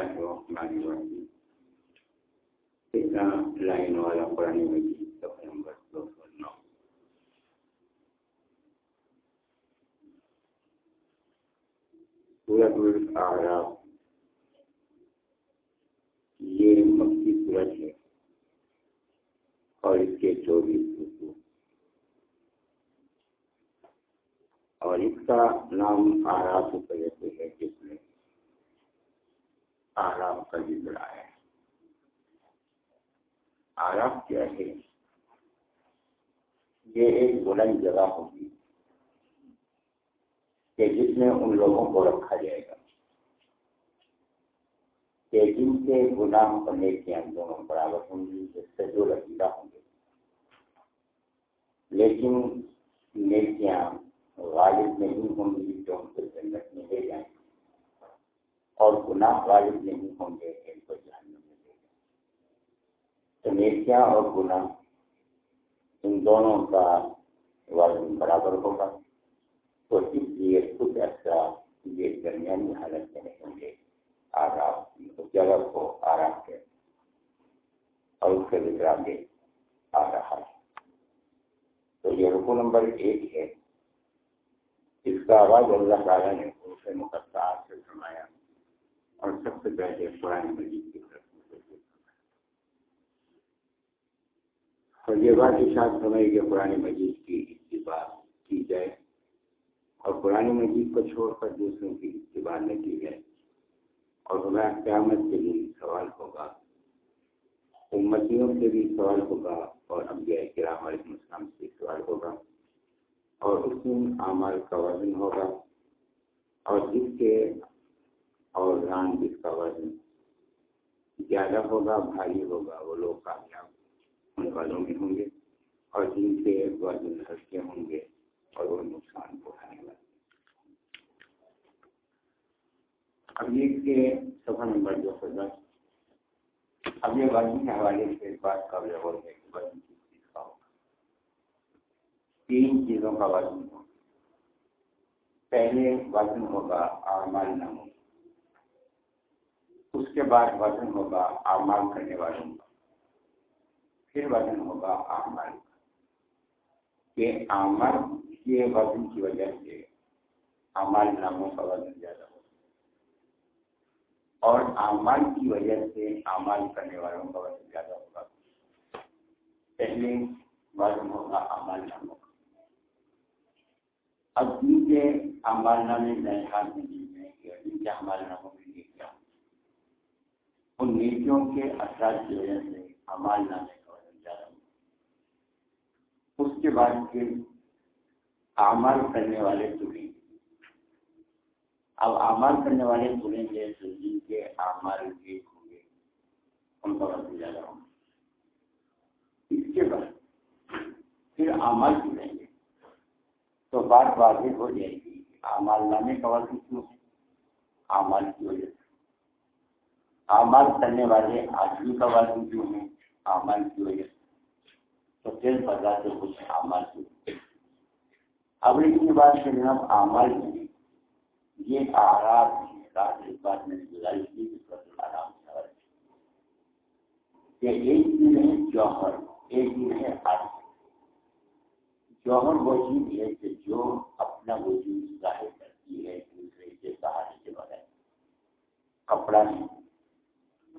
الرحمن الرحیم اتنا لائن والا قرآن مجید صفحہ نمبر دو سو نو سورت الاعراف یہ مکی سورت ہے اور اس کے چوبیس رسو اور اس کا نام آراف وجہ سے ہے جس میں آرام کا ذکر آیا ہے۔ آرام کیا ہے؟ یہ ایک بلند جگہ ہوگی کہ جس میں ان لوگوں کو رکھا جائے گا۔ کہ جن کے گناہ کرنے کے دونوں برابر ہوں گی جس سے جو رسیدہ ہوں گے۔ لیکن نیکیاں غالب نہیں ہوں گی جو ان کو جنت میں لے جائیں۔ اور گناہ غالب نہیں ہوں گے، ان کو جہنم میں لے جائیں تو نیکیاں اور گناہ، ان دونوں کا وزن برابر ہوگا۔ تو اس لیے خود ایسا یہ درمیانی حالت میں ہوں گے۔ آرام، جگہ کو آرام کے اور اس کے ذکر آگے آ رہا ہے۔ تو یہ رکو نمبر ایک ہے۔ اس کا آواز اللہ تعالیٰ نے اسے مقدار اور سب سے پہلے قرآن مجید کی طرف اور یہ بات اشاعت سمجھ کہ قرآن مجید کی اتباع کی جائے اور قرآن مجید کو چھوڑ کر دوسروں کی اتباع نہ کی جائے اور ہمارا قیامت کے لیے سوال ہوگا، امتیوں سے بھی سوال ہوگا اور انبیاء کرام علیہ السلام سے سوال ہوگا اور اس میں اعمال کا وزن ہوگا اور جس کے اور ران جس کا وزن زیادہ ہوگا، بھاری ہوگا، وہ لوگ کامیاب ہونے والوں میں ہوں گے اور جن کے وزن ہلکے ہوں گے اور وہ نقصان پہنچانے والے اب یہ کہ سفر نمبر دو سو دس اب یہ وزن کے حوالے سے بات قابل غور ہے کہ وزن کس چیز کا ہوگا۔ تین چیزوں کا وزن ہوگا۔ پہلے وزن ہوگا، اعمال ناموں۔ اس کے بعد وزن ہوگا، اعمال کرنے والوں کا۔ پھر وزن ہوگا اعمال کا۔ کہ اعمال کے وزن کی وجہ سے اعمال ناموں کا وزن زیادہ ہوگا۔ اور اعمال کی وجہ سے اعمال کرنے والوں کا وزن زیادہ ہوگا۔ پہلے وزن ہوگا اعمال ناموں کا۔ اب جن کے اعمال نامے نئے ہاتھ میں جن میں جن کے اعمال ناموں ان نیکیوں کے اثرات کی وجہ سے اعمال نامے کا وزن زیادہ ہوگا اس کے بعد پھر اعمال کرنے والے چلیں اب اعمال کرنے والے چلیں گے تو جن کے اعمال ایک ہوں گے، ان کا وزن زیادہ ہوگا اس کے بعد پھر اعمال چلیں گے تو بات واضح ہو جائے گی اعمال نامے کا وزن کیوں ہے؟ اعمال کی وجہ سے۔ اعمال کرنے والے آدمی کا وزن کیوں ہے، اعمال کی وجہ تو پھر بتا سے کچھ اعمال کی اب لیکن یہ بات ہے جناب، اعمال میں یہ آرام ہے رات ایک بات میں نے گزارش کی جس پر آرام سے کہ ایک دن ہے جوہر، ایک دن ہے آدمی جوہر وہ چیز ہے کہ جو اپنا وجود ظاہر کرتی ہے، دوسرے کے سہارے کے بغیر۔ کپڑا ہے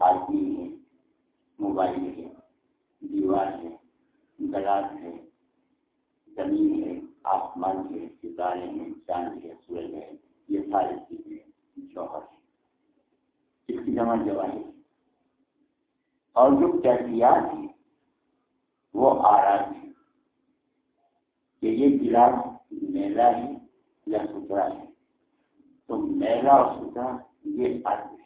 آدمی ہے، موبائل ہے، دیوار ہے، گلاس ہے، زمین ہے، آسمان ہے، ستارے ہیں، چاند ہے، سورج ہے، یہ ساری چیزیں جوہر ہے اس کی جمع جواہر اور جو کیفیات ہیں، وہ آرام ہے کہ یہ گلاس میلا ہے یا ستھرا ہے۔ تو میلا اور ستھرا یہ ارد ہے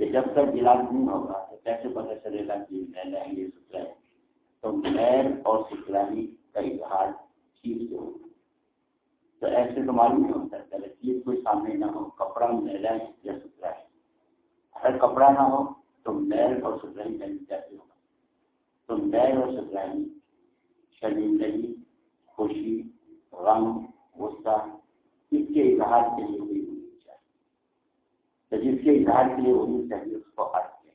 کہ جب تک گلاس نہیں ہوگا تو کیسے پتہ چلے گا کہ میلا ہے یہ ستھرا ہے تو میل اور ستھرائی کا اظہار چیز سے ہوگا تو ایسے تو معلوم نہیں ہوتا پہلے چیز کوئی سامنے نہ ہو، کپڑا میلا ہے یا ستھرا ہے اگر کپڑا نہ ہو تو میل اور ستھرائی میں کیسے ہوگا تو میل اور ستھرائی شرمندگی، خوشی، غم، غصہ، اس کے اظہار کے لیے ہوئی تو جس کے اظہار کے لیے وہی چاہیے، اس کو عرض ہے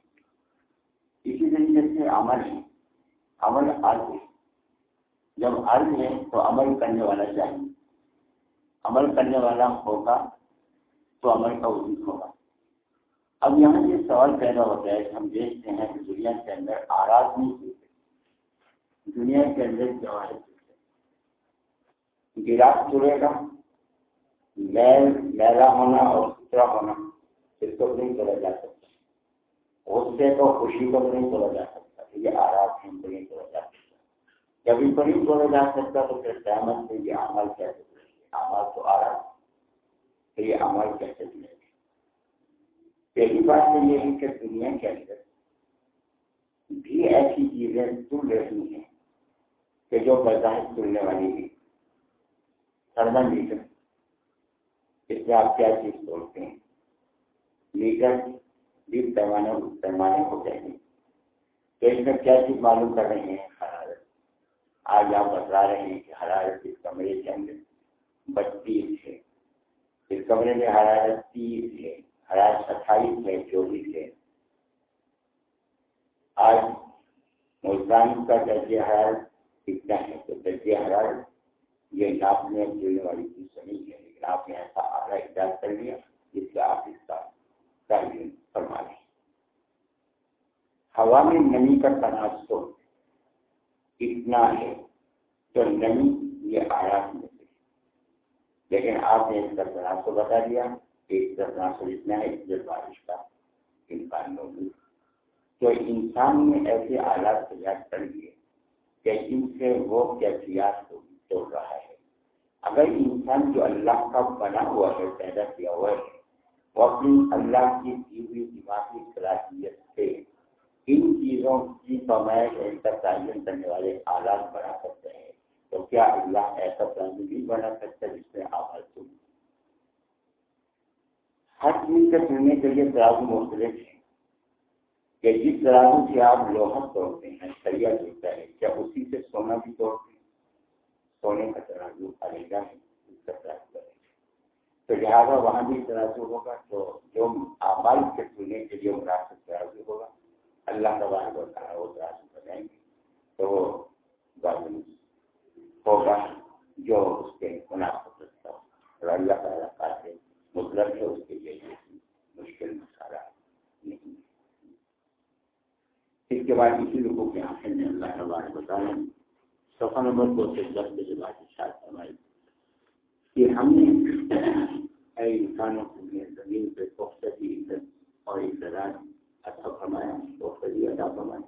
اسی طریقے سے عمل ہے۔ عمل عرض ہے۔ جب عرض ہے تو عمل کرنے والا چاہیے۔ عمل کرنے والا ہوگا تو عمل کا وجود ہوگا اب یہاں یہ سوال پیدا ہوتا ہے کہ ہم دیکھتے ہیں کہ دنیا کے اندر آراز نہیں ہوتے۔ دنیا کے اندر جواہر گراس چلے گا میل میلا ہونا اور ستھرا ہونا۔ اس کو نہیں توڑا جا سکتا۔ اس سے تو خوشی کو نہیں توڑا جا سکتا یہ آراز ہم کو نہیں توڑا جا سکتا۔ جب ان کو نہیں توڑا جا سکتا تو پھر سہمت سے یہ عمل کیسے عمل تو آراز تو یہ عمل کیسے ملے گا پہلی بات تو یہ ہے کہ دنیا کے اندر بھی ایسی چیزیں تل رہی ہیں کہ جو بظاہر تلنے والی بھی تھرمل میٹر اس میں آپ کیا چیز توڑتے ہیں؟ میٹر بھی پیمانے پیمانے ہو جائیں گے تو اس میں کیا چیز معلوم کر رہے ہیں؟ حرارت۔ آج آپ بتا رہے ہیں کہ حرارت اس کمرے کے اندر بتیس ہے۔ اس کمرے میں حرارت تیس ہے، حرارت اٹھائیس ہے، چوبیس ہے۔ آج ملتان کا درجہ حرارت کتنا ہے؟ تو درجہ حرارت یہ ناپنے دینے والی چیز نہیں ہے، لیکن آپ نے ایسا آگاہ اجاز کر لیا جس سے آپ اس کا تعلیم فرما لیں ہوا میں نمی کا تناسب اتنا ہے تو نمی یہ آیات میں سے لیکن آپ نے اس کا تناسب بتا دیا، ایک تناسب اتنا ہے اس بارش کا امکان ہوگی تو انسان نے ایسے آلات تیار کر لیے کہ جن سے وہ کیفیات کو توڑ رہا ہے۔ اگر انسان جو اللہ کا بنا ہوا ہے، پیدا کیا ہوا ہے وہ اپنی اللہ کی دی ہوئی دماغی صلاحیت سے ان چیزوں کی پیمائش اور ان کا تعین کرنے والے آلات بنا سکتے ہیں۔ تو کیا اللہ ایسا تعلیم نہیں بنا سکتا جس میں آواز تم ہر چیز کے سننے کے لیے ترازو مختلف ہے کہ جس ترازو سے آپ لوہا توڑتے ہیں سریا جوڑتا ہے، کیا اسی سے سونا بھی توڑتے ہیں؟ سونے کا ترازو علیحدہ ہے، اس کا ترازو ہے۔ تو لہٰذا وہاں بھی ترازو ہوگا تو جو آبائی کے سننے کے لیے مناسب ترازو ہوگا، اللہ کا بار بتا وہ ترازو بنائیں گے۔ تو وہ ہوگا جو اس کے مناسب رکھتا ہو اور اللہ تعالیٰ کا مطلب ہے اس کے لیے مشکل مسئلہ نہیں اس کے بعد اسی لوگوں کے آخر میں اللہ تعالیٰ بتایا صفحہ نمبر دو سے دس بجے بعد اشار فرمائی کہ ہم نے اے انسانوں کے لیے زمین پہ پختگی عزت اور اقتدار اچھا فرمایا پختگی ادا فرمایا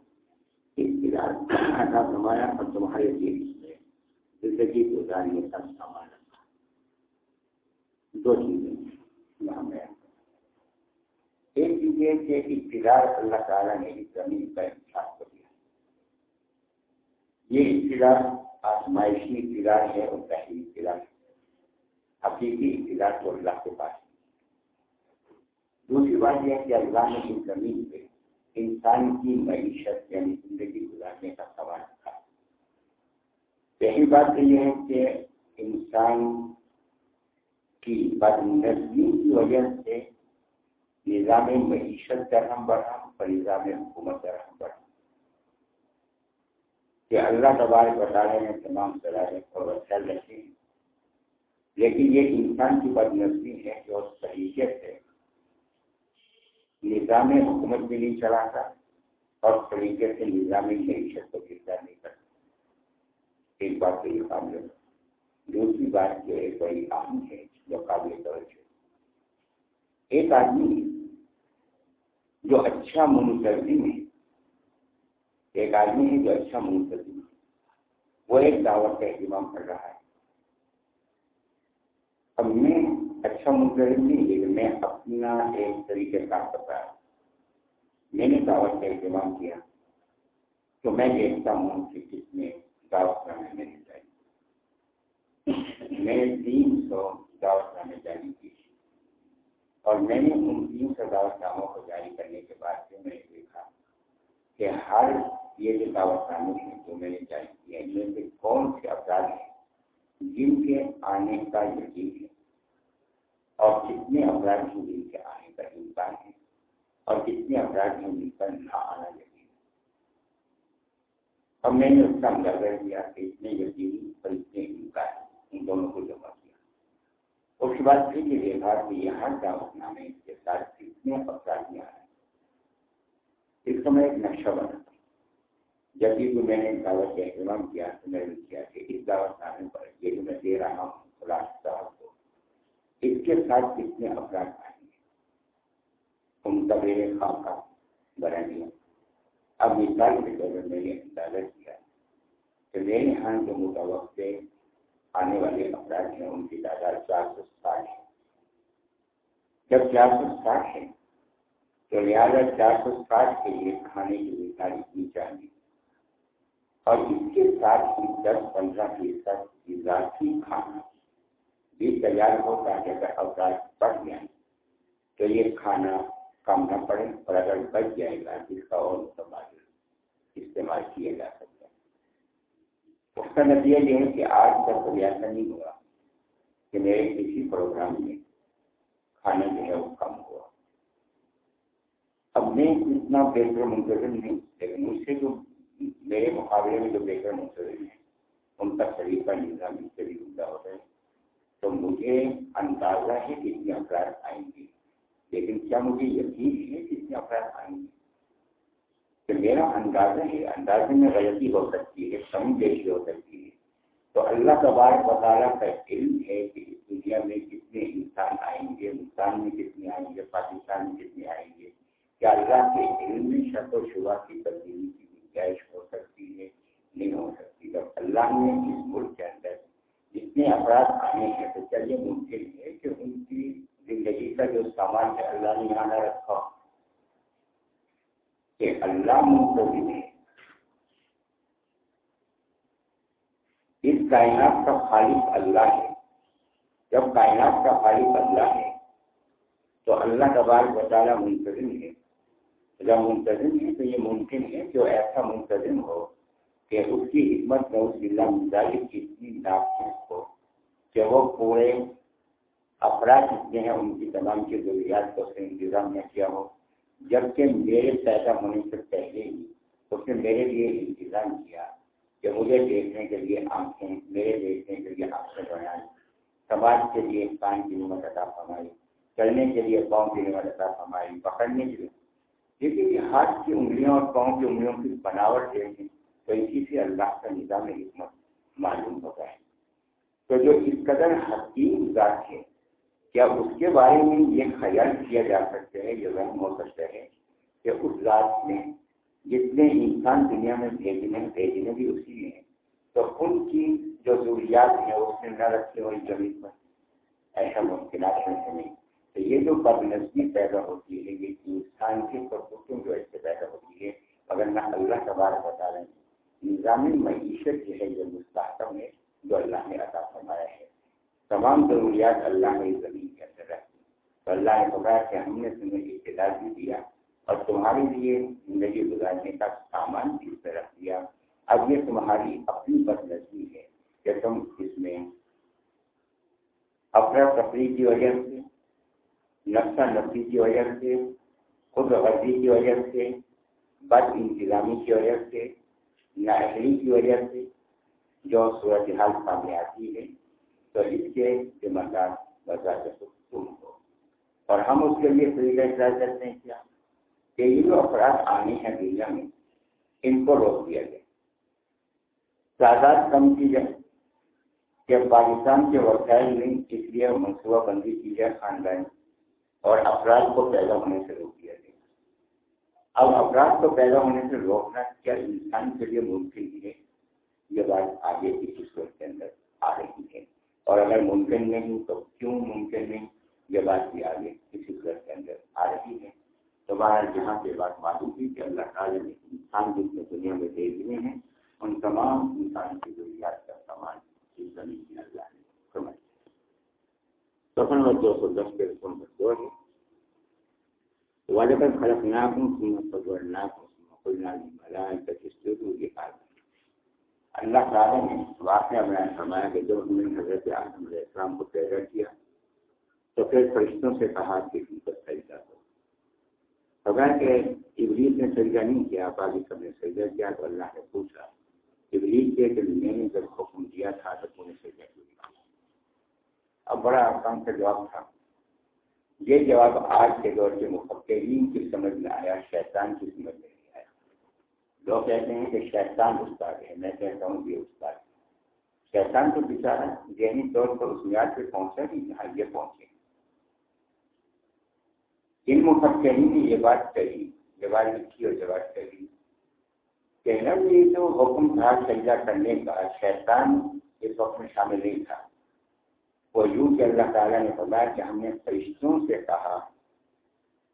اقتدار ادا فرمایا اور تمہارے لیے زندگی گزارنے کا سامان رکھا دو چیزیں یہاں میں ایک چیز یہ کہ اقتدار اللہ تعالیٰ نے اس زمین کا انتخاب کر دیا. یہ اقتدار آزمائشی اقتدار ہے اور پہلی اقتدار ہے. حقیقی اقتدار تو اللہ کے پاس دوسری بات یہ کہ اللہ نے اس زمین پہ انسان کی معیشت یعنی زندگی گزارنے کا سوال رکھا پہلی بات تو یہ ہے کہ انسان کی بد نظمی کی وجہ سے نظام معیشت کا ہم بڑھا اور نظام حکومت کا ہم بڑھا۔ کہ اللہ تبارک بتا رہے ہیں تمام صلاحیت اور اچھا رہتے لیکن یہ انسان کی بد نظمی ہے جو اس طریقے سے نظام حکومت بھی نہیں چلاتا اور طریقے سے نظام معیشت کو گرفتار نہیں کرتا۔ ایک بات تو یہ قابل دوسری بات جو ایک بڑی اہم ہے جو قابل توجہ ایک آدمی جو اچھا منتظم ہے۔ ایک آدمی ہے جو اچھا منتظم ہے۔ وہ ایک دعوت کا اہتمام کر رہا ہے۔ اب میں اچھا منتظم نہیں، لیکن میں اپنا ایک طریقے کار کر رہا ہوں۔ میں نے دعوت کا اہتمام کیا تو میں دیکھتا ہوں کہ کس نے دعوت نامے میں نے جاری میں نے تین سو دعوت نامے جاری کی۔ اور میں نے ان تین سو دعوت ناموں کو جاری کرنے کے بعد پھر میں نے دیکھا کہ ہر یہ جو دعوت نامے ہیں جو میں نے جاری کیا ان میں سے کون سے افراد ہیں جن کے آنے کا یقین ہے۔ اور کتنے افراد ہیں جن کے آنے کا امکان ہے، اور کتنے افراد ہیں جن پر نہ آنا یقین اور میں نے اس کا اندازہ کیا کہ اتنے یقینی اور اتنے امکان ان دونوں کو جمع کیا۔ اس کے بعد پھر یہ دیکھا کہ یہاں دعوت نامے کے ساتھ کتنے افراد میں آئے اس کا میں ایک نقشہ بنا جب بھی میں نے دعوت کا اہتمام کیا تو میں نے کیا کہ اس دعوت نامے پر یہ جو میں دے رہا ہوں صاحب کو، اس کے ساتھ کتنے افراد آئیں گے ان کا میرے خاکہ بنا دیا۔ اب مثال کے طور پر میں نے اندازہ کیا کہ میرے یہاں جو متوقع آنے والے افراد ہیں، ان کی تعداد چار سو ساٹھ ہے۔ جب چار سو ساٹھ ہے تو لہٰذا چار سو ساٹھ کے لیے کھانے کی مثال اتنی چاہیے۔ اور اس کے ساتھ ہی دس پندرہ فیصد اضافی کھانا بھی تیار ہو تاکہ اگر اوتار بڑھ جائیں تو یہ کھانا کم نہ پڑے اور اگر بچ جائے گا جس کا اور متبادل استعمال کیا جا سکتا ہے۔ اس کا نتیجہ یہ ہے کہ آج تک کبھی ایسا نہیں ہوا کہ میرے کسی پروگرام میں کھانا جو ہے وہ کم ہوا۔ اب میں اتنا بہتر منتظم نہیں، لیکن اس سے جو میرے مقابلے میں جو بہتر منتظم ہیں ان کا طریقہ نظام اس سے بھی عمدہ ہوتا ہے۔ تو مجھے اندازہ ہے کتنے افراد آئیں گے۔ لیکن کیا مجھے یقین ہے کتنے افراد آئیں گے؟ کہ میرا اندازہ ہے، اندازے میں غلطی ہو سکتی ہے کمی بیشی ہو سکتی ہے۔ تو اللہ کا بار مطالعہ کا علم ہے کہ اس دنیا میں کتنے انسان آئیں گے، ہندوستان میں کتنے آئیں گے، پاکستان میں کتنے آئیں گے۔ کیا اللہ کے علم میں شک و شبہ کی تبدیلی کی گنجائش ہو سکتی ہے نہیں ہو سکتی جب اللہ نے اس ملک کے اندر جتنے افراد آنے ہیں تو چلیے ممکن ہے کہ ان کی زندگی کا جو سامان ہے، اللہ نے یہاں نہ رکھا کہ اللہ منتظم ہے اس کائنات کا خالق اللہ ہے۔ جب کائنات کا خالق اللہ ہے، تو اللہ کا بار بطالہ منتظم ہے۔ جب منتظم ہے تو یہ ممکن ہے کہ وہ ایسا منتظم ہو کہ اس کی حکمت میں اس ضلع مزاج کی اتنی ناقص ہو کہ وہ پورے افراد جتنے ہیں ان کی تمام کی ضروریات کو اس نے انتظام نہ کیا ہو۔ جبکہ میرے پیدا ہونے سے پہلے ہی اس نے میرے لیے انتظام کیا کہ مجھے دیکھنے کے لیے آنکھیں، میرے دیکھنے کے لیے آنکھیں بنائی، سماج کے لیے کان کی نمت عطا فرمائی، چلنے کے لیے پاؤں کی نمت عطا فرمائی، پکڑنے کے لیے لیکن یہ ہاتھ کی انگلیاں اور پاؤں کی انگلیوں کی بناوٹ دیکھیں تو اسی سے اللہ کا نظام حکمت معلوم ہوتا ہے۔ تو جو اس قدر حقیق ذات ہے، کیا اس کے بارے میں یہ خیال کیا جا سکتا ہے، یہ وہم ہو سکتا ہے کہ اس ذات میں جتنے انسان دنیا میں بھیجنے بھیجنے بھی اسی ہیں۔ تو ان کی جو ضروریات ہیں، اس نے نہ رکھے ہوئی زمین پر ایسا ممکنات میں سے نہیں تو یہ جو بد نظمی پیدا ہوتی ہے، یہ انسان کے کرتوتوں کی وجہ سے پیدا ہوتی ہے، اگر نہ اللہ کا بار بتا رہے ہیں نظامی معیشت جو ہے یہ مستحکم ہے، جو اللہ نے عطا فرمایا ہے، تمام ضروریات اللہ نے زمین کے اندر رکھی تو اللہ نے بتایا کہ ہم نے تمہیں اطلاع بھی دیا اور تمہارے لیے زندگی گزارنے کا سامان بھی اس طرح دیا۔ اب یہ تمہاری اپنی بد نظمی ہے کہ تم اس میں افراتفری کی وجہ سے نقصہ نفسی کی وجہ سے خود غرضی کی وجہ سے بد انتظامی کی وجہ سے نااہلی کی وجہ سے جو صورتحال سامنے آتی ہے تو اس کے ذمہ دار بذات تم ہو اور ہم اس کے لیے طریقہ اختیار کرتے ہیں کیا کہ یہ جو افراد آنے ہیں دنیا میں ان کو روک دیا جائے تعداد کم کی جائے کہ پاکستان کے وسائل میں اس لیے منصوبہ بندی کی جائے خاندان اور افراد کو پیدا ہونے سے روک دیا گیا۔ اب افراد کو پیدا ہونے سے روکنا کیا انسان کے لیے ممکن ہے؟ یہ بات آگے اسی صورت کے اندر آ رہی ہے۔ اور اگر ممکن نہیں تو کیوں ممکن نہیں یہ بات بھی آگے اسی صورت کے اندر آ رہی ہے۔ تو باہر جہاں سے بات معلوم تھی کہ اللہ تعالیٰ نے انسان جتنے دنیا میں دے دیے ہیں، ان تمام انسان کی ضروریات کا سامان اس زمین میں اللہ نے سفر میں دو سو دس کے رسوم میں دو ہے وجہ خلق ناکم سنت فضور ناکم سنت قلنا لی ملائکت استودو لکھا اللہ تعالیٰ نے واقعہ بیان فرمایا کہ جب ہم نے حضرت آدم علیہ السلام کو پیدا کیا، تو پھر فرشتوں سے کہا کہ ان کو سجدہ کرو. اگر کہ ابلیس نے سجدہ نہیں کیا، آپ آگے سب نے سجدہ کیا، تو اللہ نے پوچھا، ابلیس کے کہ میں نے جب حکم دیا تھا تو تم نے سجدہ کیوں کیا؟ اب بڑا آسان کا جواب تھا۔ یہ جواب آج کے دور کے مفکرین کی سمجھ میں آیا، شیطان کی سمجھ میں نہیں آیا۔ لوگ کہتے ہیں کہ شیطان استاد ہے، میں کہتا ہوں یہ استاد ہے۔ شیطان تو بچارا ذہنی طور پر اس میاد پہ پہنچا نہیں جہاں یہ پہنچے۔ ان مفکرین نے یہ بات کہی جواب لکھی اور جواب کہی کہ یہ جو حکم تھا سجدہ کرنے کا، شیطان اس وقت میں شامل نہیں تھا۔ وہ یوں کہ اللہ تعالیٰ نے بتایا کہ ہم نے فرشتوں سے کہا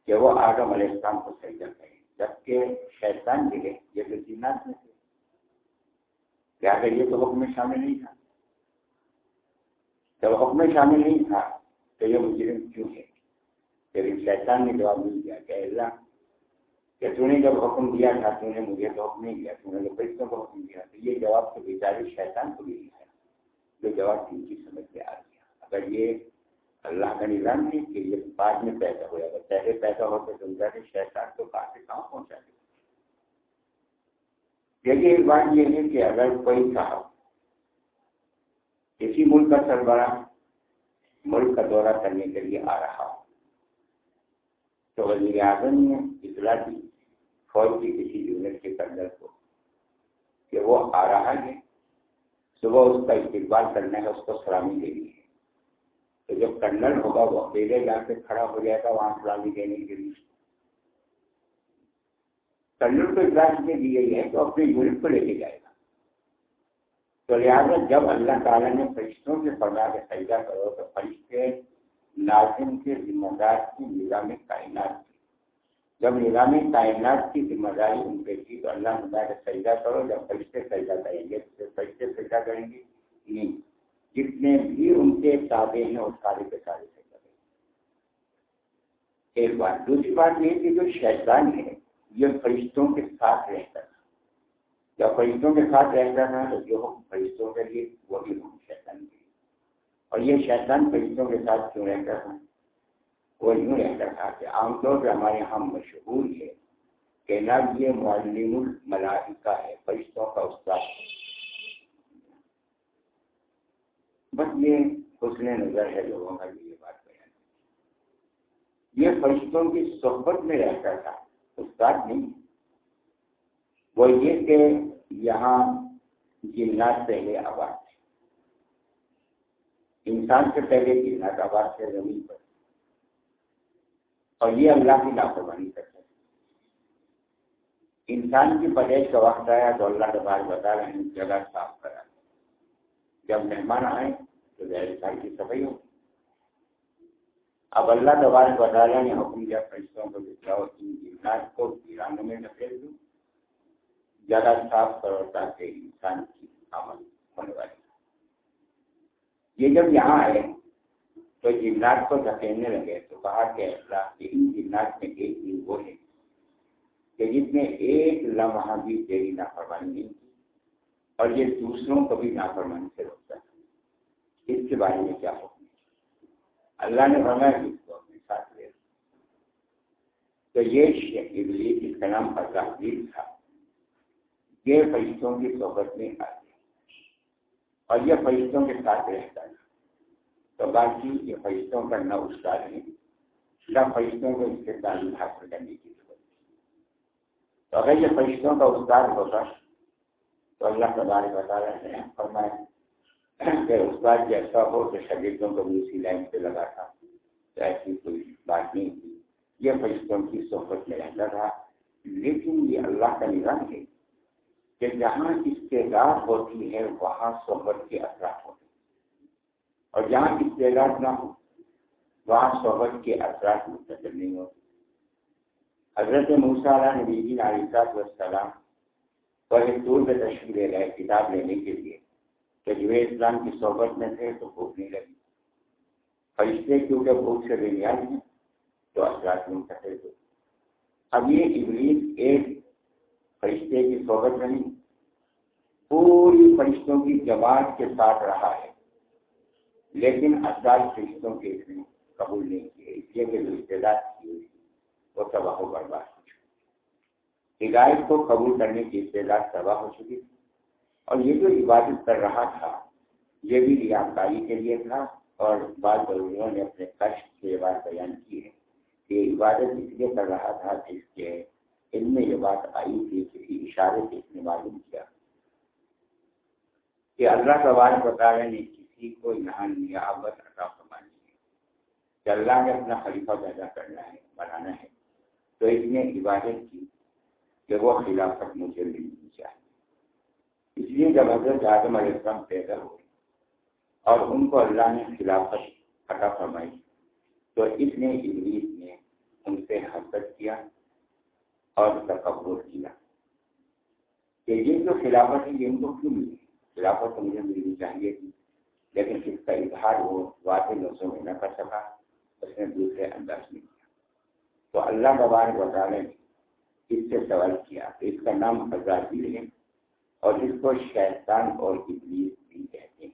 کہ وہ آدم علیہ السلام کو سجدہ کریں جبکہ شیطان ملے یہ تو جنات میں تھے کیا کہ یہ تو حکم میں شامل نہیں تھا۔ جب حکم میں شامل نہیں تھا تو یہ مجرم کیوں ہے؟ لیکن شیطان نے جواب نہیں دیا کہ اللہ، کہ تو نے جب حکم دیا تھا، تو نے مجھے تو حکم نہیں دیا، تو نے فرشتوں کو حکم دیا۔ تو یہ جواب تو بیچارے شیطان کو بھی ہے جو جواب ان کی سمجھ میں آ گیا اگر یہ اللہ کا نظام ہے کہ یہ بعد میں پیدا ہوا اگر پہلے پیدا ہو تو سمجھا کہ شیطان تو کہاں سے کہاں پہنچا دے دیکھیے ایک بات یہ ہے کہ اگر کوئی صاحب کسی ملک کا سربراہ ملک کا دورہ کرنے کے لیے آ رہا ہو، تو وزیر اعظم نے اطلاع دی فوج کی کسی یونٹ کے کنڈر کو کہ وہ آ رہا ہے۔ صبح اس کا استقبال کرنا ہے، اس کو سلامی دینی ہے۔ تو جب کنڈل ہوگا وہ اکیلے جا کے کھڑا ہو جائے گا، وہاں سلامی دینے کے لیے۔ کنڈل کو اجلاس میں دی گئی ہے تو اپنے یونٹ کو لے کے جائے گا۔ تو لہٰذا جب اللہ تعالیٰ نے فرشتوں سے پڑھا کے سجدہ کرو تو فرشتے لازم کے ذمہ دار کی نظام کائنات کی۔ جب نظام کائنات کی ذمہ داری ان پہ کی تو اللہ تعالیٰ کا سجدہ کرو، جب فرشتے سجدہ کریں گے تو فرشتے سجدہ کریں گے۔ نہیں۔ جتنے بھی ان کے تابے ہیں، اس سارے کے سارے سے کریں ایک بات، دوسری بات یہ کہ جو شیطان ہے، یہ فرشتوں کے ساتھ رہتا تھا جب فرشتوں کے ساتھ رہتا تھا تو جو فرشتوں کے لیے، وہی ہم شیطان کے لیے۔ اور یہ شیطان فرشتوں کے ساتھ کیوں رہتا تھا وہ یوں رہتا تھا کہ عام طور پہ ہمارے یہاں مشہور ہے کہ نہ یہ معلم الملائکہ ہے، فرشتوں کا استاد ہے۔ بس یہ حسن نظر ہے لوگوں کا یہ بات بیان یہ فرشتوں کی صحبت میں رہتا تھا، استاد نہیں۔ وہ یہ کہ یہاں جنات پہلے آباد تھے۔ انسان سے پہلے جنات آباد تھے، زمین پر۔ اور یہ اللہ کی لاپرواہی کرتے انسان کی پیدائش کا وقت آیا تو اللہ کے بعد بتا رہے ہیں جگہ صاف کرا۔ جب مہمان آئے تو ظاہر سال کی صفائی ہوگی اب اللہ دوبارہ بتا رہے ہیں حکم دیا، فرشتوں کو بچاؤ ان جنات کو ویرانوں میں نکل دوں جگہ صاف کرو تاکہ انسان کی آمد ہونے یہ جب یہاں آئے تو جنات کو دھکیلنے لگے تو کہا کہ اللہ کہ ان جنات میں ایک دن وہ ہے کہ جس نے ایک لمحہ بھی تیری نافرمانی نہیں کی۔ اور یہ دوسروں کو بھی نافرمانی سے روکتا ہے۔ اس کے بارے میں کیا حکم ہے؟ اللہ نے فرمایا کہ اس کو اپنے ساتھ لے تو یہ ابلیس جس کا نام ازاحدیر تھا، یہ فرشتوں کی صحبت میں آ گیا۔ اور یہ فرشتوں کے ساتھ رہتا ہے تو باقی یہ فرشتوں کا نہ استاد ہے، نہ فرشتوں کو اس سے تعلیم حاصل کرنے کی ضرورت تو اگر یہ فرشتوں کا استاد ہوتا تو اللہ کے بتا رہے ہیں۔ فرمائے کہ اس استاد جیسا ہو تو شگردوں کو بھی اسی لائن پہ لگا تھا۔ تو ایسی کوئی بات نہیں تھی۔ یہ فرشتوں کی صحبت میں رہتا تھا۔ لیکن یہ اللہ کا نظام ہے کہ جہاں استعداد ہوتی ہے، وہاں صحبت کے اثرات ہوتے ہیں۔ اور جہاں استعداد نہ ہو، وہاں صحبت کے اثرات مستقل نہیں ہوتے۔ حضرت موسیٰ علیہ نبی علیہ السلام پہلے دور پہ لے رہے کتاب لینے کے لیے کہ اسلام کی صحبت میں تھے تو بھوک نہیں لگی۔ فرشتے کیونکہ بھوک سے بے نیاز ہیں؟ تو اثرات منتقل ہوتے اب یہ ابلیس ایک فرشتے کی صحبت میں نہیں، پوری فرشتوں کی جماعت کے ساتھ رہا ہے۔ لیکن اثرات فرشتوں کے قبول نہیں کیے، اس لیے کہ جو ابتدا کی ہوئی وہ تباہ و برباد ہو چکی۔ ہدایت کو قبول کرنے کی ابتدا تباہ ہو چکی تھی۔ اور یہ جو عبادت کر رہا تھا، یہ بھی ریاکاری کے لیے تھا اور بعض ضروریوں نے اپنے کشت سے یہ بات بیان کی ہے کہ عبادت اس لیے کر رہا تھا جس کے ان میں یہ بات آئی تھی کسی اشارے سے اس نے معلوم کیا۔ کہ اللہ کا بار بتا رہے نے کسی کو یہاں نیابت عطا فرمانی ہے۔ کہ اللہ نے اپنا خلیفہ پیدا کرنا ہے، بنانا ہے۔ تو اس نے عبادت کی۔ کہ وہ خلافت مجھے ملنی چاہیے۔ اس لیے جب حضرت آدم علیہ السلام پیدا ہوئے اور ان کو اللہ نے خلافت عطا فرمائی، تو اس نے ابلیس نے ان سے حسد کیا اور تکبر کیا کہ یہ جو خلافت ہے، یہ ان کو کیوں ملی؟ خلافت تو مجھے ملنی چاہیے تھی، لیکن اس کا اظہار وہ واضح لفظوں میں نہ کر سکا، اس نے دوسرے انداز میں کیا۔ تو اللہ ببار بتا رہے اس سے سوال کیا کہ اس کا نام حضرات ہے اور اس کو شیطان اور ابلیس بھی کہتے ہیں۔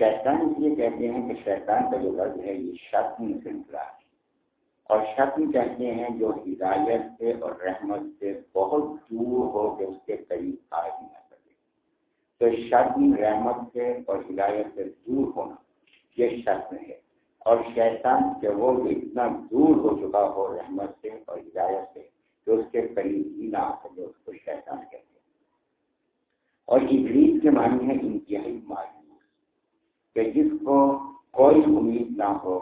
شیطان اس لیے کہتے ہیں کہ شیطان کا جو لفظ ہے یہ شکم سے نکلا ہے۔ اور شکم کہتے ہیں جو ہدایت سے اور رحمت سے بہت دور ہو کے اس کے قریب آ ہی نہ سکے تو شکم رحمت سے اور ہدایت سے دور ہونا یہ شکم ہے۔ اور شیطان سے وہ اتنا دور ہو چکا ہو رحمت سے اور ہدایت سے۔ کہ اس کے قریب ہی نہ آ سکے، اس کو شیطان کہتے ہیں۔ اور ابلیس کے معنی ہے انتہائی مایوس، کہ جس کو کوئی امید نہ ہو،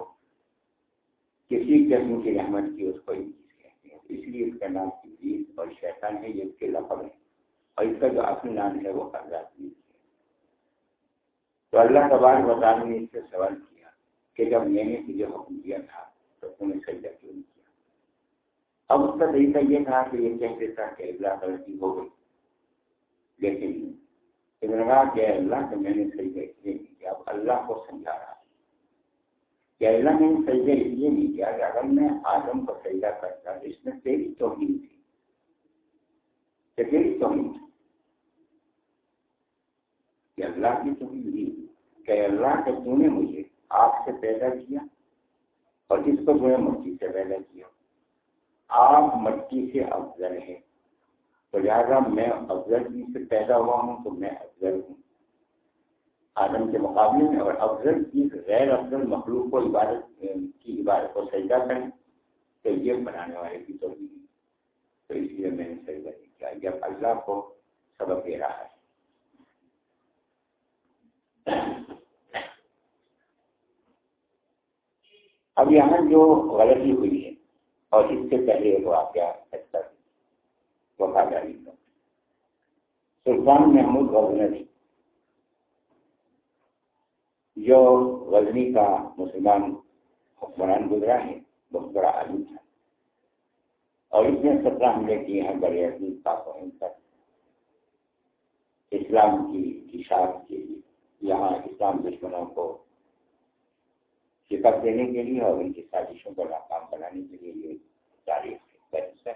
کسی قسم کی رحمت کی اس کو ابلیس کہتے ہیں۔ اس لیے اس کا نام ابلیس اور شیطان ہے، یہ اس کے لقب ہے اور اس کا جو اصل نام ہے وہ ہے تو اللہ تبار بتانے نے اس سے سوال کیا کہ جب میں نے تجھے حکم دیا تھا تو تم نے سجدہ کیوں نہیں اب اس کا طریقہ یہ تھا کہ یہ کہہ دیتا کہ اللہ غلطی ہو گئی۔ لیکن کہ اللہ کہ میں نے سجدہ اس لیے نہیں کیا اب اللہ کو سمجھا رہا کہ اللہ نے سجدہ اس لیے نہیں کیا کہ اگر میں آدم کو سجدہ کرتا، تو اس میں تیری توہین تھی۔ کہ تیری توہین تھی۔ کہ اللہ کی توہین نہیں کہ اللہ کہ تو نے مجھے آپ سے پیدا کیا اور اس کو جو ہے مٹی سے پیدا کیا۔ آپ مٹی سے افضل ہے تو لہٰذا میں افضل کی سے پیدا ہوا ہوں تو میں افضل ہوں۔ آدم کے مقابلے میں اور افضل کی غیر افضل مخلوق کو عبادت کی عبادت کو سجدہ کریں تو یہ بنانے والے کی تو تو اس لیے میں نے سجدہ نہیں کیا۔ جب اللہ کو سبق دے رہا ہے۔ اب یہاں جو غلطی ہوئی ہے۔ اور اس سے پہلے وہ آپ کیا وفاداری کا۔ سلطان محمود غزنوی، جو غزنی کا مسلمان حکمران گزرا ہے، بہت بڑا عالم تھا۔ اور اس نے سترہ حملے کیے ہیں بڑے عزیز کا تک اسلام کی اشاعت کے لیے، یہاں اسلام دشمنوں کو شکست دینے کے لیے اور ان کی سازشوں کو ناکام بنانے کے لیے یہ تاریخ ہے۔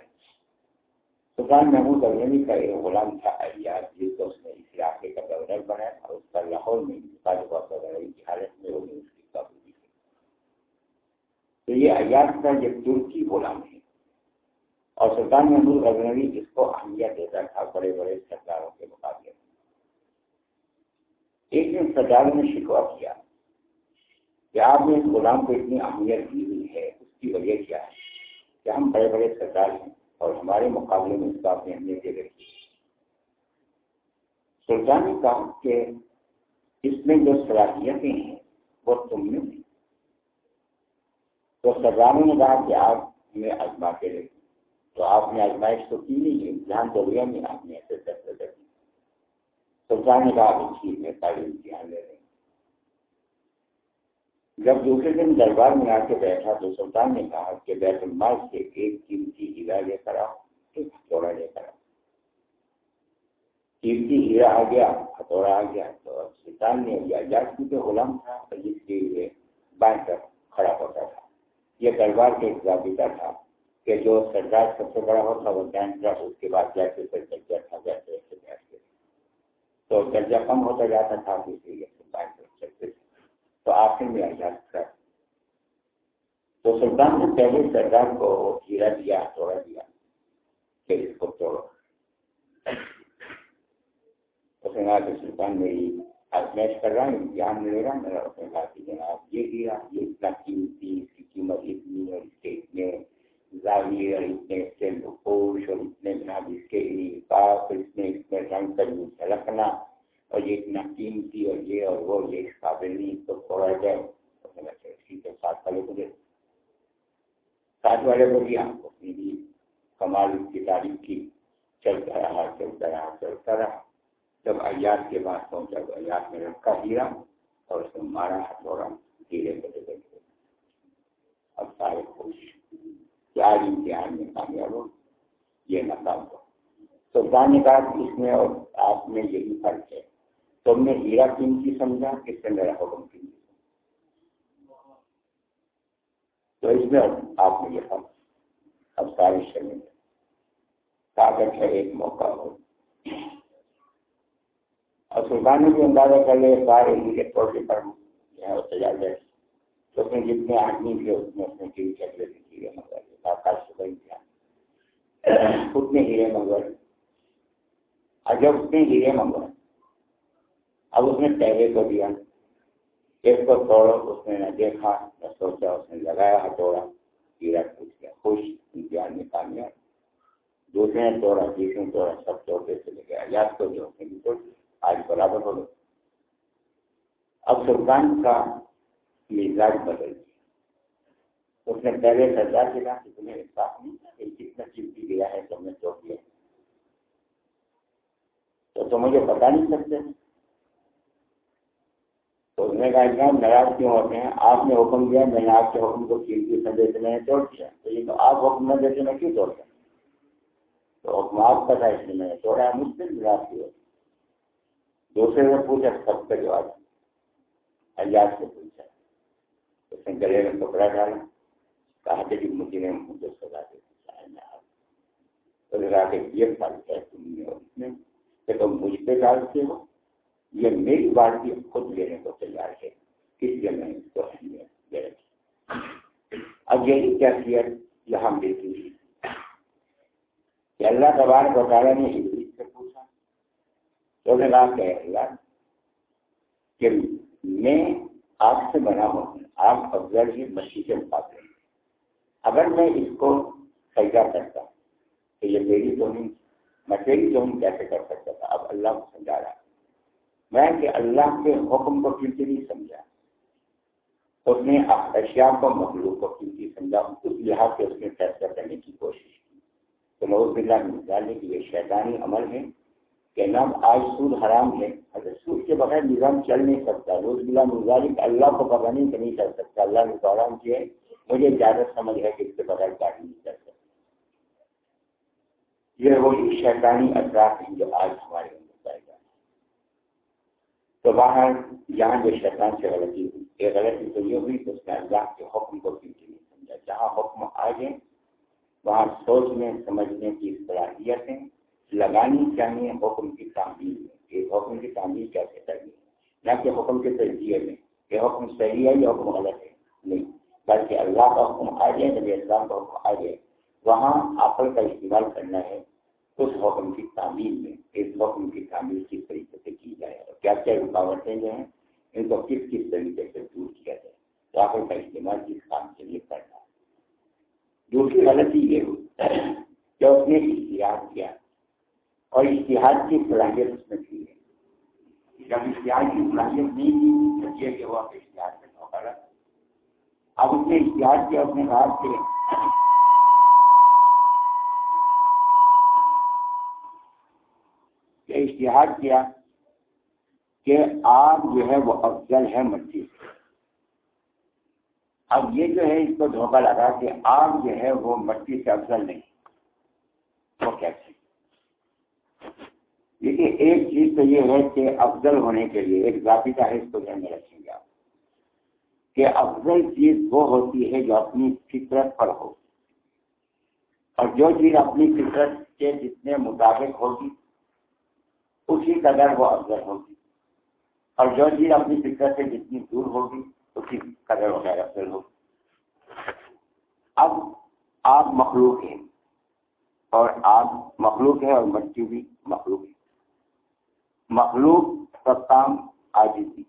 سلطان محمود اغنی کا ایک غلام تھا، ایاز، جس کو اس نے اس علاقے کا گورنر بنایا اور اس کا لاہور میں کی حالت میں وہ اس کی قابوی کی۔ تو یہ ایاز کا یہ ترکی غلام ہے۔ اور سلطان محمود غزنوی اس کو اہمیت دیتا تھا بڑے بڑے سرداروں کے مقابلے میں۔ ایک دن سرداروں نے شکوا کیا۔ کہ آپ نے اس غلام کو اتنی اہمیت دی ہوئی ہے، اس کی وجہ کیا ہے؟ کہ ہم بڑے بڑے سردار ہیں اور ہمارے مقابلے میں اس کا اپنی اہمیت دے رکھی سلطان نے کہا کہ اس میں جو صلاحیتیں ہیں، وہ تم نے دی تو سرداروں نے کہا کہ آپ ہمیں آزما کے رہے تو آپ نے آزمائش تو کی نہیں ہے دھیان تو لیا نہیں آپ نے ایسے فیصلے کر دی سلطان نے کہا کہ ٹھیک ہے تعلیم دھیان لے رہے جب دوسرے دن دربار میں آ کے بیٹھا تو سلطان نے کہا کہ بیت المال سے ایک قیمتی ہیرا لے کر آؤ، ایک ہتھوڑا لے کر آؤ۔ قیمتی ہیرا آ گیا، ہتھوڑا آ گیا۔ تو سلطان نے کی تو غلام تھا جس کے لیے باندھ کر کھڑا ہوتا تھا۔ یہ دربار کے ایک ضابطہ تھا کہ جو سردار سب سے بڑا ہوتا، وہ جان کر اس کے بعد جیسے پھر درجہ تھا ویسے ویسے بیٹھتے۔ تو درجہ کم ہوتا جاتا تھا اسی لیے باندھ کر سکتے تھے تو آخر میں اجازت کر تو سلطان نے پہلے سردار کو ہیرا دیا، توڑا دیا کہ اس کو توڑو اس نے کہا کہ سلطان میری آزمائش کر رہا ہوں امتحان ملے گا میرا اس نے کہا کہ جناب یہ ہیرا یہ اتنا قیمتی، اس کی قیمت اتنی اور اس کے اتنے زاویے اور اتنے اس کے نقوش اور اتنے جناب اس کے پاس اور اتنے اس میں رنگ کا یوں جھلکنا اور یہ اتنا قیمتی اور یہ اور وہ یہ اس قابل نہیں اس کو توڑا جائے اس نے ٹھیک ہے ساتھ والے کو دے ساتھ والے کو دیا اس نے بھی کمال کی تعریف کی چلتا رہا چلتا رہا چلتا رہا جب ایاز کے بعد پہنچا تو ایاز میں رکھا ہیرا اور اس نے مارا ہتھوڑا ہیرے کو دے دے اب سارے خوش کیا امتحان میں کامیاب ہو یہ نقاب ہو تو نے کہا اس میں اور آپ میں یہی فرق ہے تم نے ہیرا قیمتی سمجھا کس سے میرا حکم قیمتی تو اس میں آپ نے یہ فرق اب سارے شامل طاقت ہے ایک موقع ہو اور سلطان نے بھی اندازہ کر لے سارے ہی کے طور پر یہاں سجا جائے تو اس میں جتنے آدمی تھے، اس میں اس نے کی چکلے سے ہیرے منگوا لیے آکاش سے بھائی کیا اتنے ہیرے منگوائے۔ اور جب اس ہیرے منگوائے اب اس نے پہلے کو دیا۔ ایک کو توڑو، اس نے نہ دیکھا، نہ سوچا، اس نے لگایا ہتھوڑا ہیرا ٹوٹ گیا، خوش امتحان میں کامیاب۔ دوسرے نے توڑا، تیسرے نے توڑا، سب توڑتے چلے گئے۔ آزاد کو جو اس آج برابر ہو گئے۔ اب سلطان کا مزاج بدل گیا۔ اس نے پہلے سردار سے کہا کہ تمہیں احساس نہیں تھا کہ کتنا چیز گیا ہے تو میں توڑ دیا تو تم مجھے بتا نہیں سکتے تو اس نے کہا ناراض کیوں ہوتے ہیں؟ آپ نے حکم دیا، میں نے آپ کے حکم کو قیمتی سمجھے سے میں نے توڑ دیا۔ تو یہ تو آپ حکم نہ دیتے، میں کیوں توڑ دیا تو حکم آپ کا تھا، اس لیے میں نے توڑا۔ مجھ سے ناراض کی ہوتی دوسرے نے پوچھا، سب کا جواب۔ اجاز سے پوچھا۔ اس نے گلے میں کپڑا ڈالا۔ کہا تھا کہ جی، مجھے نے مجھے سزا دے تو کہا کہ یہ فرق ہے تم نے اس کہ تم مجھ پہ ڈالتے ہو۔ یہ میری بات خود لینے کو تیار ہے، اس لیے میں اس کو اہمیت دے رکھی اب یہی کیفیت یہاں دیتی ہے کہ اللہ تبارک و تعالیٰ نے تو نے کہا کہ اللہ، کہ میں آپ سے بنا ہوں، آپ افضل ہی مچھی کے مقابلے اگر میں اس کو سجا کرتا، تو یہ میری تو نہیں میں تیری تو نہیں کیسے کر سکتا تھا؟ اب اللہ کو سمجھا رہا میں کہ اللہ کے حکم کو کیونکہ نہیں سمجھا؟ اس نے اشیاء کو مخلوق کو کیونکہ سمجھا؟ اس لحاظ سے اس نے فیصلہ کرنے کی کوشش کی۔ تو نوز بلّہ نکالنے کی یہ شیطانی عمل ہے کہ نام آج سود حرام ہے۔ اگر سود کے بغیر نظام چل نہیں سکتا روز بلا مظالم اللہ کو پکا نہیں نہیں کر سکتا۔ اللہ نے تو آرام کیے مجھے اجازت سمجھ ہے کہ اس کے بغیر گاڑی نہیں کر سکتا۔ یہ وہی شیطانی اثرات ہیں جو آج ہمارے اندر تو باہر یہاں جو شیطان سے غلطی ہوئی، یہ غلطی تو یہ ہوئی کہ اس نے اللہ کے حکم کو کیونکہ نہیں سمجھا؟ جہاں حکم آ گئے، وہاں سوچنے، سمجھنے کی صلاحیتیں لگانی چاہیے، حکم کی تعمیر میں۔ کہ حکم کی تعمیر کیسے کرنی ہے؟ نہ کہ حکم کے تجزیے میں، کہ حکم صحیح ہے یا حکم غلط ہے۔ نہیں، بلکہ اللہ کا حکم آ جائے نبی اسلام کا حکم آ جائے وہاں عقل کا استعمال کرنا ہے۔ اس حکم کی تعمیر میں، اس حکم کی تعمیر کس طریقے سے کی جائے اور کیا کیا رکاوٹیں جو ہیں، ان کو کس کس طریقے سے دور کیا جائے۔ تو عقل کا استعمال کس کام کے لیے کرنا دوسری غلطی یہ ہوئی کہ اس نے اختیار کیا اور اشتہار کی صلاحیت اس میں تھی۔ جب اشتہار کی صلاحیت نہیں تھی، تو یہ کہ وہ اشتہار سے موقع رہا اب اس نے اشتہار کیا اپنے ہاتھ سے اشتہار کیا کہ آگ جو ہے وہ افضل ہے مٹی سے۔ اب یہ جو ہے اس کو دھوکہ لگا کہ آگ جو ہے وہ مٹی سے افضل نہیں، وہ کیسے؟ دیکھیے، ایک چیز تو یہ ہے کہ افضل ہونے کے لیے، ایک ضابطہ ہے اس کو دھیان میں رکھیں گے آپ، کہ افضل چیز وہ ہوتی ہے جو اپنی فطرت پر ہو۔ اور جو چیز اپنی فطرت کے جتنے مطابق ہوگی اسی قدر وہ افضل ہوگی۔ اور جو چیز اپنی فطرت سے جتنی دور ہوگی اسی قدر وغیرہ افضل ہوگی۔ اب آپ مخلوق ہیں۔ اور آپ مخلوق ہے اور مٹی بھی مخلوق ہے مخلوق کا کام آج تھی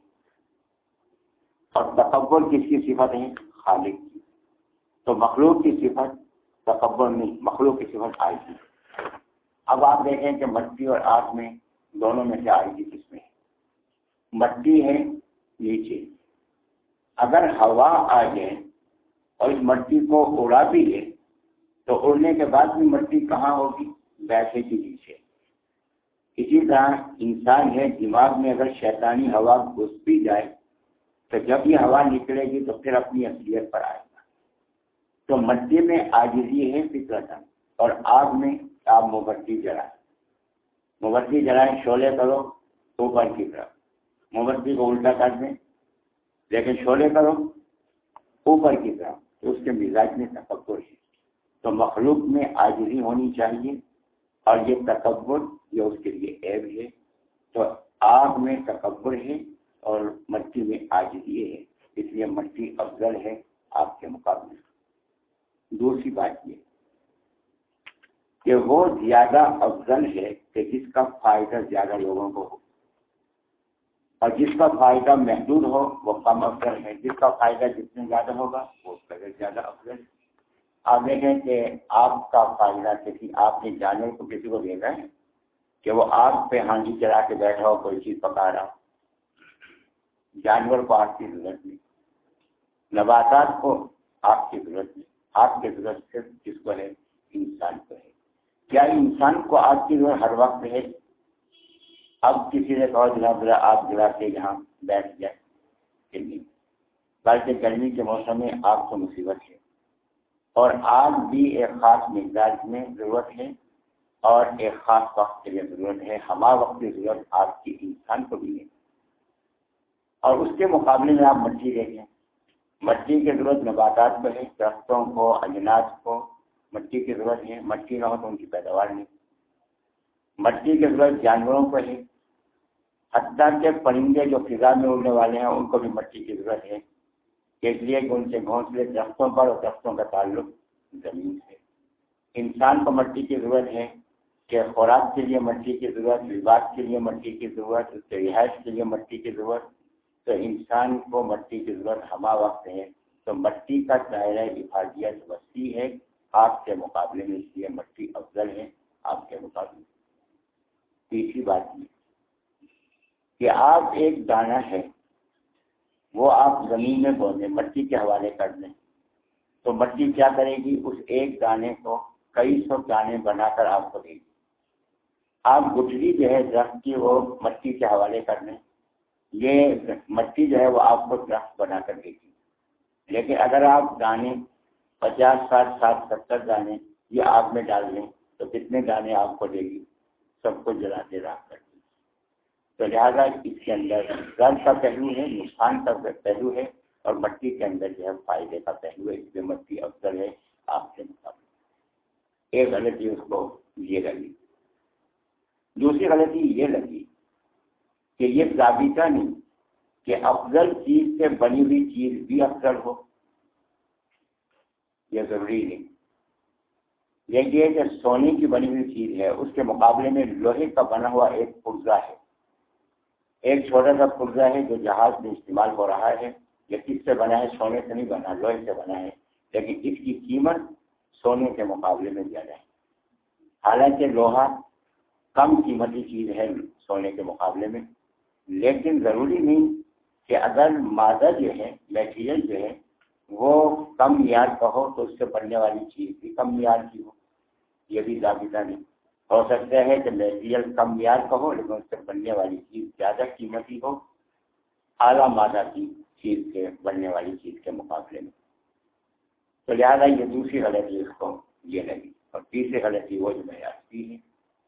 اور تکبر کس کی صفت ہے؟ خالق کی۔ تو مخلوق کی صفت تکبر نہیں، مخلوق کی صفت آئی تھی اب آپ دیکھیں کہ مٹی اور آگ میں دونوں میں سے آئی تھی کس میں۔ مٹی ہے، نیچے۔ اگر ہوا آ جائے اور اس مٹی کو اڑا بھی لے، تو اڑنے کے بعد بھی مٹی کہاں ہوگی؟ بیٹھے کے نیچے۔ اسی طرح انسان ہے، دماغ میں اگر شیطانی ہوا گھس بھی جائے، تو جب یہ ہوا نکلے گی تو پھر اپنی اصلیت پر آئے گا۔ تو مٹی میں آجزی ہے فطرت اور آگ میں آپ موبتی جلائیں موبتی جلائیں شعلے کرو اوپر کی طرف موبتی کو الٹا کر دیں، لیکن شعلے کرو اوپر کی طرف تو اس کے مزاج میں تکبر ہے۔ تو مخلوق میں آجری ہونی چاہیے اور یہ تکبر یہ اس کے لیے عیب ہے۔ تو آگ میں تکبر ہے اور مٹی میں آجری ہے۔ اس لیے مٹی افضل ہے آپ کے مقابلے۔ دوسری بات یہ کہ وہ زیادہ افضل ہے کہ جس کا فائدہ زیادہ لوگوں کو ہو۔ اور جس کا فائدہ محدود ہو، وہ کم افضل ہے۔ جس کا فائدہ جتنے زیادہ ہوگا، وہ زیادہ افضل ہے۔ آپ دیکھیں کہ آپ کا فائدہ کسی، آپ نے جانور کو کسی کو دیکھا ہے کہ وہ آگ پہ ہانڈی چلا کے بیٹھا ہو، کوئی چیز پکا رہا جانور کو آگ کی ضرورت نہیں۔ نباتات کو آگ کی ضرورت نہیں۔ آگ کی ضرورت صرف جس کو ہے؟ انسان کو ہے۔ کیا انسان کو آگ کی ضرورت ہر وقت ہے۔ اب کسی نے کہا جناب آپ جلا کے یہاں بیٹھ جائے کہ نہیں۔ بلکہ گرمی کے موسم میں آگ تو مصیبت ہے۔ اور آگ بھی ایک خاص مقدار میں ضرورت ہے۔ اور ایک خاص وقت کے لیے ضرورت ہے۔ ہما وقت کی ضرورت آگ کی انسان کو بھی ہے۔ اور اس کے مقابلے میں آپ مٹی دیکھیں۔ مٹی کی ضرورت نباتات کو ہے، درختوں کو اجناس کو مٹی کی ضرورت ہے، مٹی نہ ہو تو ان کی پیداوار نہیں۔ مٹی کی ضرورت جانوروں کو ہے۔ حتیٰ کے پرندے جو فضا میں اڑنے والے ہیں، ان کو بھی مٹی کی ضرورت ہے۔ اس لیے کہ ان سے گھونسلے درختوں پر اور درختوں کا تعلق زمین سے۔ انسان کو مٹی کی ضرورت ہے کہ خوراک کے لیے مٹی کی ضرورت لباس کے لیے مٹی کی ضرورت، اس کے رہائش کے لیے مٹی کی ضرورت۔ تو انسان کو مٹی کی ضرورت ہما وقت ہے۔ تو مٹی کا دائرہ افادیت وسیع ہے۔ آپ کے مقابلے میں اس لیے مٹی افضل ہے، آپ کے مقابلے تیسری بات یہ کہ آپ ایک دانہ ہے، وہ آپ زمین میں بو دیں مٹی کے حوالے کر دیں۔ تو مٹی کیا کرے گی؟ اس ایک دانے کو، کئی سو دانے بنا کر آپ کو دے گی۔ آپ گٹری جو ہے درخت کی، وہ مٹی کے حوالے کر دیں۔ یہ مٹی جو ہے، وہ آپ کو درخت بنا کر دے گی۔ لیکن اگر آپ دانے پچاس ساٹھ ساٹھ ستر دانے یہ آگ میں ڈال دیں تو کتنے دانے آپ کو دے گی؟ سب کو جلاتے راک کر تو لہٰذا اس کے اندر رنگ کا پہلو ہے، نقصان کا پہلو ہے اور مٹی کے اندر جو ہے فائدے کا پہلو ہے۔ اس میں مٹی افضل ہے، آپ کے مقابلے ایک غلطی اس کو یہ لگی۔ دوسری غلطی یہ لگی کہ یہ ضابطہ نہیں کہ افضل چیز سے بنی ہوئی چیز بھی افضل ہو۔ یہ ضروری نہیں۔ یہ کہ سونے کی بنی ہوئی چیز ہے، اس کے مقابلے میں لوہے کا بنا ہوا ایک پرزا ہے۔ ایک چھوٹا سا پرزا ہے جو جہاز میں استعمال ہو رہا ہے، یہ کس سے بنا ہے؟ سونے سے نہیں بنا، لوہے سے بنا ہے۔ لیکن اس کی قیمت سونے کے مقابلے میں زیادہ ہے۔ حالانکہ لوہا کم قیمتی چیز ہے سونے کے مقابلے میں، لیکن ضروری نہیں کہ اگر مادہ جو ہے میٹیریل جو ہے وہ کم معیار کا ہو تو اس سے بننے والی چیز بھی کم معیار کی ہو۔ یہ بھی ضابطہ نہیں۔ ہو سکتا ہے کہ میٹیریل کم معیار کا ہو لیکن اس سے بننے والی چیز زیادہ قیمتی ہو۔ اعلیٰ مادہ کی چیز کے بننے والی چیز کے مقابلے میں۔ تو لہٰذا یہ دوسری غلطی اس کو یہ لگی۔ اور تیسری غلطی وہ جو میں آتی ہے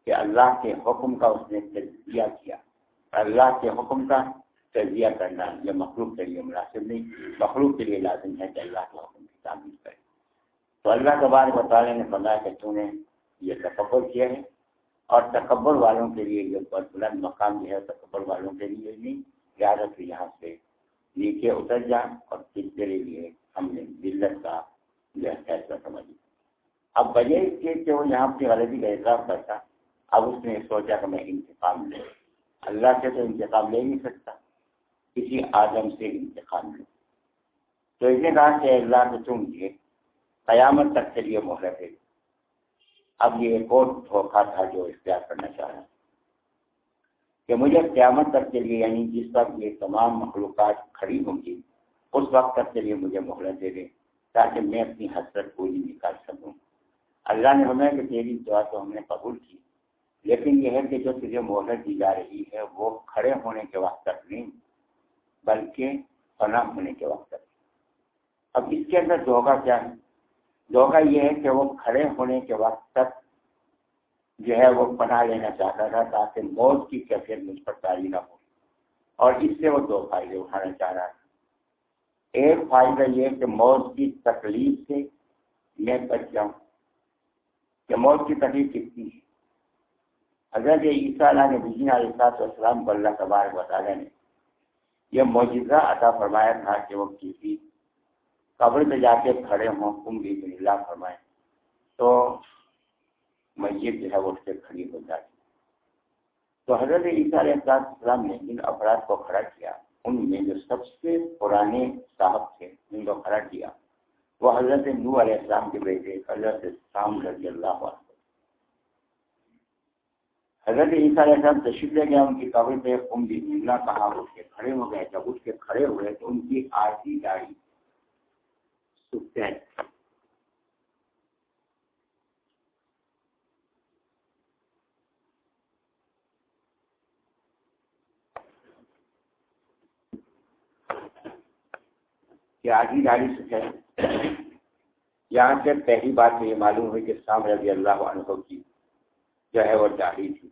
کہ اللہ کے حکم کا اس نے تجزیہ کیا۔ اللہ کے حکم کا تجزیہ کرنا یہ مخلوق کے لیے مناسب نہیں، مخلوق کے لیے لازم ہے کہ اللہ کے حکم کی تعمیر کرے۔ تو اللہ کے بعد بطالے نے بتایا کہ تو نے یہ تکبر کیا ہے اور تکبر والوں کے لیے یہ بہت بلند مقام جو ہے، تکبر والوں کے لیے نہیں، زیادہ یہاں سے نیچے اتر جا اور پھر تیرے لیے ہم نے دلت کا فیصلہ سمجھ اب وجہ اس کے کہ وہ یہاں کی غلطی کا اعتراف کرتا، اب اس نے سوچا کہ میں انتقام لوں۔ اللہ سے تو انتقام لے نہیں سکتا۔ کسی آدم سے انتقام لوں تو اس نے کہا کہ اللہ کو تم یہ قیامت تک کے لیے محرت ہے۔ اب یہ ایک اور دھوکھا تھا جو اختیار کرنا چاہ رہا کہ مجھے قیامت تک کے لیے یعنی جس وقت یہ تمام مخلوقات کھڑی ہوں گی، اس وقت تک کے لیے مجھے مہلت دے دیں تاکہ میں اپنی حسرت پوری نکال سکوں۔ اللہ نے ہمیں کہ تیری دعا تو ہم نے قبول کی، لیکن یہ ہے کہ جو تجھے مہلت دی جا رہی ہے، وہ کھڑے ہونے کے وقت تک نہیں۔ بلکہ فنا ہونے کے وقت تک۔ اب اس کے اندر دھوکہ کیا ہے؟ دھوکہ یہ ہے کہ وہ کھڑے ہونے کے وقت تک جو ہے وہ پناہ لینا چاہتا تھا تاکہ موت کی کیفیت مجھ پر تاری نہ ہو۔ اور اس سے وہ دو فائدے اٹھانا چاہ رہا تھا۔ ایک فائدہ یہ کہ موت کی تکلیف سے میں بچ جاؤں۔ کہ موت کی تکلیف کتنی ہے؟ حضرت عیسیٰ اللہ نے بجین علیہ جی السلام کو اللہ تبارک وطالعہ نے یہ معجزہ عطا فرمایا تھا کہ وہ کسی قبر میں جا کے کھڑے ہوں کم بھی اللہ فرمائے تو مسجد جو ہے وہ اس سے کھڑی ہو جاتی۔ تو حضرت عیسیٰ علیہ السلام نے جن افراد کو کھڑا کیا۔ ان میں جو سب سے پرانے صاحب تھے جن کو کھڑا کیا۔ وہ حضرت نو علیہ السلام کے بیٹے، حضرت شام رضی اللہ عنہ۔ حضرت عیسیٰ علیہ السلام تشریف لے گیا ان کی قبر پہ ان کی جملہ کہاں اٹھ کے کھڑے ہو گئے، جب اٹھ کے کھڑے ہوئے تو ان کی آرتی داڑھی سکتے کہ آدھی داڑھی سفید یہاں سے پہلی بات تو یہ معلوم ہوئی کہ سام رضی اللہ عنہ کی جو ہے وہ داڑھی تھی۔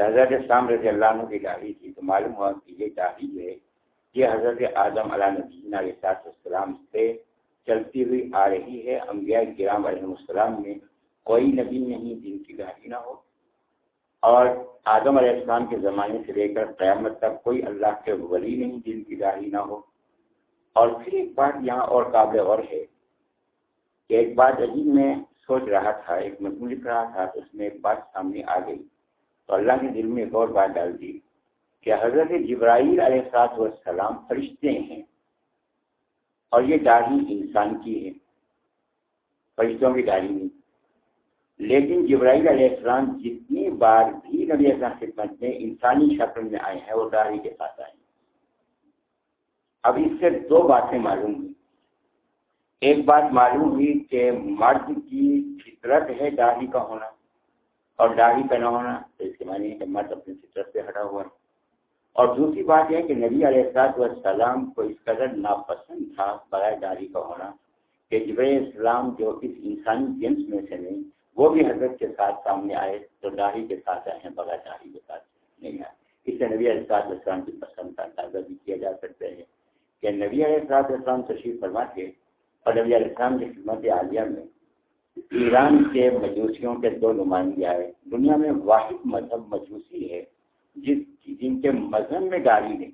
کہ حضرت شام رضی اللہ عنہ کی داڑھی تھی تو معلوم ہوا کہ یہ داڑھی جو ہے، یہ حضرت اعظم علیہ نبی علیہ السلام سے چلتی ہوئی آ رہی ہے۔ انبیاء کرام علیہ السلام میں کوئی نبی نہیں جن کی داڑھی نہ ہو۔ اور آدم علیہ السلام کے زمانے سے لے کر قیامت تک کوئی اللہ کے ولی نہیں جن کی داڑھی نہ ہو۔ اور پھر ایک بات یہاں اور قابل غور ہے کہ ایک بات عجیب میں سوچ رہا تھا، ایک مضمون لکھ رہا تھا، تو اس میں ایک بات سامنے آ گئی۔ تو اللہ نے دل میں ایک اور بات ڈال دی کہ حضرت جبرائیل علیہ سات والسلام فرشتے ہیں اور یہ داڑھی انسان کی ہے، فرشتوں کی داڑھی نہیں۔ لیکن جبرائیل علیہ السلام جتنی بار بھی نبی اعظم خدمت میں انسانی شکل میں آئے ہیں، وہ داڑھی کے ساتھ آئے ہیں۔ اب اس سے دو باتیں معلوم ہوئی۔ ایک بات معلوم ہوئی کہ مرد کی فطرت ہے داڑھی کا ہونا۔ اور داڑھی کا ہونا، تو اس کے معنی ہے کہ مرد اپنی فطرت سے ہٹا ہوا ہے۔ اور دوسری بات یہ کہ نبی علیہ السلاط والسلام کو اس قدر ناپسند تھا بغیر داڑھی کا ہونا، کہ جب اسلام جو اس انسانی جنس میں سے نہیں، وہ بھی حضرت کے ساتھ سامنے آئے تو داڑھی کے ساتھ آئے ہیں، بغیر داڑھی کے ساتھ نہیں آئے۔ اس سے نبی علیہ السلاط والسلام کی پسند کا اندازہ بھی کیا جا سکتا ہے کہ نبی علیہ السلاط اسلام تشریف فرما کے اور نبی علیہ السلام کی خدمت عالیہ میں ایران کے مجوسیوں کے دو نمائندے آئے۔ دنیا میں واحد مذہب مجوسی ہے، جس جن کے مذہب میں گاڑی نہیں۔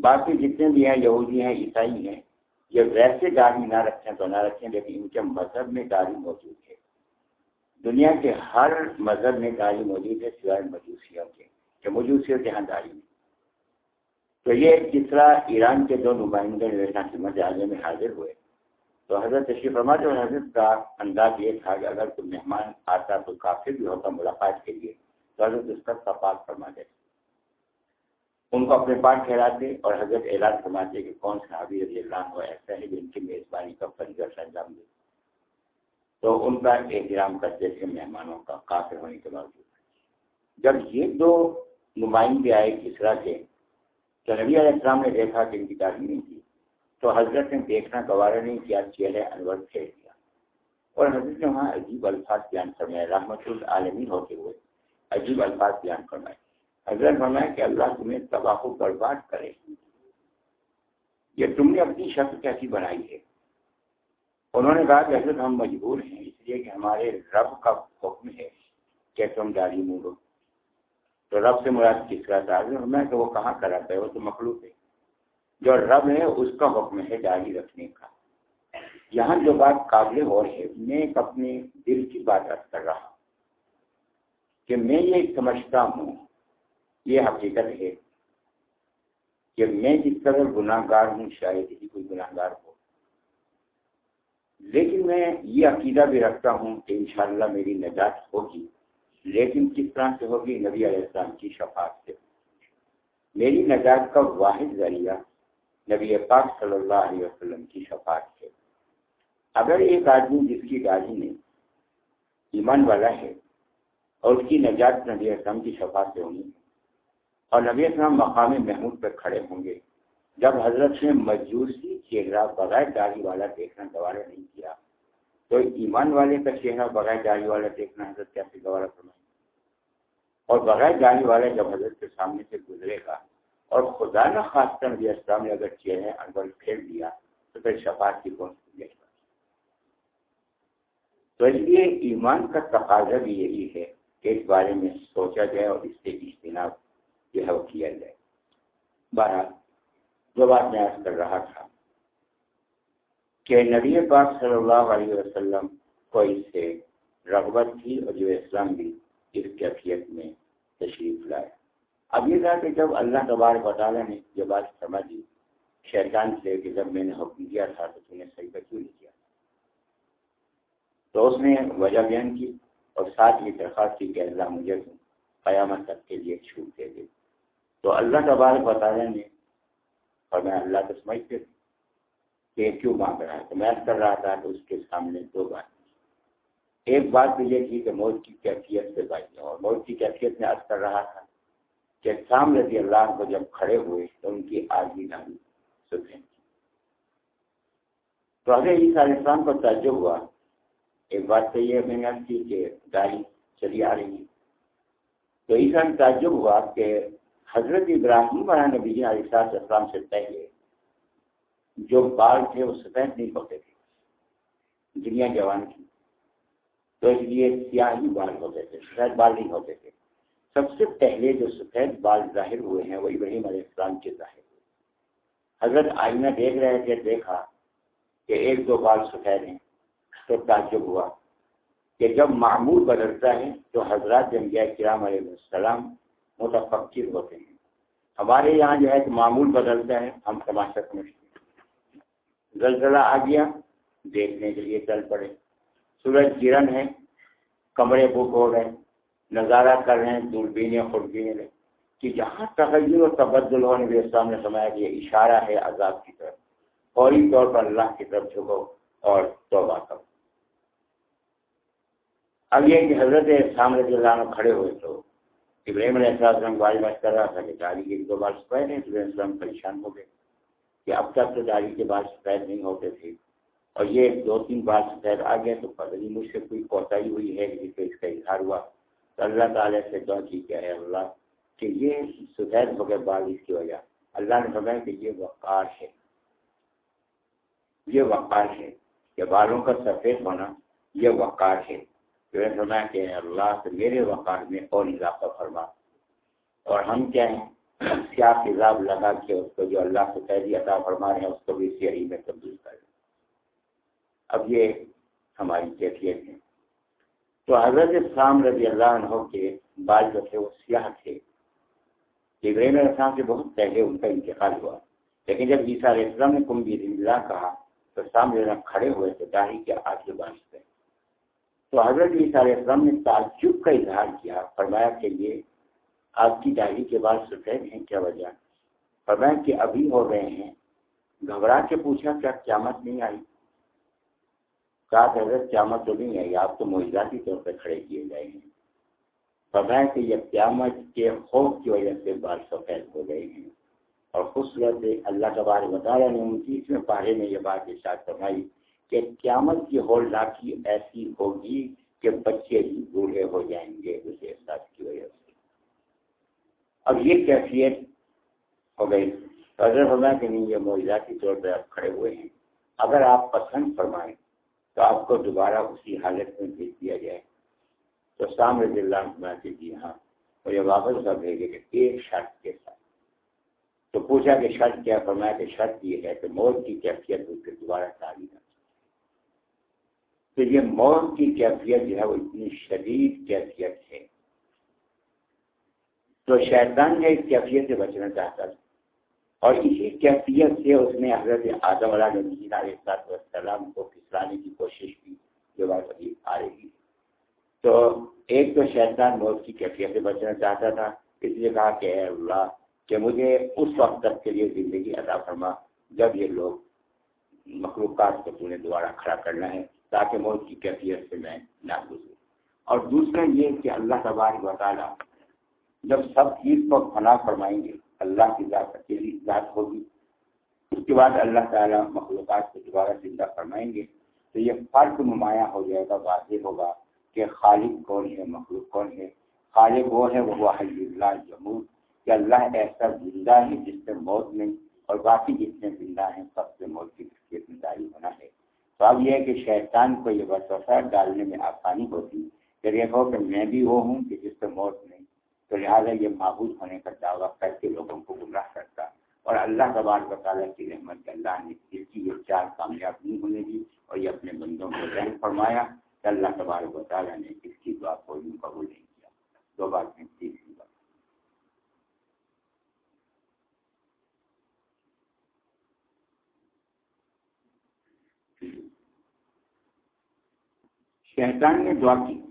باقی جتنے بھی ہیں، یہودی ہیں، عیسائی ہیں، یہ ویسے گاڑی نہ رکھیں تو نہ رکھیں، لیکن ان کے مذہب میں گاڑی موجود ہے۔ دنیا کے ہر مذہب میں گاڑی موجود ہے، سوائے مجوسیوں کے، کہ مجوسیوں کے یہاں گاڑی نہیں۔ تو یہ تیسرا ایران کے دو نمائندے خدمت اعظم میں حاضر ہوئے۔ تو حضرت تشریف فرما جو حضرت کا انداز یہ تھا کہ اگر کوئی مہمان آتا تو کافی بھی ہوتا ملاقات کے لیے، تو حضرت اس کا سپاٹ فرما دے۔ ان کو اپنے پاس ٹھہراتے اور حضرت اعلان فرماتے کہ کون سا حبی رضی اللہ عنہ ایسا ہے جن کی میزبانی کا فریضہ سر انجام دے۔ تو ان کا احترام کرتے تھے مہمانوں کا، کافر ہونے کے باوجود۔ جب یہ دو نمائندے آئے کسرا کے، تو نبی علیہ السلام نے دیکھا کہ ان کی تعلیم نہیں تھی۔ تو حضرت نے دیکھنا گوارا نہیں کیا، چہرے انور پھیر دیا۔ اور حضرت نے وہاں عجیب الفاظ بیان فرمائے، رحمت العالمین ہوتے ہوئے عجیب الفاظ بیان فرمائے۔ حضرت فرمایا کہ اللہ تمہیں تباہ و برباد کرے۔ یہ تم نے اپنی شخص کیسی بنائی ہے؟ انہوں نے کہا کہ حضرت ہم مجبور ہیں، اس لیے کہ ہمارے رب کا حکم ہے کہ تم جاری مورو تو رب سے مراد کس کا تعلق میں کہ وہ کہاں کراتا ہے وہ تو مخلوق ہے۔ جو رب ہے اس کا حکم ہے جاری رکھنے کا۔ یہاں جو بات قابل اور ہے میں ایک اپنے دل کی بات رکھ کر رہا۔ کہ میں یہ سمجھتا ہوں، یہ حقیقت ہے کہ میں جس قدر گناہ گار ہوں، شاید ہی کوئی گناہ گار ہو۔ لیکن میں یہ عقیدہ بھی رکھتا ہوں کہ انشاءاللہ میری نجات ہوگی۔ لیکن کس طرح سے ہوگی؟ نبی علیہ السلام کی شفاعت سے۔ میری نجات کا واحد ذریعہ نبی پاک صلی اللہ علیہ وسلم کی شفاعت سے۔ اگر ایک آدمی جس کی گاڑی میں ایمان والا ہے اور اس کی نجات نبی اسلام کی شفاعت سے ہونی اور نبی اسلام مقام محمود پہ کھڑے ہوں گے، جب حضرت نے مجوسی چہرہ بغیر داڑھی والا دیکھنا گوارا نہیں کیا، تو ایمان والے کا چہرہ بغیر داڑھی والا دیکھنا حضرت کیسے گوارا فرمائے؟ اور بغیر داڑھی والے جب حضرت کے سامنے سے گزرے گا اور خدا نہ خاص کر نبی اسلام نے اگر چہرے اندر پھیر دیا، تو پھر شفاعت کی کون سی تو اس لیے ایمان کا تقاضا بھی یہی ہے کہ اس بارے میں سوچا جائے اور اس سے اجتناب جو ہے وہ کیا جائے۔ بارہ جو بات میں آج کر رہا تھا کہ نبی پاک صلی اللہ علیہ وسلم کو اس سے رغبت تھی اور جو اسلام بھی اس کیفیت میں تشریف لائے۔ اب یہ تھا کہ جب اللہ تبار بطالہ نے یہ بات سمجھی شیطان سے کہ جب میں نے حکم دیا تھا تو تم نے صحیح کیوں نہیں کیا؟ تو اس نے وجہ بیان کی اور ساتھ یہ درخواست کی کہ اللہ مجھے قیامت تک کے لیے چھوٹ دے دے۔ تو اللہ تبارک بطالہ نے اور میں اللہ کو سمجھتے تھے کہ کیوں مانگ رہا ہے؟ تو میں کر رہا تھا تو اس کے سامنے دو بات۔ ایک بات تو یہ تھی کہ موت کی کیفیت سے بھائی، اور موت کی کیفیت میں عرض کر رہا تھا کہ شام رضی اللہ کو جب کھڑے ہوئے تو ان کی آگی نامی سکھیں تو اگر عیسیٰ علیہ السلام کو تعجب ہوا۔ ایک بات تو یہ میں نے کی کہ گاڑی چلی آ رہی ہے۔ تو عیسیٰ نے تعجب ہوا کہ حضرت ابراہیم علیہ نبی علیہ السلام سے پہلے جو بال تھے وہ سفید نہیں ہوتے تھے۔ دنیا جوان کی تو اس لیے سیاہی بال ہوتے تھے، سفید بال نہیں ہوتے تھے۔ سب سے پہلے جو سفید بال ظاہر ہوئے ہیں وہ ابراہیم علیہ السلام کے ظاہر ہوئے حضرت آئینہ دیکھ رہے تھے، دیکھا کہ ایک دو بال سفید ہیں۔ تو تعجب ہوا کہ جب معمول بدلتا ہے تو حضرات جنگیہ کرام علیہ السلام متفقر ہوتے ہیں۔ ہمارے یہاں جو ہے کہ معمول بدلتا ہے، ہم تماشا سمجھتے ہیں۔ زلزلہ آ گیا، دیکھنے کے لیے چل پڑے۔ سورج گرن ہے، کمرے بک ہو گئے۔ نظارہ کر رہے ہیں دوربین خوربین کہ جہاں تغیر و تبدل ہونے کے سامنے سمایا کہ یہ اشارہ ہے عذاب کی طرف۔ فوری طور پر اللہ کی طرف جھکو اور توبہ کرو۔ اب یہ کہ حضرت سامنے کے اللہ عنہ کھڑے ہوئے تو ابراہیم علیہ السلام باری بات کر رہا تھا کہ داڑھی کے دو بار سفید ہیں۔ ابراہیم السلام پریشان ہو گئے کہ اب تک تو داڑھی کے بعد سفید نہیں ہوتے تھے۔ اور یہ دو تین بار سفید آ گئے تو پتہ نہیں مجھ سے کوئی کوتاہی ہوئی ہے جس سے اس کا اظہار ہوا۔ اللہ تعالیٰ سے دعا کی کہ ہے اللہ کہ یہ سفید ہو گئے بال اس کی وجہ اللہ نے فرمایا کہ یہ وقار ہے۔ یہ وقار ہے۔ کہ بالوں کا سفید ہونا یہ وقار ہے۔ جو ہے فرمایا کہ اللہ سے میرے وقار میں اور اضافہ فرما۔ اور ہم کیا ہیں؟ کیا فضاب لگا کے اس کو جو اللہ سے قیدی عطا فرما رہے ہیں، اس کو بھی سیاحی میں تبدیل کریں اب یہ ہماری کیفیت ہے۔ تو حضرت شام رضی اللہ عنہ کے بال جو تھے وہ سیاہ تھے۔ ابراہیم علیہ السلام سے بہت پہلے ان کا انتقال ہوا۔ لیکن جب عیسیٰ علیہ السلام نے کم اللہ کہا، تو شام جو کھڑے ہوئے تھے داڑھی کے آگے بانچ پہ تو حضرت عیسیٰ علیہ السلام نے تعجب کا اظہار کیا، فرمایا کہ یہ آپ کی داڑھی کے بعد سفید ہیں، کیا وجہ؟ فرمایا کہ ابھی ہو رہے ہیں۔ گھبرا کے پوچھا، کیا قیامت نہیں آئی؟ کہا کہ حضرت قیامت تو نہیں آئی آپ تو معجزاتی طور پہ کھڑے کیے جائیں گے فرمایا کہ یہ قیامت کے خوف کی وجہ سے بال سفید ہو گئے ہیں۔ اور خوبصورت اللہ کا بار بتا رہے ہیں انتیس میں پارے میں یہ بات ارشاد فرمائی کہ قیامت کی ہول لاٹھی ایسی ہوگی کہ بچے ہی بوڑھے ہو جائیں گے اس احساس کی وجہ سے۔ اب یہ کیفیت ہو گئی۔ اگر ہوگا کہ نہیں، یہ معجزاتی طور پہ آپ کھڑے ہوئے ہیں۔ اگر آپ پسند فرمائیں تو آپ کو دوبارہ اسی حالت میں بھیج دیا جائے۔ تو سامنے اللہ کے جی ہاں اور یہ واپس کا بھیجے کہ ایک شرط کے ساتھ۔ تو پوچھا کہ شرط کیا، فرمایا کہ شرط یہ ہے کہ موت کی کیفیت اس کے دوبارہ تعلیم تو یہ موت کی کیفیت جو ہے وہ اتنی شدید کیفیت ہے۔ تو شیطان نے ایک کیفیت سے بچنا چاہتا تھا۔ اور اسی کیفیت سے اس نے حضرت آدم علیہ نبی علیہ السلام کو پھسلانے کی کوشش کی جو بات ابھی آ رہی تو ایک تو شیطان موت کی کیفیت سے بچنا چاہتا تھا، اس لیے کہا کہ اے اللہ، کہ مجھے اس وقت تک کے لیے زندگی عطا فرما، جب یہ لوگ مخلوقات کو پورے دوبارہ کھڑا کرنا ہے تاکہ موت کی کیفیت سے میں نہ گزروں اور دوسرا یہ کہ اللہ تبارک تعالیٰ جب سب چیز کو فنا فرمائیں گے اللہ کی ذات اکیلی ذات ہوگی۔ اس کے بعد اللہ تعالیٰ مخلوقات کو دوبارہ زندہ فرمائیں گے۔ تو یہ فرق نمایاں ہو جائے گا، واضح ہوگا کہ خالق کون ہے، مخلوق کون ہے۔ خالق وہ ہے، وہ اللہ جمہور کہ اللہ ایسا زندہ ہے جس سے موت نہیں، اور باقی جتنے زندہ ہیں، سب سے موت کی زندگی ہونا ہے۔ تو اب یہ ہے کہ شیطان کو یہ وسوسہ ڈالنے میں آسانی ہوتی کہ دیکھو کہ میں بھی وہ ہوں کہ جس سے موت نہیں تو لہٰذا یہ معبود ہونے کا دعویٰ کر کے لوگوں کو گمراہ کرتا اور اللہ تبار تعالیٰ کی رحمت اللہ نے اس کی یہ چار کامیاب نہیں ہونے دی اور یہ اپنے بندوں کو رحم فرمایا کہ اللہ تبارک و تعالیٰ نے اس کی دعا کو یوں قبول نہیں کیا۔ دو بات میں تیسری بات شہزان نے دعا کی۔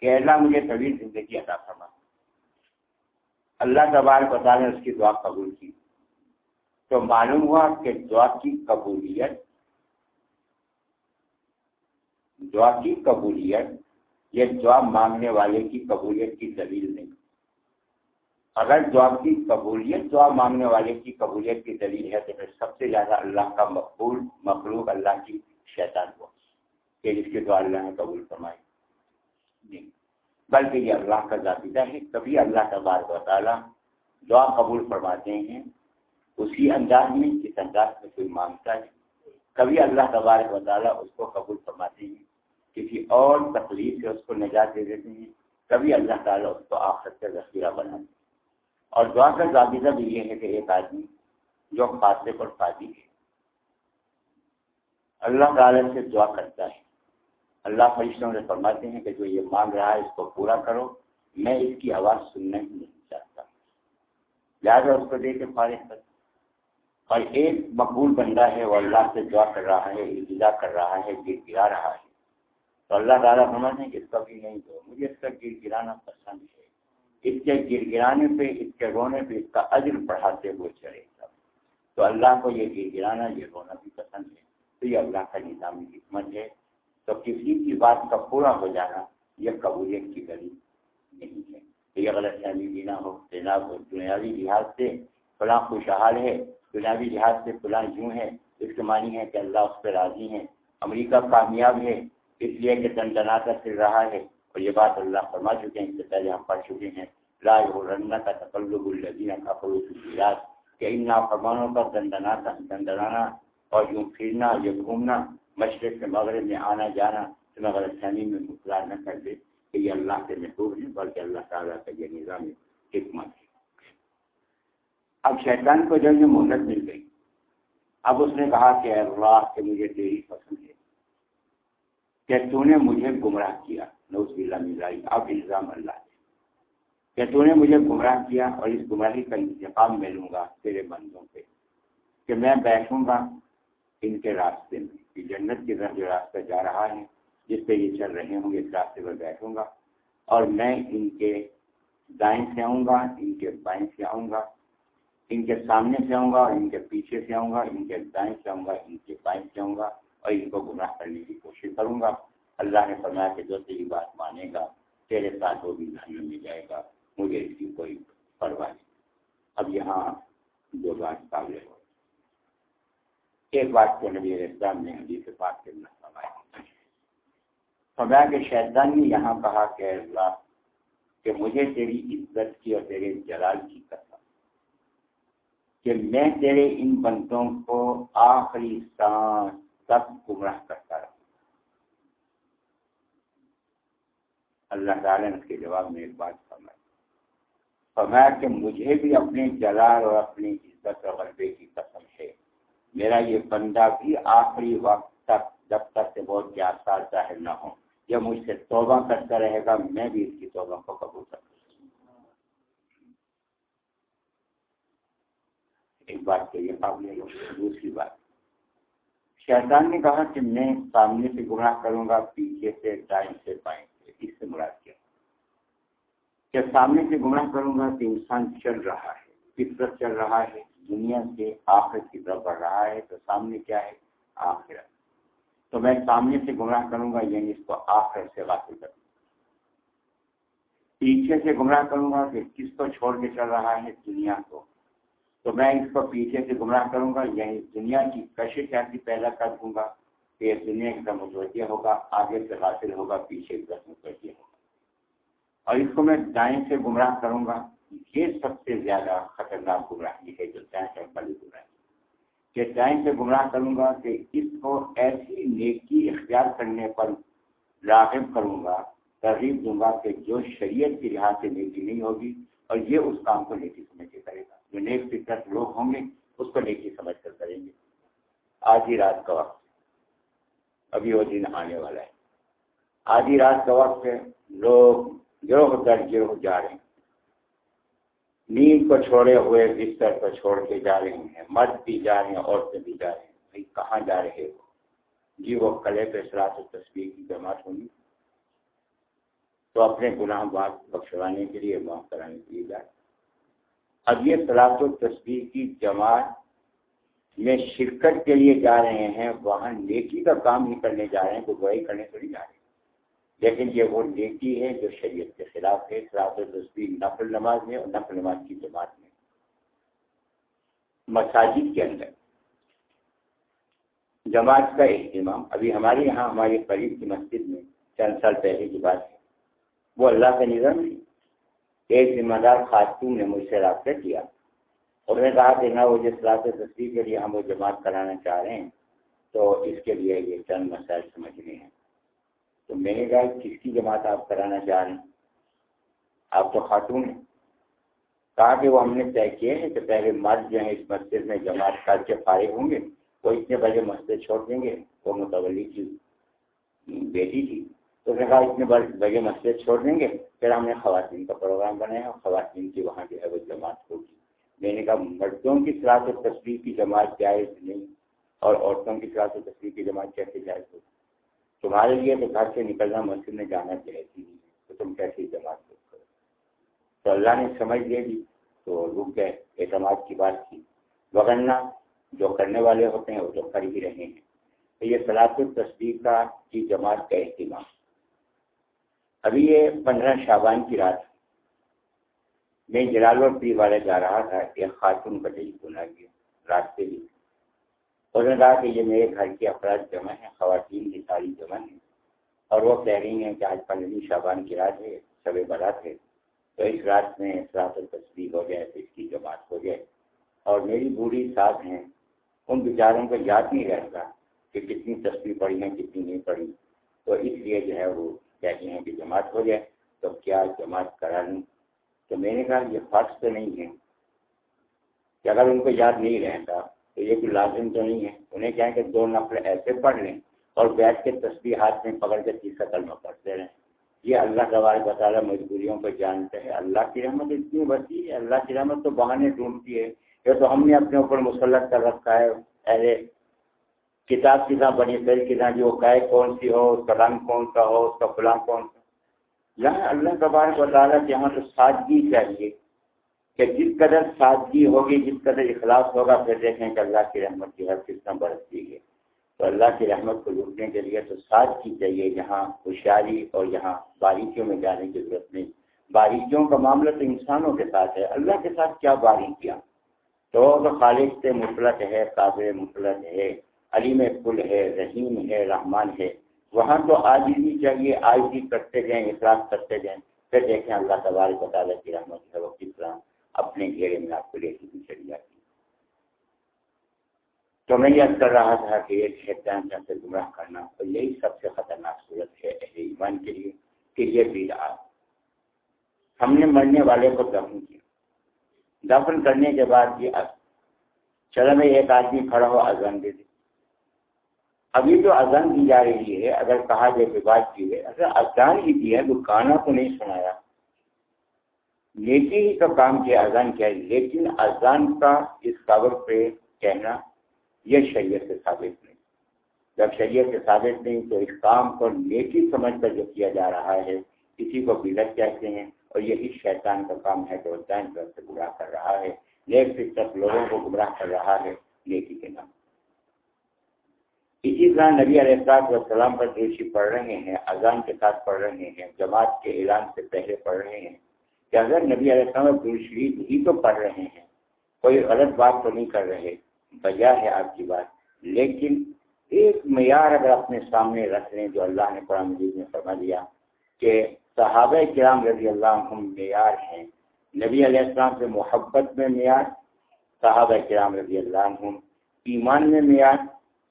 کہ اللہ مجھے طویل زندگی عطا فرما۔ اللہ تبارک و تعالیٰ نے اس کی دعا قبول کی۔ تو معلوم ہوا کہ دعا کی قبولیت، دعا کی قبولیت یہ دعا مانگنے والے کی قبولیت کی دلیل نہیں۔ اگر دعا کی قبولیت، دعا مانگنے والے کی قبولیت کی دلیل ہے، تو پھر سب سے زیادہ اللہ کا مقبول مخلوق اللہ کی شیطان ہو کہ جس کی دعا اللہ نے قبول فرمائی۔ جی۔ بلکہ یہ اللہ کا ذاتیہ ہے کبھی اللہ کا بار و تعالیٰ دعا قبول فرماتے ہیں۔ اسی انداز میں جس انداز میں کوئی مانگتا ہے۔ کبھی اللہ تبارک و تعالیٰ اس کو قبول فرماتے ہیں، کسی اور تکلیف سے اس کو نجات دے دیتے ہیں۔ کبھی اللہ تعالیٰ اس کو آخر سے ذخیرہ بنا اور دعا کا ضابطہ بھی یہ ہے کہ ایک آدمی جو خاصے پر فادی ہے۔ اللہ تعالیٰ سے دعا کرتا ہے۔ اللہ فرشتوں سے فرماتے ہیں کہ جو یہ مانگ رہا ہے اس کو پورا کرو، میں اس کی آواز سننا ہی نہیں چاہتا۔ لہٰذا اس کو دے کے فارغ کر اور ایک مقبول بندہ ہے، وہ اللہ سے دعا کر رہا ہے، التجا کر رہا ہے گر گرا رہا ہے۔ تو اللہ تعالیٰ سمجھتے ہیں کہ اس کا بھی نہیں دو، مجھے اس کا گر گرانا پسند ہے۔ اس کے گر گرانے پہ، اس کے رونے پہ اس کا عجر بڑھاتے ہوئے چڑھے گا تو اللہ کو یہ گر گرانا یہ رونا بھی پسند ہے۔ تو یہ اللہ کا نظامی حکمت ہے۔ تو کسی کی بات کا پورا ہو جانا یہ قبولیت کی گلی نہیں ہے۔ تو یہ غلط فہمی بھی نہ ہو، جناب، دنیاوی لحاظ سے فلاں خوشحال ہے، دنیاوی لحاظ سے فلاں یوں ہے، اس کے معنی ہے کہ اللہ اس پہ راضی ہیں امریکہ کامیاب ہے، اس لیے کہ دن دناتا پھر رہا ہے۔ اور یہ بات اللہ فرما چکے ہیں، اس سے پہلے ہم پڑھ چکے ہیں۔ راج ہو رنگا کا تقلب الدین کا فروغ کہ ان نافرمانوں کا دن دناتا دن دنانا اور یوں پھرنا یہ گھومنا۔ مشرق سے مغرب میں آنا جانا تو غلط فہمی میں مقرر نہ کر دے کہ یہ اللہ سے محبوب نہیں بلکہ اللہ تعالیٰ کا یہ نظام حکمت ہے۔ اب شیطان کو جب یہ مہلت مل گئی۔ اب اس نے کہا کہ اللہ کہ مجھے تیری پسند ہے۔ کہ تو نے مجھے گمراہ کیا۔ نوز بلّہ ملائی اب الزام اللہ کہ تو نے مجھے گمراہ کیا اور اس گمراہی کا انتقام میں لوں گا تیرے بندوں پہ۔ کہ میں بیٹھوں گا ان کے راستے میں۔ کہ جنت کی طرف جو راستہ جا رہا ہے، جس پہ یہ چل رہے ہوں گے، اس راستے پر بیٹھوں گا اور میں ان کے دائیں سے آؤں گا، ان کے بائیں سے آؤں گا، ان کے سامنے سے آؤں گا ان کے پیچھے سے آؤں گا، ان کے دائیں سے آؤں گا، ان کے بائیں سے آؤں گا اور ان کو گمراہ کرنے کی کوشش کروں گا۔ اللہ نے فرمایا کہ جو تیری بات مانے گا، تیرے ساتھ وہ بھی دھن میں جائے گا، مجھے اس کی کوئی پرواہ نہیں۔ اب یہاں دو بات قابل ہو ایک بات کو نبی اسلام نے حدیث سے بات کرنا فرمایا۔ فرمایا کہ شیطان نے یہاں کہا کہ اللہ، کہ مجھے تیری عزت کی اور تیرے جلال کی قسم، کہ میں تیرے ان بندوں کو آخری سانس سب گمراہ کرتا رہا اللہ تعالیٰ نے اس کے جواب میں ایک بات فرمائی۔ فرمایا کہ مجھے بھی اپنے جلال اور اپنی عزت اور غلبے کی قسم ہے۔ میرا یہ بندہ بھی آخری وقت تک جب تک کہ بہت کے آثار ظاہر نہ ہوں یہ مجھ سے توبہ کرتا رہے گا، میں بھی اس کی توبہ کو قبول کروں ایک بات تو یہ قابل دوسری بات۔ شیطان نے کہا کہ میں سامنے سے گمراہ کروں گا، پیچھے سے ٹائم سے پائیں سے، اس سے مراد کیا؟ کہ سامنے سے گمراہ کروں گا کہ انسان چل رہا ہے، فطرت چل رہا ہے دنیا سے آخرت کی طرف بڑھ رہا ہے تو سامنے کیا ہے؟ آخرت۔ تو میں سامنے سے گمراہ کروں گا یعنی اس کو آخرت سے غافل کروں گا۔ پیچھے سے گمراہ کروں گا کہ کس کو چھوڑ کے چل رہا ہے دنیا کو۔ تو میں اس کو پیچھے سے گمراہ کروں گا یعنی دنیا کی کشش ایسی پیدا کر دوں گا کہ دنیا ایک دم متوجہ ہوگا، آگے سے حاصل ہوگا، پیچھے ایک دم متوجہ ہوگا۔ اور اس کو میں دائیں سے گمراہ کروں گا یہ سب سے زیادہ خطرناک گمراہی ہے جو دائیں سے بڑی گمراہی کہ دائیں سے گمراہ کروں گا کہ اس کو ایسی نیکی اختیار کرنے پر راغب کروں گا، ترغیب دوں گا کہ جو شریعت کی لحاظ سے نیکی نہیں ہوگی اور یہ اس کام کو نیکی سمجھ کے کرے گا۔ جو نیک فکر لوگ ہوں گے، اس کو نیکی سمجھ کر کریں گے۔ آدھی رات کا وقت ابھی وہ دن آنے والا ہے۔ آدھی رات کا وقت لوگ گروہ در گروہ جا رہے ہیں۔ نیند کو چھوڑے ہوئے بستر کو چھوڑ کے جا رہے ہیں مرد بھی جا رہے ہیں، عورتیں بھی جا رہے ہیں۔ بھائی، کہاں جا رہے ہو؟ جی وہ کلے پہ سراط و تصویر کی جماعت ہوں گی۔ تو اپنے گناہ بات بخشوانے کے لیے، معاف کرانے کے لیے جائے اب یہ سلاط و تصویر کی جماعت میں شرکت کے لیے جا رہے ہیں، وہاں نیکی کا کام ہی کرنے جا رہے ہیں تو وہی کرنے تو نہیں جا رہے لیکن یہ وہ نیکی ہے جو شریعت کے خلاف ہے سلاط و نفل نماز میں اور نفل نماز کی جماعت میں۔ مساجد کے اندر جماعت کا اہتمام، ابھی ہمارے یہاں، ہمارے قریب کی مسجد میں چند سال پہلے کی بات ہے۔ وہ اللہ کا نظام نہیں ایک ذمہ دار خاتون نے مجھ سے رابطہ کیا۔ اور نے کہا کہ نہ، وہ جس رات تصویر کے لیے ہم وہ جماعت کرانا چاہ رہے ہیں، تو اس کے لیے یہ چند مسائل سمجھنے ہیں۔ تو میں نے کہا، کس کی جماعت آپ کرانا چاہ رہے ہیں؟ آپ تو خاتون ہیں۔ کہا کہ وہ ہم نے طے کیے ہیں کہ پہلے مرد جو ہیں اس مسجد میں جماعت کر کے فارغ ہوں گے۔ وہ اتنے بجے مسجد چھوڑ دیں گے۔ وہ متولی کی بیٹی تھی۔ تو نے کہا، اتنے بجے مسجد چھوڑ دیں گے۔ پھر ہم نے خواتین کا پروگرام بنایا۔ خواتین کی وہاں جو ہے وہ جماعت ہوگی۔ میں نے کہا، مردوں کی سلاط و تصویر کی جماعت جائز نہیں اور عورتوں کی سلاط و تصویر کی جماعت کیسے جائز ہوگی؟ تمہارے لیے تو گھر سے نکلنا مسجد میں جانا جائز ہی نہیں تو تم کیسی جماعت کرو؟ تو اللہ نے سمجھ لے لی، تو رک گئے، اعتماد کی بات کی۔ وغیرہ جو کرنے والے ہوتے ہیں، وہ تو کر ہی رہے ہیں۔ تو یہ سلاط و کا کی جماعت کا اہتمام۔ ابھی یہ پندرہ شابان کی رات میں جلال اور پی والے جا رہا تھا، ایک خاتون کا دل گنا گیا راستے بھی انہوں نے کہا کہ یہ میرے گھر کے افراد جمع ہیں، خواتین کی ساری جمع ہیں۔ اور وہ کہہ رہی ہیں کہ آج پندرہویں شابان کی رات ہے سب برات ہے۔ تو اس رات میں سرات تصویر ہو جائے تو اس کی جماعت ہو جائے اور میری بوڑھی ساتھ ہیں، ان بیچاروں کو یاد نہیں رہتا کہ کتنی تصویر پڑی ہیں، کتنی نہیں پڑی تو اس لیے جو ہے وہ کہتے ہیں کہ جماعت ہو جائے۔ تو کیا جماعت کرا لوں؟ تو میں نے کہا یہ فرض تو نہیں ہے کہ اگر ان کو یاد نہیں رہتا تو یہ کوئی لازم تو نہیں ہے۔ انہیں کیا ہے کہ دو نفر ایسے پڑھ لیں اور بیٹھ کے تصویر ہاتھ میں پکڑ کے تیسرا کلمہ پڑھتے رہیں۔ یہ اللہ کا بتا رہا مجبوریوں کو جانتے ہیں۔ اللہ کی رحمت اتنی وسیع ہے، اللہ کی رحمت تو بہانے ڈھونڈتی ہے۔ یہ تو ہم نے اپنے اوپر مسلط کر رکھا ہے۔ پہلے کتاب کتاب بنی پھر کتاب جو قید کون سی ہو، اس کا رنگ کون سا ہو، اس کا فلاں کون سا۔ یہاں اللہ تبارک بتا رہا کہ یہاں تو سادگی چاہیے۔ کہ جس قدر سادگی ہوگی، جس قدر اخلاص ہوگا، پھر دیکھیں کہ اللہ کی رحمت کی ہر کتنا برستی ہے۔ تو اللہ کی رحمت کو لوٹنے کے لیے تو سادگی چاہیے، یہاں ہوشیاری اور یہاں باریکیوں میں جانے کی ضرورت نہیں۔ باریکیوں کا معاملہ تو انسانوں کے ساتھ ہے۔ اللہ کے ساتھ کیا باریکیاں؟ تو خالق سے مفلت ہے، قابل مفلت ہے، علیم کل ہے، رحیم ہے، رحمان ہے۔ وہاں تو آج ہی چاہیے آج ہی کرتے جائیں اخلاق کرتے جائیں۔ پھر دیکھیں اللہ تبارک تعالیٰ کی رحمت ہے، وہ کس طرح اپنے گھیرے میں آپ کو لے کے چلی جاتی تو میں یہ کر رہا تھا کہ ایک شیطان کا سے گمراہ کرنا تو یہی سب سے خطرناک صورت ہے اہل ایمان کے لیے کہ یہ بھی ہم نے مرنے والے کو دفن کیا۔ دفن کرنے کے بعد یہ چلو میں ایک آدمی کھڑا ہو اذان دے دی ابھی جو اذان دی جا رہی ہے، اگر کہا جائے کہ بات کی ہے۔ اگر اذان ہی دی ہے تو گانا کو نہیں سنایا۔ نیکی ہی کا کام کیا اذان کیا ہے لیکن اذان کا اس قابل پہ کہنا یہ شریعت سے ثابت نہیں۔ جب شریعت سے ثابت نہیں تو اس کام کو نیکی سمجھ کر جو کیا جا رہا ہے کسی کو بلت کہتے ہیں اور یہی شیطان کا کام ہے کہ وہ دائیں طرف سے گمراہ کر رہا ہے۔ نیک طرف لوگوں کو گمراہ کر رہا ہے نیکی کے نام۔ اسی طرح نبی علیہ السلاط والسلام پر دوشی پڑھ رہے ہیں، اذان کے ساتھ پڑھ رہے ہیں، جماعت کے اعلان سے پہلے پڑھ رہے ہیں کہ اگر نبی علیہ السلام دوسری ہی تو پڑھ رہے ہیں، کوئی غلط بات تو نہیں کر رہے، بجا ہے آپ کی بات۔ لیکن ایک معیار اگر اپنے سامنے رکھ لیں، جو اللہ نے قرآن مجید میں فرما دیا کہ صحابہ کرام رضی اللہ عنہ معیار ہیں۔ نبی علیہ السلام سے محبت میں معیار، صحابہ کرام رضی اللہ عنہ ایمان میں معیار،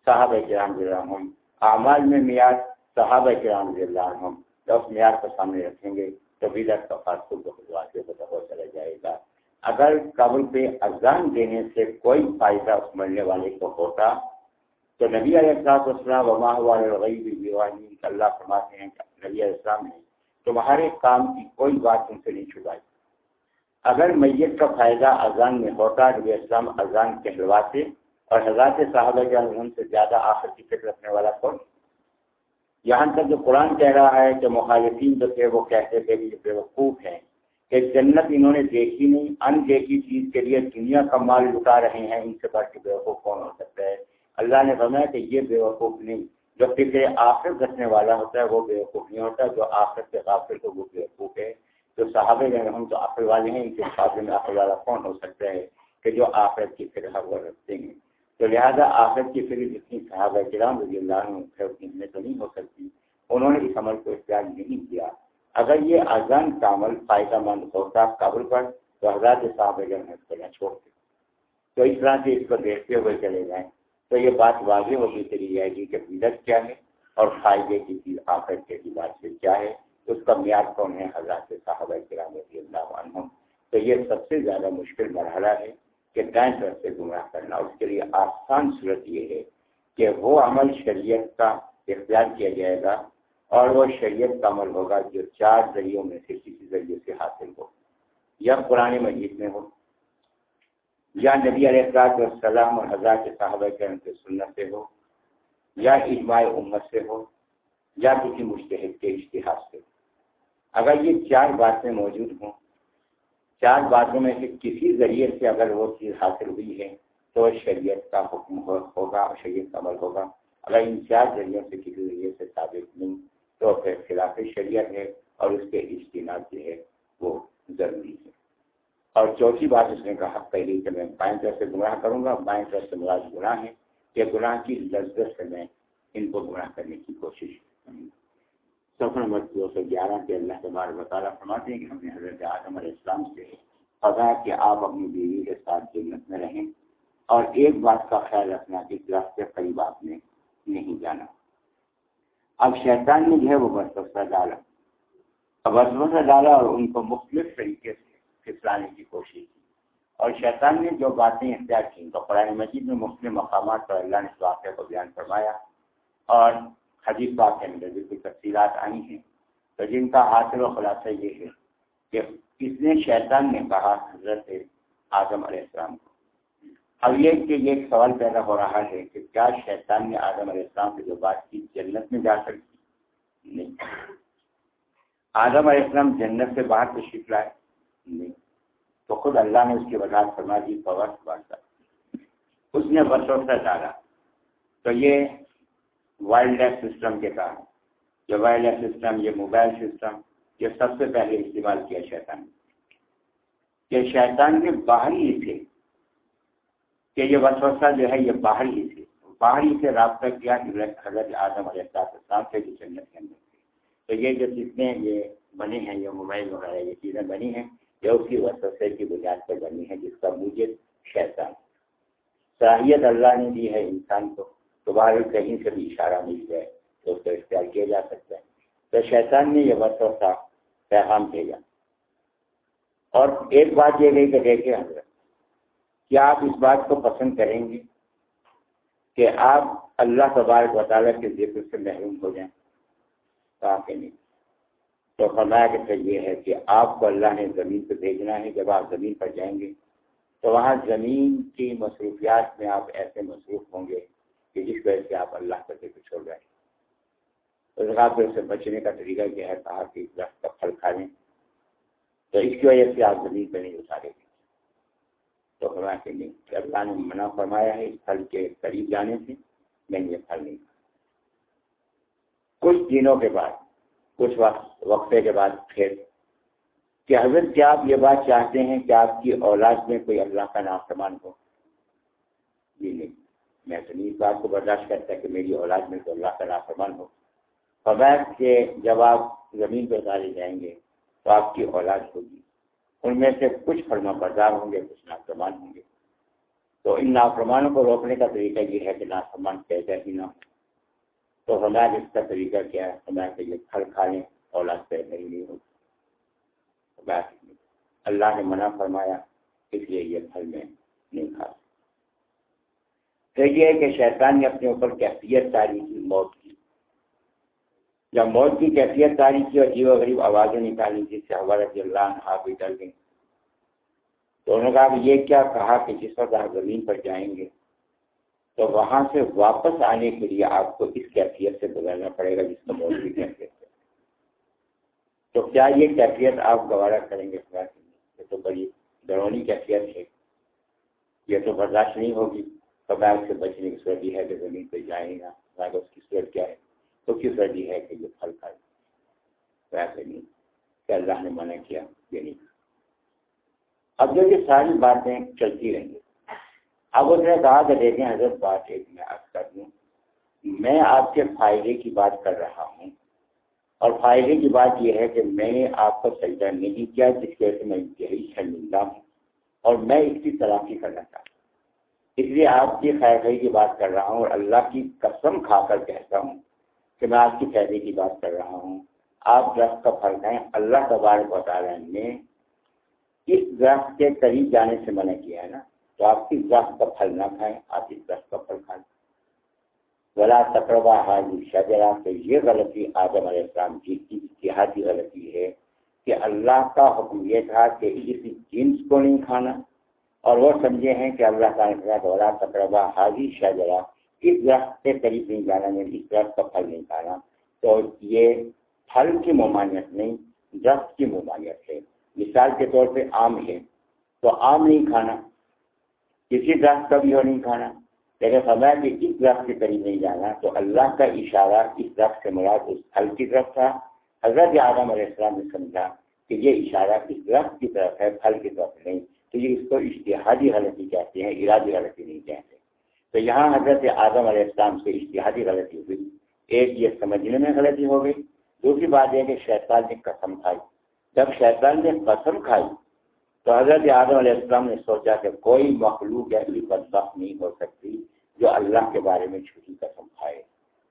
صحابہ کرام رضی اللہ عنہ اعمال میں معیار، صحابہ کرام رضی اللہ عنہ جب اس معیار کو سامنے رکھیں گے۔ تو بدت کا فاصل بہت واضح ہوتا ہو چلا جائے گا۔ اگر قبل پہ اذان دینے سے کوئی فائدہ اس مرنے والے کو ہوتا، تو نبی علیہ السلام وسلم وما والغی دیوانی اللہ فرماتے ہیں نبی علیہ السلام نے تمہارے کام کی کوئی بات تم سے نہیں چھپائی۔ اگر میت کا فائدہ اذان میں ہوتا، نبی السلام اذان کہلواتے، اور حضرات صاحبہ کے سے زیادہ آخر کی فکر رکھنے والا کون؟ یہاں تک جو قرآن کہہ رہا ہے کہ مخالفین جو تھے وہ کہتے تھے کہ بے وقوف ہیں، کہ جنت انہوں نے دیکھی نہیں ان دیکھی چیز کے لیے دنیا کا مال لٹا رہے ہیں، ان سے بڑھ کے بے وقوف کون ہو سکتا ہے؟ اللہ نے فرمایا کہ یہ بے وقوف نہیں، جو فکر آخر رکھنے والا ہوتا ہے وہ بے وقوف نہیں ہوتا، جو آخر سے غافل تو وہ بے وقوف ہے۔ جو صحابہ ہم تو آخر والے ہیں، ان کے مقابلے میں آخر والا کون ہو سکتا ہے کہ جو آخرت کی فکر وہ رکھتے ہیں؟ تو لہٰذا آخر کی فکر جتنی صحابہ کرام رضی اللہ عنہ اتنی میں تو نہیں ہو سکتی۔ انہوں نے اس عمل کو اختیار نہیں کیا۔ اگر یہ اذان کا عمل فائدہ مند ہوتا قبر پر، تو حضرات صاحب کرنا چھوڑتے تو اس طرح سے اس کو دیکھتے ہوئے چلے جائیں۔ تو یہ بات واضح ہوتی چلی جائے گی کہ بدت کیا ہے اور فائدے کی چیز آخر کے اعتبار سے کیا ہے۔ اس کا معیار کون ہے؟ حضرات صاحب کرام رضی اللہ عنہ تو یہ سب سے زیادہ مشکل مرحلہ ہے۔ کہ دائیں طرف سے گمراہ کرنا۔ اس کے لیے آسان صورت یہ ہے کہ وہ عمل شریعت کا اختیار کیا جائے گا اور وہ شریعت کا عمل ہوگا جو چار ذریعوں میں سے کسی ذریعے سے حاصل ہو۔ یا قرآن مجید میں ہو، یا نبی علیہ السلاط والسلام اور حضرات کے صحابہ کرم کے سنت سے ہو، یا اجماع امت سے ہو، یا کسی مشتحد کے اشتہار سے اگر یہ چار باتیں موجود ہوں چار باتوں میں سے کسی ذریعے سے اگر وہ چیز حاصل ہوئی ہے تو شریعت کا حکم ہوگا اور شریعت کا عمل ہوگا۔ اگر ان چار ذریعوں سے کسی ذریعے سے ثابت نہیں تو پھر خلاف شریعت ہے اور اس کے اجتناب جو ہے وہ ضروری ہے۔ اور چوتھی بات اس نے کہا پہلی کہ میں بائیں طرف سے گمراہ کروں گا، بائیں طرف سے مراد گناہ ہے۔ کہ گناہ کی لذت سے میں ان کو گمراہ کرنے کی کوشش کروں گا۔ سفر نمبر دو سو گیارہ کے اللہ کے بارے مطالعہ فرماتے ہیں کہ ہم نے حضرت اعظم علیہ السلام سے پتا کہ آپ اپنی بیوی کے ساتھ جنت میں رہیں اور ایک بات کا خیال رکھنا کہ راستے قریب آپ نے نہیں جانا۔ اب شیطان نے جو ہے وہ بسوسہ ڈالا۔ اب بسوسہ ڈالا اور ان کو مختلف طریقے سے پھسلانے کی کوشش کی۔ اور شیطان نے جو باتیں اختیار کی تو قرآن مجید میں مختلف مقامات پر اللہ نے اس واقعہ کو بیان فرمایا اور حدیث بات کے اندر بالکل تفصیلات آئی ہیں۔ تو جن کا حاصل و خلاصہ یہ ہے کہ اس نے شیطان نے کہا حضرت اعظم علیہ السلام کو۔ اب یہ کہ یہ ایک سوال پیدا ہو رہا ہے کہ کیا شیطان نے آدم علیہ السلام سے جو بات کی جنت میں جا سکتی؟ نہیں۔ آدم علیہ السلام جنت سے باہر تشریف لائے؟ نہیں۔ تو خود اللہ نے اس کی وضاحت فرما دی پور بادشاہ۔ اس نے بسوسہ ڈالا۔ تو یہ وائلڈ لائف سسٹم کے کہا یہ وائلڈ لائف سسٹم یہ موبائل سسٹم یہ سب سے پہلے استعمال کیا شیطان کہ شیطان کے باہر ہی تھے۔ کہ یہ وسوسہ جو ہے، یہ باہر ہی تھے۔ باہر سے رابطہ کیا حضرت آدم علیہ السلام سے بھی جنت کے اندر تو یہ جو جتنے یہ بنے ہیں، یہ موبائل وغیرہ، یہ چیزیں بنی ہیں، یہ اسی وسوسے کی بنیاد پر بنی ہے جس کا مجھے شیطان۔ صلاحیت اللہ نے دی ہے انسان کو۔ تو باہر کہیں سے بھی اشارہ مل جائے تو اس کو اختیار کیا جا سکتا ہے۔ تو شیطان نے یہ وسوسہ پیغام بھیجا۔ اور ایک بات یہ گئی کہ دیکھیں حضرت، کیا آپ اس بات کو پسند کریں گے کہ آپ اللہ تبارک و تعالیٰ کے ذکر سے محروم ہو جائیں؟ کہا کہ نہیں۔ تو فرمایا کہ یہ ہے کہ آپ کو اللہ نے زمین پہ بھیجنا ہے، جب آپ زمین پر جائیں گے تو وہاں زمین کی مصروفیات میں آپ ایسے مصروف ہوں گے کہ جس وجہ سے آپ اللہ کا ذکر چھوڑ رہے ہیں اس پہ سے بچنے کا طریقہ کیا ہے؟ کہا کہ درخت کا پھل کھا لیں۔ تو اس کی وجہ سے آپ زمین پہ نہیں اتارے گے تو فرمایا کہ نہیں، کہ اللہ نے منع فرمایا ہے اس پھل کے قریب جانے سے، میں نے یہ پھل نہیں کھا کچھ دنوں کے بعد، کچھ وقت، وقفے کے بعد پھر، کہ حضرت کیا آپ یہ بات چاہتے ہیں کہ آپ کی اولاد میں کوئی اللہ کا نافرمان ہو؟ جی نہیں۔ میں تو نہیں اس بات کو برداشت کرتا کہ میری اولاد میں تو اللہ کا نافرمان ہو۔ فوائد کہ جب آپ زمین پہ اتارے جائیں گے تو آپ کی اولاد ہوگی۔ ان میں سے کچھ فرما بردار ہوں گے، کچھ نافرمان ہوں گے۔ تو ان نافرمانوں کو روکنے کا طریقہ یہ ہے کہ نافرمان پیدا ہی نہ ہو تو ہمارا اس کا طریقہ کیا ہے؟ ہمارے یہ پھل کھا لیں، اولاد پیدا ہی نہیں ہوگی۔ اللہ نے منع فرمایا، اس لیے یہ پھل میں نہیں کھا پھر یہ ہے کہ شیطان نے اپنے اوپر کیفیت تاری کی، موت کی۔ جب موت کی کیفیت تاری کی اور جیو غریب آوازیں نکالی، جس سے ہمارا اللہ آپ بھی ڈر گئے۔ تو انہوں نے کہا یہ کیا کہا کہ جس وقت آپ زمین پر جائیں گے، تو وہاں سے واپس آنے کے لیے آپ کو اس کیفیت سے گزارنا پڑے گا جس کو موت کی کیفیت ہے۔ تو کیا یہ کیفیت آپ گوارا کریں گے؟ یہ تو بڑی ڈرونی کیفیت ہے۔ یہ تو برداشت نہیں ہوگی۔ قبائل سے بچنے کی صورت یہ ہے کہ زمین پہ جائیں گا اس کی صورت کیا ہے؟ تو کس وجہ ہے کہ یہ پھل کھائے؟ ویسے نہیں کہ اللہ نے منع کیا، یہ نہیں۔ اب جو یہ ساری باتیں چلتی رہیں گی، اب اس نے کہا کہ دیکھیں حضرت بات ایک میں آپ کر دوں۔ میں آپ کے فائدے کی بات کر رہا ہوں، اور فائدے کی بات یہ ہے کہ میں نے آپ کو سجدہ نہیں کیا، جس کی وجہ سے میں یہی شرمندہ ہوں، اور میں اس کی تلافی کرنا چاہتا ہوں۔ اس لیے آپ کی خیر خی کی بات کر رہا ہوں اور اللہ کی قسم کھا کر کہتا ہوں کہ میں آپ کی فائدے کی بات کر رہا ہوں۔ آپ درخت کا پھل کھائیں، اللہ تبارک و تعالیٰ نے اس درخت کے قریب جانے سے منع کیا ہے نا؟ تو آپ کی درخت کا پھل نہ کھائیں، آپ اس درخت کا پھل کھائیں۔ بلا تقربہ حاضر شجرا تو یہ غلطی آدم علیہ السلام کی اتحادی غلطی ہے کہ اللہ کا حکم یہ تھا کہ اس جنس کو نہیں کھانا۔ اور وہ سمجھے ہیں کہ اللہ تعالیٰ بلا تقربہ حاضر شجرا اس درخت کے قریب نہیں جانا یعنی اس درخت کا پھل نہیں کھانا۔ تو یہ پھل کی ممانعت نہیں، درخت کی ممانعت ہے۔ مثال کے طور پہ آم ہے، تو آم نہیں کھانا، کسی درخت کا بھی ہو نہیں کھانا۔ لیکن سمجھا کہ اس درخت کے قریب نہیں جانا، تو اللہ کا اشارہ اس درخت سے مراد اس پھل کی طرف تھا۔ حضرت اعظم علیہ السلام نے سمجھا کہ یہ اشارہ اس درخت کی طرف ہے، پھل کی طرف نہیں۔ تو یہ اس کو اشتہادی غلطی کہتے ہیں، ارادی غلطی نہیں کہتے۔ تو یہاں حضرت اعظم علیہ السلام سے اشتہادی غلطی ہوئی۔ ایک یہ سمجھنے میں غلطی ہو گئی، دوسری بات یہ کہ شیطان نے قسم کھائی۔ جب شیطان نے قسم کھائی، تو حضرت اعظم علیہ السلام نے سوچا کہ کوئی مخلوق ایسی بدبخت نہیں ہو سکتی جو اللہ کے بارے میں چھوٹی قسم کھائے۔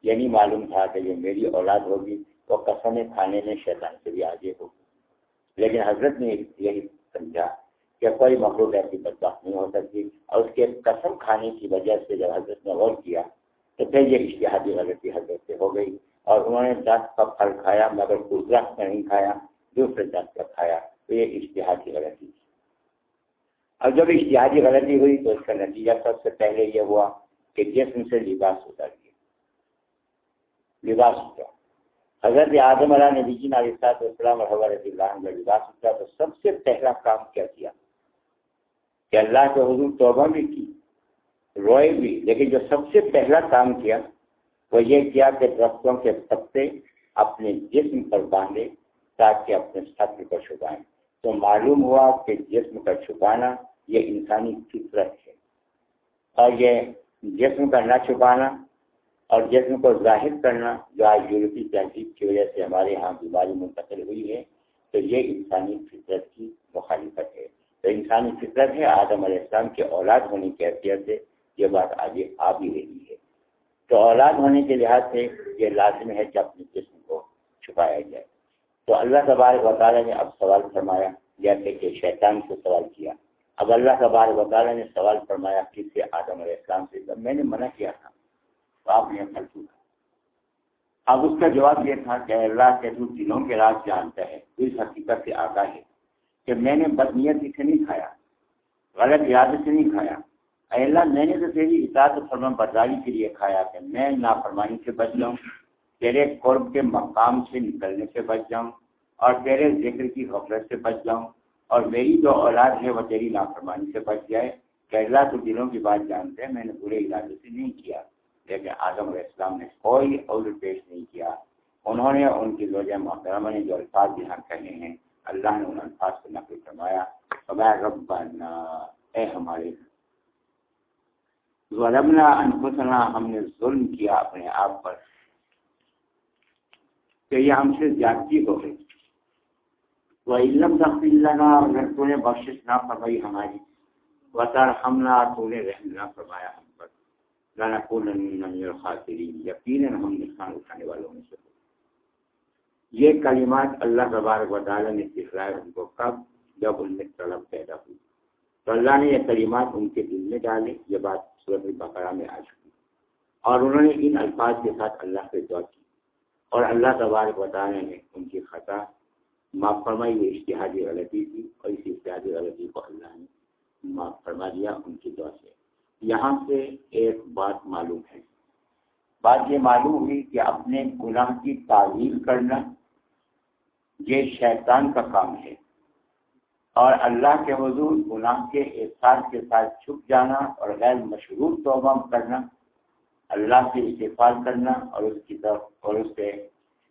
یہ نہیں معلوم تھا کہ یہ میری اولاد ہوگی تو قسمیں کھانے میں شیطان سے بھی آگے ہوگی۔ لیکن حضرت نے یہی سمجھا۔ کہ کوئی مخلوق ایسی بدبخت نہیں ہو سکتی اور اس کے قسم کھانے کی وجہ سے جب حضرت نے غور کیا تو پھر یہ اشتہادی غلطی حضرت سے ہو گئی اور انہوں نے دس کا پھل کھایا مگر کوئی درخت نہیں کھایا، دوسرے دس کا کھایا، تو یہ اشتہادی غلطی تھی۔ اور جب اشتہادی غلطی ہوئی تو اس کا نتیجہ سب سے پہلے یہ ہوا کہ جسم سے لباس اتر گیا۔ لباس اترا۔ حضرت اعظم علیہ نبی جی علیہ السلام اور حضرت اللہ کا لباس اترا تو سب سے پہلا کام کیا کیا کہ اللہ کے حضور توبہ بھی کی، روئے بھی۔ لیکن جو سب سے پہلا کام کیا، وہ یہ کیا کہ درختوں کے پتے اپنے جسم پر باندھے تاکہ اپنے سطح کو چھپائیں۔ تو معلوم ہوا کہ جسم کا چھپانا یہ انسانی فطرت ہے۔ اور یہ جسم کا نہ چھپانا اور جسم کو ظاہر کرنا جو آج یورپی تہذیب کی وجہ سے ہمارے یہاں بیماری منتقل ہوئی ہے، تو یہ انسانی فطرت کی مخالفت ہے۔ تو انسانی فطرت ہے، آدم علیہ السلام کے اولاد ہونے کی حیثیت سے یہ بات آگے آ بھی رہی ہے۔ تو اولاد ہونے کے لحاظ سے یہ لازم ہے کہ اپنے جسم کو چھپایا جائے۔ تو اللہ تبارک وطالعہ نے اب سوال فرمایا جیسے کہ شیطان سے سوال کیا۔ اب اللہ تبارک وطالعہ نے سوال فرمایا، کس سے؟ آدم علیہ السلام سے۔ جب میں نے منع کیا تھا۔ تو آپ نے پھل چکا اب اس کا جواب یہ تھا کہ اللہ کے جو کے راز جانتا ہے، اس حقیقت سے آگاہ ہے۔ کہ میں نے بدنیتی سے نہیں کھایا، غلط ارادے سے نہیں کھایا۔ اللہ، میں نے تو تیری اطاعت فرما برداری کے لیے کھایا کہ میں نافرمانی سے بچ جاؤں، تیرے قرب کے مقام سے نکلنے سے بچ جاؤں اور تیرے ذکر کی غفلت سے بچ جاؤں اور میری جو اولاد ہے وہ تیری نافرمانی سے بچ جائے۔ کہ اللہ، تو دلوں کی بات جانتے ہیں، میں نے برے ارادے سے نہیں کیا۔ لیکن اعظم علیہ السلام نے کوئی عور پیش نہیں کیا۔ انہوں نے ان کی زوجہ محترمہ نے جو الفاظ یہاں کہے ہیں اللہ نے ان الفاظ کو نقل فرمایا فرمایا ربنا، اے ہمارے ظلمنا انفسنا ہم نے ظلم کیا اپنے آپ پر کہ یہ ہم سے زیادتی ہو گئی۔ وہ علم تخلنا اگر تو نے بخشش نہ فرمائی ہماری وطر حملہ تو نے رحم نہ فرمایا ہم پر۔ لانا کو خاطری یقیناً ہم نقصان اٹھانے والوں میں سے یہ کلمات اللہ تبارک و تعالیٰ نے سکھلائے ان کو کب؟ جب ان میں طلب پیدا ہوئی۔ تو اللہ نے یہ کلمات ان کے دل میں ڈالے۔ یہ بات صورت بقرہ میں آ چکی۔ اور انہوں نے ان الفاظ کے ساتھ اللہ سے دعا کی۔ اور اللہ تبارک و تعالیٰ نے ان کی خطا معاف فرمائی، یہ اشتہادی غلطی تھی اور اس اشتہادی غلطی کو اللہ نے معاف فرما دیا ان کی دعا سے۔ یہاں سے ایک بات معلوم ہے۔ بات یہ معلوم ہوئی کہ اپنے گناہ کی تعویل کرنا یہ شیطان کا کام ہے۔ اور اللہ کے حضور گناہ کے احساس کے ساتھ چھپ جانا اور غیر مشہور توبہ کرنا، اللہ سے استفال کرنا اور اس کی طرف، اور اس سے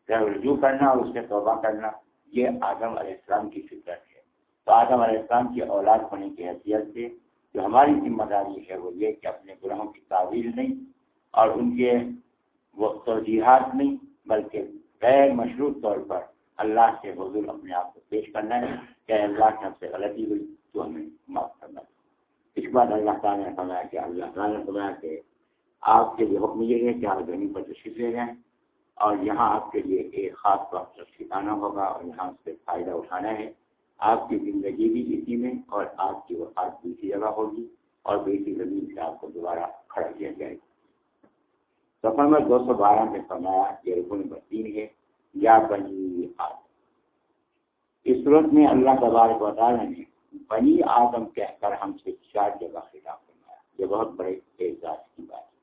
رجوع کرنا اور اس سے توبہ کرنا، یہ آدم علیہ السلام کی فطرت ہے۔ تو آدم علیہ السلام کی اولاد ہونے کی حیثیت سے جو ہماری ذمہ داری ہے وہ یہ کہ اپنے گناہوں کی تعویل نہیں اور ان کے وہ توجیحات نہیں، بلکہ غیر مشروط طور پر اللہ سے حضور اپنے آپ کو پیش کرنا ہے کہ اللہ کی ہم سے غلطی ہوئی تو ہمیں معاف کرنا ہے۔ اس کے بعد اللہ تعالیٰ نے فرمایا کہ اللہ تعالیٰ نے فرمایا کہ آپ کے لیے حکم یہ ہے کہ آپ زمین پر تشریف لے جائیں اور یہاں آپ کے لیے ایک خاص وقت سکھانا ہوگا اور یہاں سے فائدہ اٹھانا ہے۔ آپ کی زندگی بھی اسی میں اور آپ کی وفات بھی اسی جگہ ہوگی اور بیٹی زمین سے آپ کو دوبارہ کھڑا کیا جائے گا۔ سفر میں دو سو بارہ میں فرمایا یہ رکن بتین ہے۔ یا بنی آدم۔ اس صورت میں اللہ تبارک و تعالیٰ نے بنی آدم کہہ کر ہم سے چار جگہ خطاب فرمایا۔ یہ بہت بڑے اعزاز کی بات ہے۔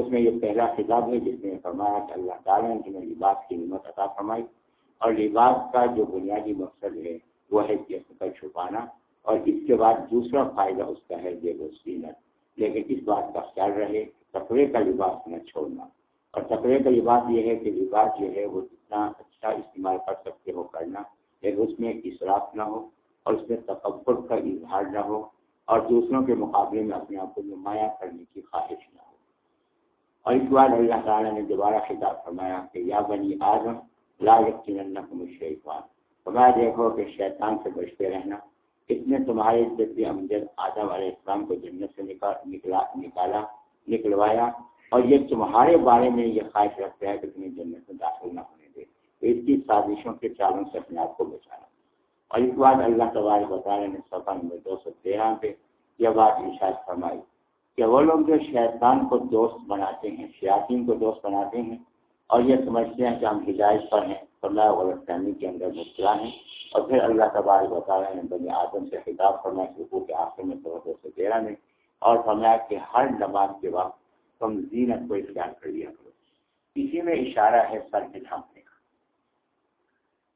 اس میں یہ پہلا خطاب ہے جس نے فرمایا کہ اللہ تعالیٰ نے جنہیں لباس کی نعمت عطا فرمائی اور لباس کا جو بنیادی مقصد ہے وہ ہے جسم کا چھپانا اور اس کے بعد دوسرا فائدہ اس کا ہے یہ وہ سینت لیکن اس بات کا خیال رہے کپڑے کا لباس نہ چھوڑنا۔ اور تقریر کا یہ بات یہ ہے کہ لباس جو ہے وہ جتنا اچھا استعمال کر سکتے ہو کرنا لیکن اس میں اصراف نہ ہو اور اس میں تکبر کا اظہار نہ ہو اور دوسروں کے مقابلے میں اپنے آپ کو نمایاں کرنے کی خواہش نہ ہو۔ اور اس بار اللہ تعالیٰ نے دوبارہ خطاب فرمایا کہ یا بنی آدم لا یقین شیفان فرمایا، دیکھو کہ شیطان سے بچتے رہنا، اس نے تمہارے جدید امجد آدم علیہ السلام کو جنت سے نکالا، نکلوایا اور یہ تمہارے بارے میں یہ خواہش رکھتا ہے کہ تمہیں جنت میں داخل نہ ہونے دے۔ اس کی سازشوں کے چالوں سے اپنے آپ کو بچانا۔ اور اس بات اللہ تبارک بتانے نے سفر نمبر دو سو تیرہ پہ یہ بات ارشاد فرمائی کہ وہ لوگ جو شیطان کو دوست بناتے ہیں، شیاطین کو دوست بناتے ہیں، اور یہ سمجھتے ہیں کہ ہم ہدایت پر ہیں، فرمایا غلط فہمی کے اندر مبتلا ہیں۔ اور پھر اللہ تبارک بتایا نے بنی آدم سے خطاب فرمایا شروع کے آخر میں دو سو تیرہ میں، اور فرمایا کہ ہر نماز کے وقت تم زینت کو اختیار کر لیا کرو۔ اسی میں اشارہ ہے سر کے ڈھانپنے کا۔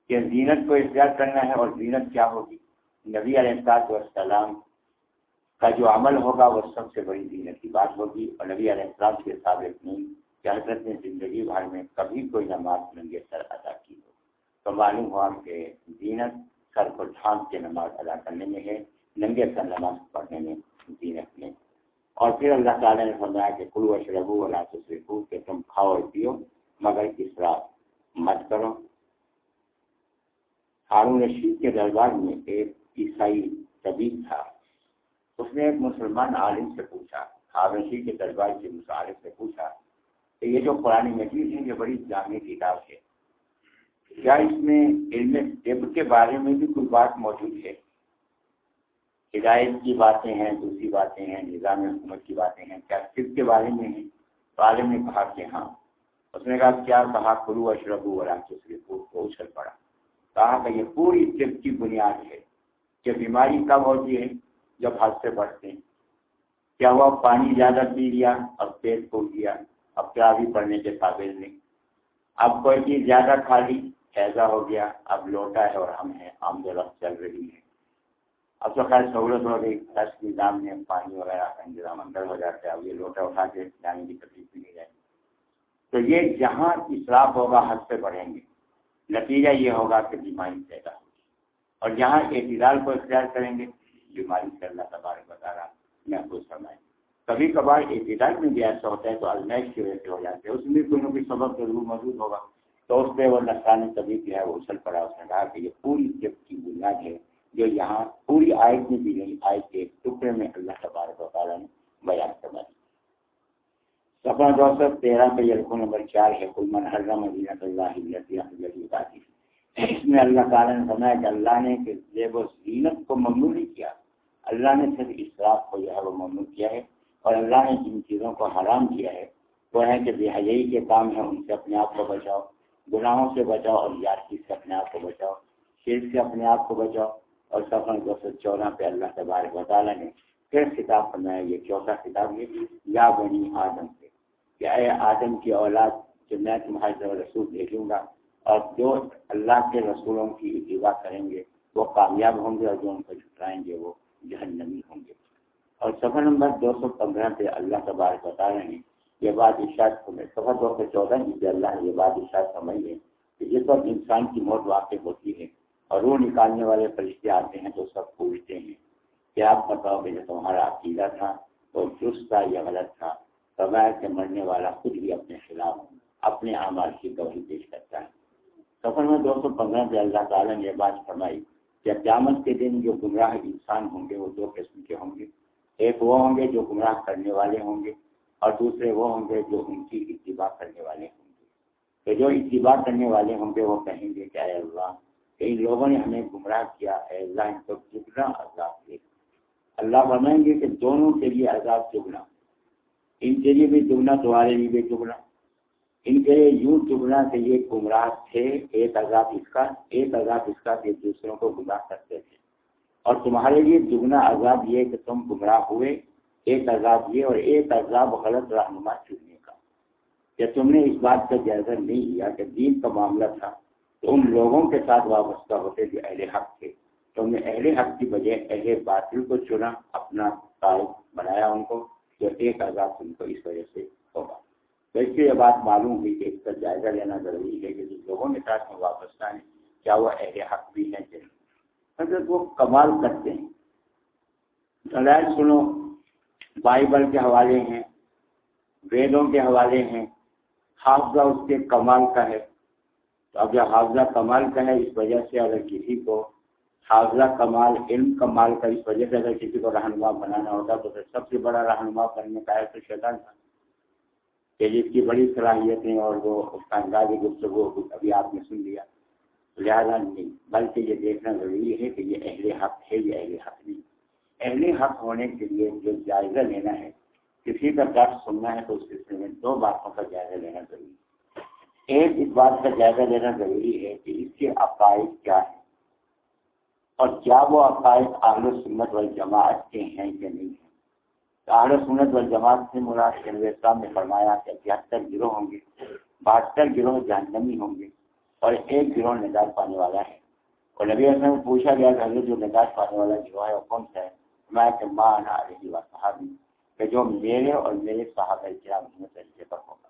کہ زینت کو اختیار کرنا ہے اور زینت کیا ہوگی؟ نبی علیہ السلام کا جو عمل ہوگا وہ سب سے بڑی زینت کی بات ہوگی اور نبی علیہ السلام کے ثابت نہیں کہ حضرت نے زندگی بھر میں کبھی کوئی نماز ننگے سر ادا کی ہو۔ تو معلوم ہوا کہ زینت سر کو ڈھانپ کے نماز ادا کرنے میں ہے ننگے سر نماز پڑھنے میں زینت میں۔ اور پھر اللہ تعالیٰ نے فرمایا کہ کلو اشربو اللہ تصریفو کہ تم کھاؤ اور پیو، مگر اسراف مت کرو۔ ہارون رشید کے دربار میں ایک عیسائی طبیب تھا۔ اس نے ایک مسلمان عالم سے پوچھا، ہارون رشید کے دربار کے مصالح سے پوچھا کہ یہ جو قرآن مجید ہے، یہ بڑی جامع کتاب ہے۔ کیا اس میں علم طب کے بارے میں بھی کوئی بات موجود ہے؟ ہدایت کی باتیں ہیں، دوسری باتیں ہیں، نظام حکومت کی باتیں ہیں، کیا صرف کے بارے میں ہیں؟ تو عالم نے کہا کہ ہاں۔ اس نے کہا کیا کہا؟ کرو اشرب والا کو اچھل پڑا کہا کہ یہ پوری طب کی بنیاد ہے کہ بیماری کب ہوتی ہے؟ جب ہاتھ سے بڑھتے ہیں۔ کیا ہوا؟ پانی زیادہ پی لیا اب پیٹ کھول گیا۔ اب کیا بھی پڑھنے کے قابل نہیں؟ اب کوئی چیز زیادہ کھا لی ایسا ہو گیا، اب لوٹا ہے اور ہم ہیں، آمد چل رہی ہے۔ اب تو خیر سہولت ہو گئی، دس نظام میں پانی وغیرہ کا انتظام اندر ہو جاتا ہے، اب یہ لوٹا اٹھا کے جانے کی تکلیف بھی نہیں جائے تو یہ جہاں اصلاف ہوگا، حد سے بڑھیں گے۔ نتیجہ یہ ہوگا کہ بیماری پیدا ہوگی۔ اور جہاں اعتدال کو اختیار کریں گے، بیماری سے اللہ تبارک بتا رہا محفوظ فرمائیں کبھی کبھار اعتدال میں بھی ایسا ہوتا ہے تو المائش کی وجہ سے ہو جاتے ہیں اس میں کوئی نہ کوئی سبب ضرور موجود ہوگا۔ تو اس پہ وہ نقصان کبھی جو ہے، وہ اچھل پڑا اس نے کہا کہ یہ پوری جب کی بنیاد ہے جو یہاں پوری آیت میں بھی نہیں آئے کے ٹکڑے میں اللہ تبارک و تعالیٰ نے بیان کروا دی سفر دو سو تیرہ پہ یہ رکو نمبر چار ہے کل من حرم مدینہ اللہ اس میں اللہ تعالیٰ نے فرمایا کہ اللہ نے کہ زیب و زینت کو ممنوع نہیں کیا۔ اللہ نے صرف اسراف کو جو ہے وہ ممنوع کیا ہے اور اللہ نے جن چیزوں کو حرام کیا ہے، وہ ہے کہ بے حیائی کے کام ہیں، ان سے اپنے آپ کو بچاؤ، گناہوں سے بچاؤ اور یادگی سے اپنے آپ کو بچاؤ شیر سے اپنے آپ کو بچاؤ۔ اور سفر دو سو چودہ پہ اللہ تبارک تعالیٰ نے پھر خطاب فرمایا، یہ چوتھا خطاب یہ یا بنی آدم سے کہ اے آدم کی اولاد جو میں تمہارے رسول بھیجوں گا اور جو اللہ کے رسولوں کی اتباع کریں گے، وہ کامیاب ہوں گے اور جو ان کو جھٹرائیں گے، وہ جہنمی ہوں گے۔ اور سفر نمبر دو سو پندرہ پہ اللہ تبارک بتا رہے یہ بات ارشاد سفر دو سو چودہ جسے اللہ نے یہ بات ارشاد سمجھ لیں کہ جس وقت انسان کی موت واقع ہوتی ہے اور روح نکالنے والے فرشتے آتے ہیں تو سب پوچھتے ہیں کہ آپ بتاؤ کہ جو تمہارا عقیدہ تھا؟ وہ درست تھا یا غلط تھا؟ بغیر کے مرنے والا خود بھی اپنے خلاف اپنے اعمال کی گواہی پیش کرتا ہے۔ سفر میں دو سو پندرہ سے اللہ تعالیٰ نے یہ بات فرمائی کہ قیامت کے دن جو گمراہ انسان ہوں گے، وہ دو قسم کے ہوں گے۔ ایک وہ ہوں گے جو گمراہ کرنے والے ہوں گے اور دوسرے وہ ہوں گے جو ان کی اتباع کرنے والے ہوں گے۔ کہ جو اتباع کرنے والے ہوں گے، وہ کہیں گے کہ اے اللہ کئی لوگوں نے ہمیں گمراہ کیا ہے۔ اللہ ان کو دگنا عذاب دے۔ اللہ فرمائیں گے کہ دونوں کے لیے عذاب دگنا۔ ان کے لیے بھی دگنا، تمہارے لیے بھی دگنا۔ ان کے لیے یوں دگنا کہ یہ گمراہ تھے، ایک عذاب اس کا، ایک عذاب اس کا کہ دوسروں کو گمراہ کرتے تھے۔ اور تمہارے لیے دگنا عذاب یہ کہ تم گمراہ ہوئے، ایک عذاب یہ اور ایک عذاب غلط رہنما چننے کا۔ کہ تم نے اس بات کا جائزہ نہیں لیا کہ دین کا معاملہ تھا تو ان لوگوں کے ساتھ وابستہ ہوتے جو اہل حق تھے۔ تم نے اہل حق کی وجہ اہل باطل کو چنا، اپنا تعلق بنایا ان کو، جو ایک عذاب تم کو اس وجہ سے ہوگا۔ تو اس سے یہ بات معلوم ہوئی کہ اس کا جائزہ لینا ضروری ہے کہ جن لوگوں کے ساتھ میں وابستہ ہیں، کیا وہ اہل حق بھی ہیں کہ وہ کمال کرتے ہیں۔ دلائل سنو، بائبل کے حوالے ہیں، ویدوں کے حوالے ہیں، حافظہ اس کے کمال کا ہے۔ تو اب یہ حافظہ کمال کا ہے اس وجہ سے اگر کسی کو حافظہ کمال، علم کمال کا اس وجہ سے اگر کسی کو رہنما بنانا ہوتا تو پھر سب سے بڑا رہنما کرنے کا ہے تو شیطان تھا کہ جس کی بڑی صلاحیتیں اور وہ اس کا انداز گفتگو ابھی آپ نے سن لیا۔ لہٰذا نہیں، بلکہ یہ دیکھنا ضروری ہے کہ یہ اہل حق ہے، یہ اہل حق نہیں۔ اہل حق ہونے کے لیے جو جائزہ لینا ہے، کسی کا درد سننا ہے تو اس سلسلے میں دو باتوں کا جائزہ لینا ضروری ہے۔ ایک اس بات کا جائزہ لینا ضروری ہے کہ اس کے عقائد کیا ہیں اور کیا وہ عقائد اہل سنت والجماعت کے ہیں کہ نہیں ہیں؟ اہل سنت والجماعت سے مراد صاحب نے فرمایا کہ تہتر گروہ ہوں گے، بہتر گروہ جہنمی ہوں گے اور ایک گروہ نجات پانے والا ہے۔ اور نبی اصل میں پوچھا گیا کہ حضرت جو نجات پانے والا گروہ ہے وہ کون سا ہے؟ میں کہ ماں نہ رہی و صحابی، کہ جو میرے اور میرے صحابہ کرام طریقے پر ہوگا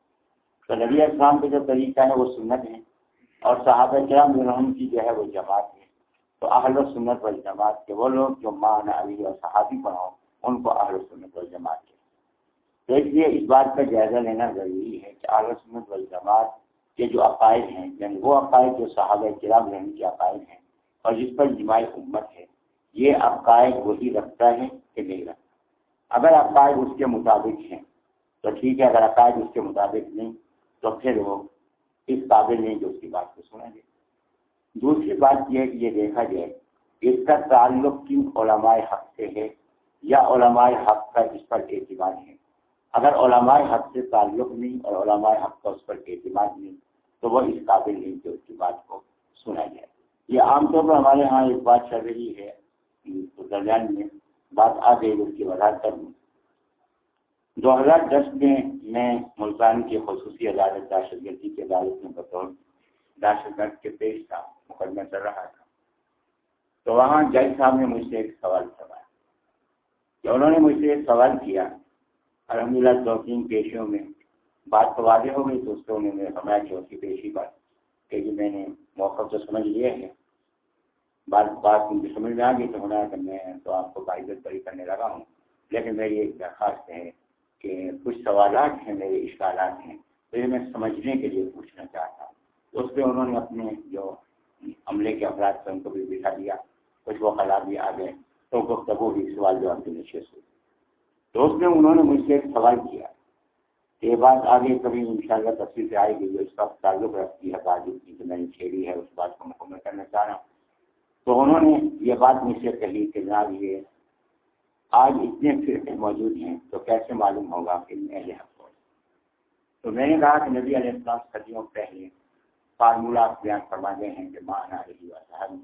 تو نبی اسلام کا جو طریقہ ہے وہ سنت ہے اور صحابہ کرام جو کی جو ہے وہ جماعت ہے تو اہل و سنت وال جماعت کے وہ لوگ جو ماں نہ علی اور صحابی پر ہوں، ان کو اہل و سنت وال جماعت کے تو اس لیے اس بات کا جائزہ لینا ضروری ہے کہ اہل و سنت وال جماعت کے جو عقائد ہیں یعنی وہ عقائد جو صحابہ کرام رہنے کے عقائد ہیں اور جس پر جماعت امت ہے، یہ عقائد وہی رکھتا ہے کہ نہیں رکھتا۔ اگر عقائد اس کے مطابق ہیں، تو ٹھیک ہے، اگر عقائد اس کے مطابق نہیں تو پھر وہ اس قابل نہیں جو اس کی بات کو سنا جائے دوسری بات یہ ہے کہ یہ دیکھا جائے، اس کا تعلق کن علماء حق سے ہے یا علماء حق کا اس پر اعتبار ہے؟ اگر علماء حق سے تعلق نہیں اور علماء حق کا اس پر اعتماد نہیں، تو وہ اس قابل نہیں کہ اس کی بات کو سنا جائے۔ یہ عام طور پر ہمارے ہاں ایک بات چل رہی ہے۔ درمیان میں بات آ گئی، اس کی وضاحت کر دوں۔ دو ہزار دس میں میں ملتان کی خصوصی عدالت دہشت گردی کی عدالت میں بطور دہشت گرد کے پیش تھا، مقدمہ چل رہا تھا۔ تو وہاں جج صاحب نے مجھ سے ایک سوال کروایا کہ انہوں نے مجھ سے ایک سوال کیا الحمد للہ دو تین پیشیوں میں بات تو واضح ہو گئی تو اس کو انہوں نے ہمارا چوتھی پیشی پر کہ جی میں نے موقع تو سمجھ لیا ہے۔ بات بات ان کی سمجھ میں آ گئی تو ہونا کہ میں تو آپ کو باعزت بری کرنے لگا ہوں، لیکن میری ایک درخواست ہے کہ کچھ سوالات ہیں میرے اشکالات ہیں، تو یہ میں سمجھنے کے لیے پوچھنا چاہتا ہوں۔ تو اس پہ انہوں نے اپنے جو عملے کے افراد سے ان کو بھی بٹھا دیا، کچھ وہ خلاب بھی آ گئے، تو گفتگو بھی، سوال جواب کی نشست ہوئی تو اس میں انہوں نے مجھ سے ایک سوال کیا کہ یہ بات آگے کبھی ان شاء اللہ تفصیل سے آئے گی جو اس کا تعلق رکھتی ہے بات کی جو میں نے چھیڑی ہے، اس بات کو مکمل کرنا چاہ رہا ہوں۔ تو انہوں نے یہ بات مجھ سے کہی کہ جناب یہ آج اتنے فرقے موجود ہیں تو کیسے معلوم ہوگا کہ اہل حق ہو تو میں نے کہا کہ نبی علیہ السلام صدیوں پہلے فارمولہ بیان فرما گئے ہیں کہ ماں نہ رہی ہوا صاحب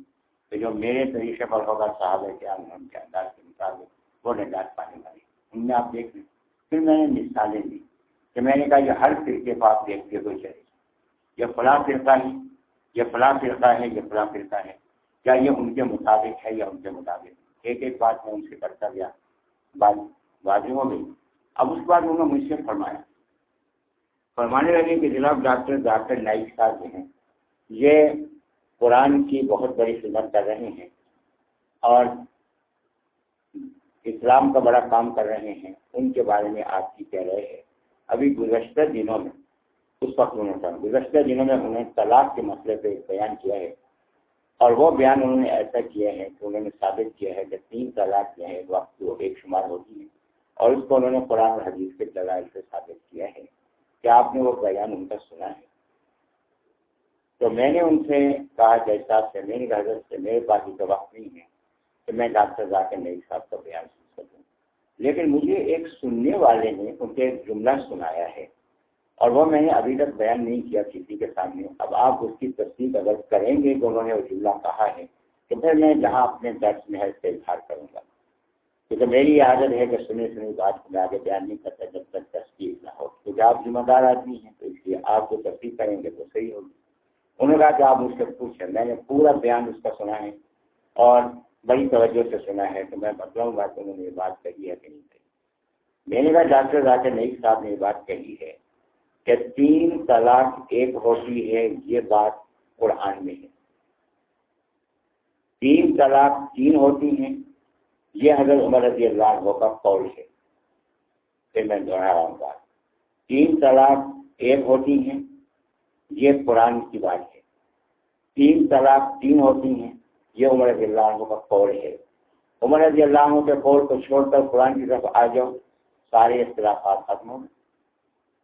کہ جو میرے طریقے پر ہوگا صاحب ہے کیا ان کے انداز کے مطابق وہ نجات پانے والی ان میں آپ دیکھ لیں۔ پھر میں نے مثالیں دی کہ میں نے کہا یہ ہر فرقے کو آپ دیکھتے ہوئے چلے۔ یہ فلاں فرقہ ہے، یہ فلاں فرقہ ہے، یہ فلاں فرقہ ہے۔ کیا یہ ان کے مطابق ہے یا ان کے مطابق؟ ایک ایک بات میں ان سے کرتا گیا بات واضح ہو گئی اب اس بات انہوں نے مجھ سے فرمایا۔ فرمانے لگے کہ جناب ڈاکٹر ڈاکٹر نائک صاحب جو ہیں، یہ قرآن کی بہت بڑی خدمت کر رہے ہیں اور اسلام کا بڑا کام کر رہے ہیں۔ ان کے بارے میں آپ کی کہہ رہے ہیں۔ ابھی گزشتہ دنوں میں، اس وقت انہوں نے گزشتہ دنوں میں انہوں نے طلاق کے مسئلے پہ بیان کیا ہے۔ اور وہ بیان انہوں نے ایسا کیا ہے کہ انہوں نے ثابت کیا ہے کہ تین طلاق جو ہے وقت وہ ایک شمار ہوتی ہے اور اس کو انہوں نے قرآن اور حدیث کے دلائل سے ثابت کیا ہے کہ آپ نے وہ بیان ان کا سنا ہے۔ تو میں نے ان سے کہا جیسا سے میری حضرت سے میرے پاس ہی تو وقت نہیں ہے کہ میں ڈاکٹر ذاکر نئی صاحب کا بیان سن سکوں۔ لیکن مجھے ایک سننے والے نے ان کے ایک جملہ سنایا ہے۔ اور وہ میں نے ابھی تک بیان نہیں کیا کسی کے سامنے۔ اب آپ اس کی تصدیق اگر کریں گے کہ انہوں نے وہ جملہ کہا ہے، تو پھر میں جہاں اپنے درس میں ہے سے اظہار کروں گا۔ کیونکہ میری عادت ہے کہ سنی سنی بات کو میں آگے بیان نہیں کرتا جب تک تصدیق نہ ہو۔ کیونکہ آپ ذمہ دار آدمی ہیں، تو اس لیے آپ کو تصدیق کریں گے تو صحیح ہوگی۔ انہوں نے کہا کہ آپ مجھ سے پوچھیں۔ میں نے پورا بیان اس کا سنا ہے اور بڑی توجہ سے سنا ہے تو میں بتلاؤں گا کہ انہوں نے یہ بات کہی ہے کہ نہیں کہی۔ میں نے کہا، ڈاکٹر ذاکر نئی صاحب نے یہ بات کہی ہے۔ کہ تین طلاق ایک ہوتی ہے، یہ بات قرآن میں ہے۔ تین طلاق تین ہوتی ہیں، یہ حضرت عمر رضی اللہ عنہ کا قول ہے۔ پھر میں دوہرا رہا ہوں بات۔ تین طلاق ایک ہوتی ہیں، یہ قرآن کی بات ہے۔ تین طلاق تین ہوتی ہیں، یہ عمر رضی اللہ عنہ کا قول ہے۔ عمر رضی اللہ عنہ کے قول کو چھوڑ کر قرآن کی طرف آ جاؤ، سارے اختلافات ختم ہو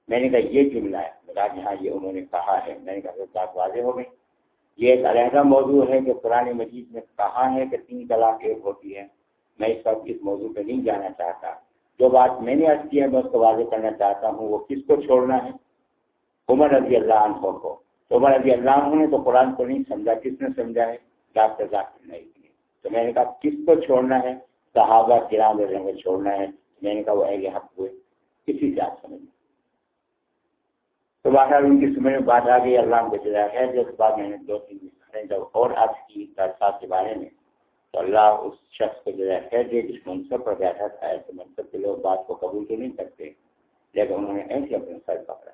میں نے کہا، یہ جملہ ہے۔ میرا جہاں جی یہ انہوں نے کہا ہے۔ میں نے کہا بات واضح ہو گئی۔ یہ ایک علیحدہ موضوع ہے کہ قرآن مجید میں کہا ہے کہ تین طلاق ایک ہوتی ہے۔ میں اس وقت اس موضوع پہ نہیں جانا چاہتا۔ جو بات میں نے عرض کی ہے، میں اس کو واضح کرنا چاہتا ہوں، وہ کس کو چھوڑنا ہے؟ عمر رضی اللہ عنہ کو۔ تو عمر رضی اللہ عنہ نے تو قرآن کو نہیں سمجھا، کس نے سمجھا ہے؟ ڈاکٹر ذاکر نہیں کیے تو میں نے کہا، کس کو چھوڑنا ہے؟ صحابہ کرام رنگ چھوڑنا ہے۔ میں نے کہا، وہ اہل حق ہوئے۔ کسی سے آپ سمجھ تو باہر ان کی سمجھ میں بات آ گئی، اللہ کو جزا ہے۔ جو بعد میں نے دو تین دن جب اور آپ کی درخواست کے بارے میں، تو اللہ اس شخص کو جزا خیر دے جس منصب پر بیٹھا تھا ایسے منصب کے لوگ بات کو قبول تو نہیں کرتے، لیکن انہوں نے ایسے اپنے سر پکڑا۔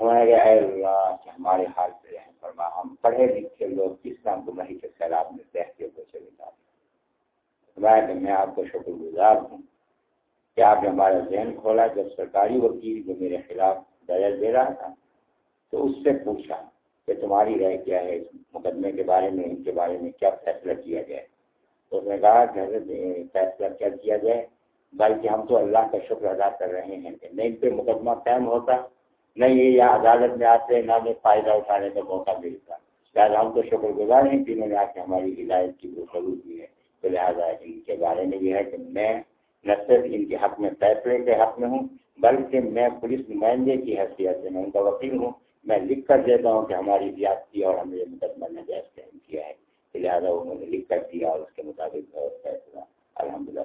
ہمارے اے اللہ، کہ ہمارے حال پہ رہیں فرما۔ ہم پڑھے لکھے لوگ کس طرح کو کے سیلاب میں بہتے ہوئے چلے جاتے کہ میں آپ کو شکر گزار ہوں کہ آپ نے ہمارا ذہن کھولا۔ جب سرکاری وکیل جو میرے خلاف درج دے رہا تھا۔ تو اس سے پوچھا کہ تمہاری رائے کیا ہے؟ اس مقدمے کے بارے میں، ان کے بارے میں کیا فیصلہ کیا جائے؟ تو اس نے کہا کہ حضرت فیصلہ کیا کیا جائے؟ بلکہ ہم تو اللہ کا شکر ادا کر رہے ہیں کہ نہیں پہ مقدمہ قائم ہوتا نہیں یہ یا عدالت میں آتے، نہ میں فائدہ اٹھانے کا موقع ملتا۔ شاید ہم تو شکر گزار ہیں کہ انہوں نے آ کے ہماری ہدایت کی وہ ضرور کی ہے۔ تو لہٰذا ان کے بارے میں یہ ہے کہ میں نہ صرف ان کے حق میں فیصلے کے حق میں ہوں بلکہ میں پولیس نمائندے کی حیثیت سے میں ان کا وکیل ہوں۔ میں لکھ کر دیتا ہوں کہ ہماری زیادتی اور ہمیں مقدمہ نجائز قائم کیا ہے۔ لہٰذا انہوں نے لکھ کر دیا اور اس کے مطابق فیصلہ الحمد للہ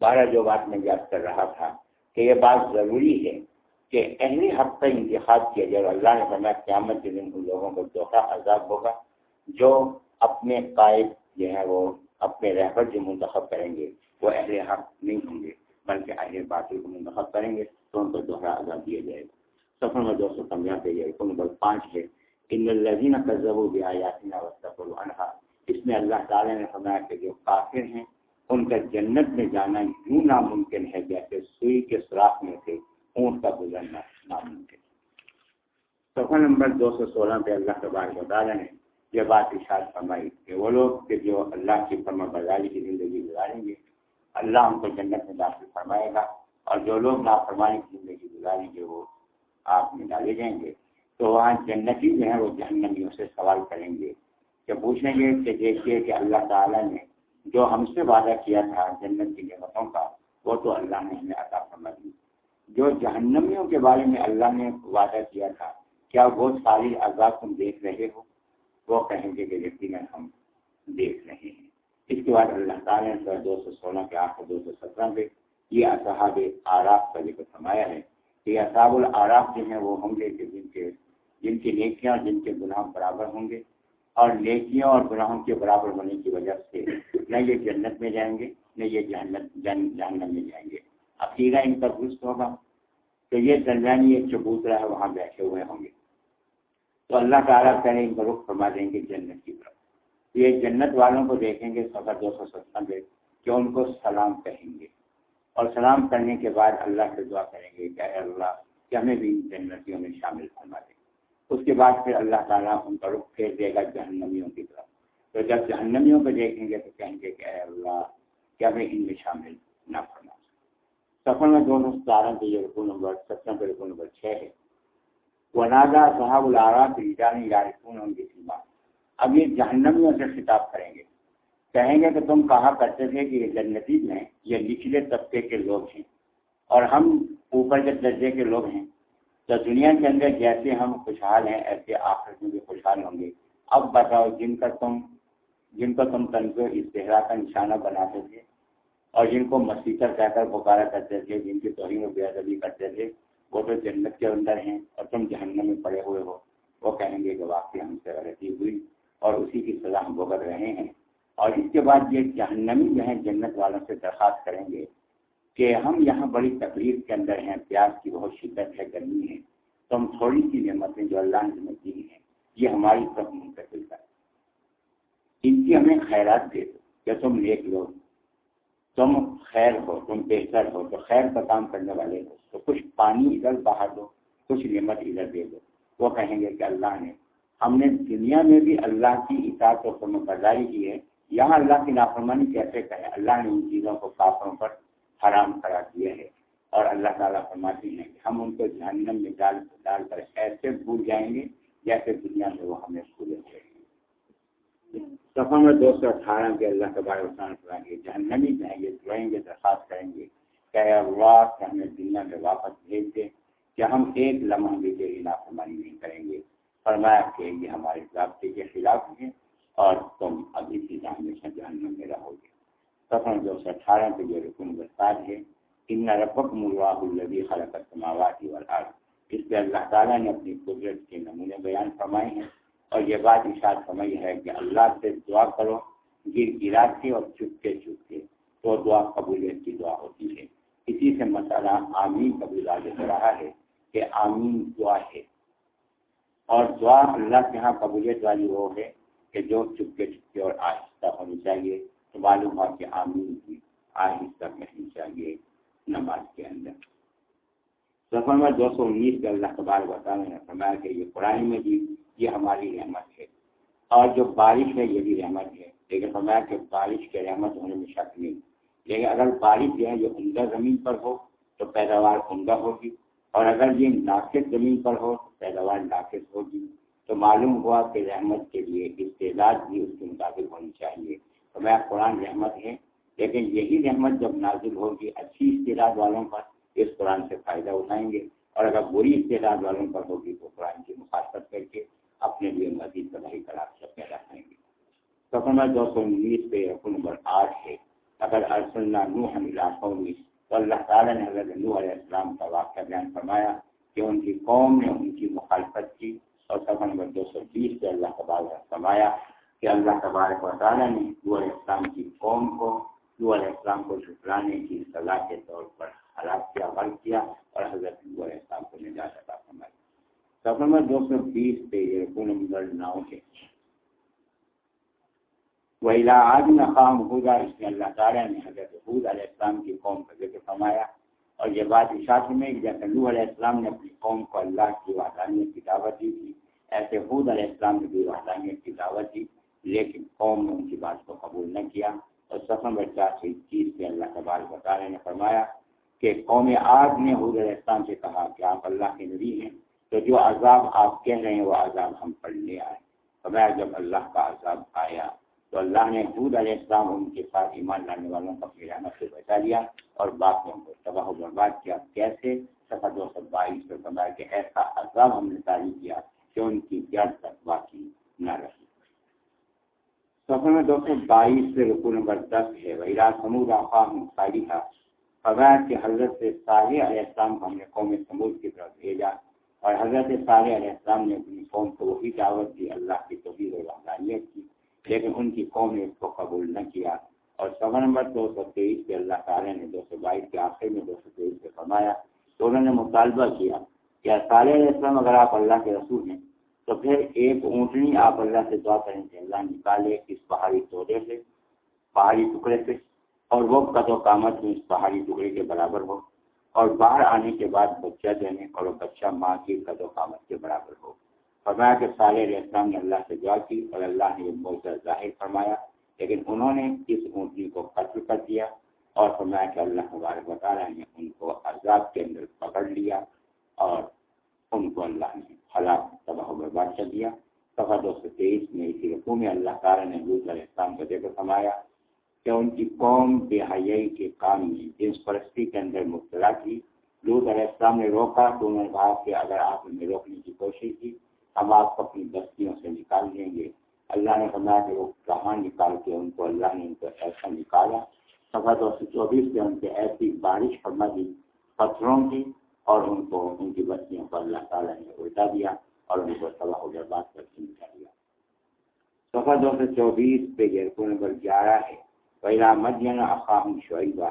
بارہ جو بات میں یاد کر رہا تھا کہ یہ بات ضروری ہے کہ اہلی حق کا انتخاب کیا جائے اللہ نے فرمایا قیامت کے دن ان لوگوں کو دھوکہ عذاب ہوگا جو اپنے قائد جو ہے وہ اپنے رہبر جو منتخب کریں گے وہ اہل حق نہیں ہوں گے۔ بلکہ اہل باطل کو منتخب کریں گے تو ان کو دوہرا عذاب دیا جائے گا۔ سفر میں دو سو پندرہ پہ یہ نمبر پانچ ہے، ان الذین کذبوا بآیاتنا واستغفروا عنها اس میں اللہ تعالی نے فرمایا کہ جو کافر ہیں، ان کا جنت میں جانا یوں ناممکن ہے جیسے سوئی کے سوراخ میں سے اونٹ کا گزرنا ناممکن۔ سفر نمبر دو سو سولہ پہ اللہ تبارک و تعالی نے یہ بات اشار فرمائی کہ وہ لوگ کہ جو اللہ کی فرما برداری کی زندگی گزاریں گے اللہ ان کو جنت میں داخل فرمائے گا اور جو لوگ لاپرواہی کی زندگی گزاریں گے وہ آپ میں ڈالے جائیں گے۔ تو وہاں جنتی جو ہے وہ جہنمیوں سے سوال کریں گے کہ پوچھیں گے کہ دیکھیے کہ اللہ تعالیٰ نے جو ہم سے وعدہ کیا تھا جنت کی نعمتوں کا، وہ تو اللہ نے ہمیں عطا فرما دی۔ جو جہنمیوں کے بارے میں اللہ نے وعدہ کیا تھا، کیا وہ ساری عذاب تم دیکھ رہے ہو؟ وہ کہیں گے کہ یقیناً ہم دیکھ رہے ہیں۔ اس کے بعد اللہ تعالیٰ نے دو سو سولہ کے آخر دو سو سترہ پہ یہ اصحاب آراف کا ذکر فرمایا ہے کہ اصحاب العراف جو ہیں وہ ہوں گے کہ جن کے جن کی نیکیاں اور جن کے گناہ برابر ہوں گے اور نیکیوں اور گناہوں کے برابر ہونے کی وجہ سے نہ یہ جنت میں جائیں گے، نہ یہ جہنت جن جہنم میں جائیں گے۔ عقیدہ ان کا درست ہوگا تو یہ درمیانی ایک چبوترا ہے، وہاں بیٹھے ہوئے ہوں گے۔ تو اللہ تعالیٰ کریں ان کو رخ فرما دیں گے جنت کی طرف۔ یہ جنت والوں کو دیکھیں گے، سفر دو سو ستر میں کہ ان کو سلام کہیں گے۔ اور سلام کرنے کے بعد اللہ سے دعا کریں گے کہ اے اللہ، کہ ہمیں بھی جنتیوں میں شامل فرما دیں اس کے بعد پھر اللہ تعالیٰ ان کا رخ پھیر دے گا جہنمیوں کی طرف۔ تو جب جہنمیوں کو دیکھیں گے تو کہیں گے کہ اے اللہ، کہ ہمیں ان میں شامل نہ فرما سفر میں دونوں ستارہ کے یہ رکو نمبر سترہ پہ رکو نمبر چھ ہے۔ وہ نادا صاحب العرا رجانی یارکون ان کی سیما اب یہ جہنمیوں سے خطاب کریں گے۔ کہیں گے کہ تم کہا کرتے تھے کہ یہ جنتی میں یہ نچلے طبقے کے لوگ ہیں۔ اور ہم اوپر کے درجے کے لوگ ہیں۔ تو دنیا کے اندر جیسے ہم خوشحال ہیں، ایسے آخر میں بھی خوشحال ہوں گے۔ اب بتاؤ، جن کا تم، جن کو تم تنظ اشتہرا کا نشانہ بناتے تھے اور جن کو مسیطر کہہ کر پکارا کرتے تھے، جن کی توہین و بے ادبی کرتے تھے، وہ تو جنت کے اندر ہیں اور تم جہنم میں پڑے ہوئے ہو۔ وہ کہیں گے کہ واقعی ہم سے غلطی ہوئی۔ اور اسی کی سزا ہم بھگت رہے ہیں۔ اور اس کے بعد یہ جہنمی جو ہیں، جنت والوں سے درخواست کریں گے کہ ہم یہاں بڑی تکلیف کے اندر ہیں پیاز کی بہت شدت ہے، گرمی ہے۔ تو ہم تھوڑی سی نعمتیں جو اللہ نے ہمیں دی ہیں۔ یہ ہماری طرف منتقل کر۔ ان کی ہمیں خیرات دے دو۔ کہ تم نیک لو تم خیر ہو، تم بہتر ہو تو خیر کا کام کرنے والے ہو، تو کچھ پانی ادھر بہا دو، کچھ نعمت ادھر دے دو۔ وہ کہیں گے کہ اللہ نے ہم نے دنیا میں بھی اللہ کی اطاعت و فرم برداری کی ہے۔ یہاں اللہ کی نافرمانی کیسے کہے اللہ نے ان چیزوں کو کافروں پر حرام کرا دیا ہے اور اللہ تعالیٰ فرماتے ہیں کہ ہم ان کو جہنم میں ڈال ڈال کر ایسے بھول جائیں گے جیسے دنیا میں وہ ہمیں بھولے تھے سفر میں دو سو اٹھارہ کے اللہ کے بارے میں گے جہنمی جائیں گے دعائیں گے، درخواست کریں گے کہ اللہ کہ ہمیں دنیا میں واپس بھیج دے کہ ہم ایک لمحہ بھی تیری نافرمانی نہیں کریں گے۔ فرمایا کہ یہ ہمارے ضابطے کے خلاف ہیں اور تم ابھی سی ہمیشہ جہنم میں رہو گے۔ سفر دو سو اٹھارہ کے جو رکن برسات ہے، ان ربک ملواہ البی خلق سماواتی والارض اس پہ اللہ تعالیٰ نے اپنی قدرت کے نمونے بیان فرمائے ہیں اور یہ بات اشاد سمجھ ہے کہ اللہ سے دعا کرو گر گرا کے اور چپکے چپکے۔ تو دعا قبولیت کی دعا ہوتی ہے۔ اسی سے مسئلہ آمین قبول آگے رہا ہے کہ آمین دعا ہے۔ اور دعا اللہ کے یہاں قبولیت والی وہ ہے کہ جو چپکے چپکے اور آہستہ ہونی چاہیے تو معلوم ہوا کہ آمین کی آہستہ کہنی چاہیے نماز کے اندر۔ سفر میں دو سو انیس کے اللہ تبار بتانے نے فرمایا کہ یہ قرآن میں بھی یہ ہماری رحمت ہے۔ اور جو بارش ہے، یہ بھی رحمت ہے۔ لیکن فرمایا کہ بارش کے رحمت ہونے میں شک نہیں۔ لیکن اگر بارش جو ہے جو عمدہ زمین پر ہو تو پیداوار عمدہ ہوگی۔ اور اگر یہ ناقص زمین پر ہو تو پیداوار ناقص ہوگی، تو معلوم ہوا کہ رحمت کے لیے استعداد بھی اس کے مطابق ہونی چاہیے۔ تو میں قرآن رحمت ہے، لیکن یہی نعمت جب نازل ہوگی، اچھی استعداد والوں پر اس قرآن سے فائدہ اٹھائیں گے۔ اور اگر بری استعداد والوں پر ہوگی، تو قرآن کی مخالفت کر کے اپنے لیے مزید تباہی کا راستہ پیدا کریں گے۔ سفر دو سو انیس پہ رقم نمبر آٹھ ہے اگر ارسل نوح علاقوں میں تو اللہ تعالیٰ نے حضرت نوح علیہ السلام کا واقعہ بیان فرمایا۔ کہ ان کی قوم نے ان کی مخالفت کی۔ اور سفر نمبر دو سو بیس پہ اللہ تبارک فرمایا کہ اللہ تبارک و تعالیٰ نے نو علیہ السلام کی قوم کو نو علیہ السلام کو جھٹلانے کی سزا کے طور پر ہلاک کیا غلط کیا اور حضرت نو علیہ السلام کو نجات عطا فرمائی۔ سفر نمبر دو سو بیس پہ یہ رکو نمبر نو کے۔ وہیلا آج نقام ہوگا اس میں اللہ تعالیٰ نے حضرت حود علیہ السلام کی قوم کا ذکر فرمایا۔ اور یہ بات اشاعت میں جیسے نو علیہ السلام نے اپنی قوم کو اللہ کی وحدانیت کی دعوت دی تھی، ایسے حود علیہ السلام نے بھی وحدانیت کی دعوت دی، لیکن قوم نے ان کی بات کو قبول نہ کیا۔ اور سفر بچہ سے چیز سے اللہ تبار بطالہ نے فرمایا کہ قوم آگ نے حود علیہ السلام سے کہا کہ آپ اللہ کے نبی ہیں، تو جو عذاب آپ کہہ رہے ہیں وہ عذاب ہم پر لے آئے۔ فرمایا جب اللہ کا عذاب آیا تو اللہ نے حود علیہ السلام ان کے ساتھ ایمان لانے والوں کا پیرانہ سے بچا لیا اور باقیوں کو تباہ و برباد کیا۔ کیسے؟ سفر دو سو بائیس میں فرمایا کہ ایسا عذاب ہم نے تعریف کیا کہ ان کی جڑ تک باقی نہ رہی۔ سفر میں دو سو بائیس سے رکو نمبر دس ہے۔ ویرا سمود آخام صالحہ فرمایا کہ حضرت صالح علیہ السلام کو ہم نے قوم سمود کی طرف بھیجا اور حضرت صالح علیہ السلام نے اپنی قوم کو وہی دعوت دی، اللہ کی توحید و کی۔ لیکن ان کی قوم نے اس کو قبول نہ کیا اور سوا نمبر دو سو تیئیس پہ اللہ تعالیٰ نے دو سو بائیس کے آخر میں دو سو تیئیس پہ فرمایا تو انہوں نے مطالبہ کیا کہ صالح علیہ السلام اگر آپ اللہ کے رسول ہیں تو پھر ایک اونٹنی آپ اللہ سے دعا کریں کہ اللہ نکالے اس پہاڑی تودے سے، پہاڑی ٹکڑے سے اور وہ قد و قامت میں اس پہاڑی ٹکڑے کے برابر ہو اور باہر آنے کے بعد بچہ دینے اور وہ بچہ ماں کی قد و قامت کے برابر ہو۔ فرمایا کہ صالح علیہ السلام نے اللہ سے دعا کی اور اللہ نے یہ ظاہر فرمایا، لیکن انہوں نے اس اونٹنی کو قتل کر دیا اور فرمایا کہ اللہ مبارک بتا رہے ہیں ان کو عذاب کے اندر پکڑ لیا اور ان کو اللہ نے ہلاک، تباہ و برباد کر دیا۔ سفا دو سو تیئیس میں اسی رقو میں اللہ تعالیٰ نے لوت علیہ السلام کو دیکھ فرمایا کہ ان کی قوم بے حیائی کے کام میں جنس پرستی کے اندر مبتلا کی لوت علیہ السلام نے روکا، تو انہوں نے کہا کہ اگر آپ نے روکنے کی کوشش کی ہم آپ کو اپنی بستیوں سے نکال دیں گے۔ اللہ نے فرمایا کہ وہ کہاں نکال کے ان کو اللہ نے ان کو ایسا نکالا۔ سفا دو سو چوبیس میں ان کے ایسی بارش فرما دی پتھروں کی اور ان کو ان کی بستیوں کو اللہ تعالیٰ نے الٹا دیا اور ان کو تباہ و برباد کر کے نکال دیا۔ سفا دو سو چوبیس پہ گیرکو نمبر گیارہ ہے۔ پہلا مدین اقام شعیبہ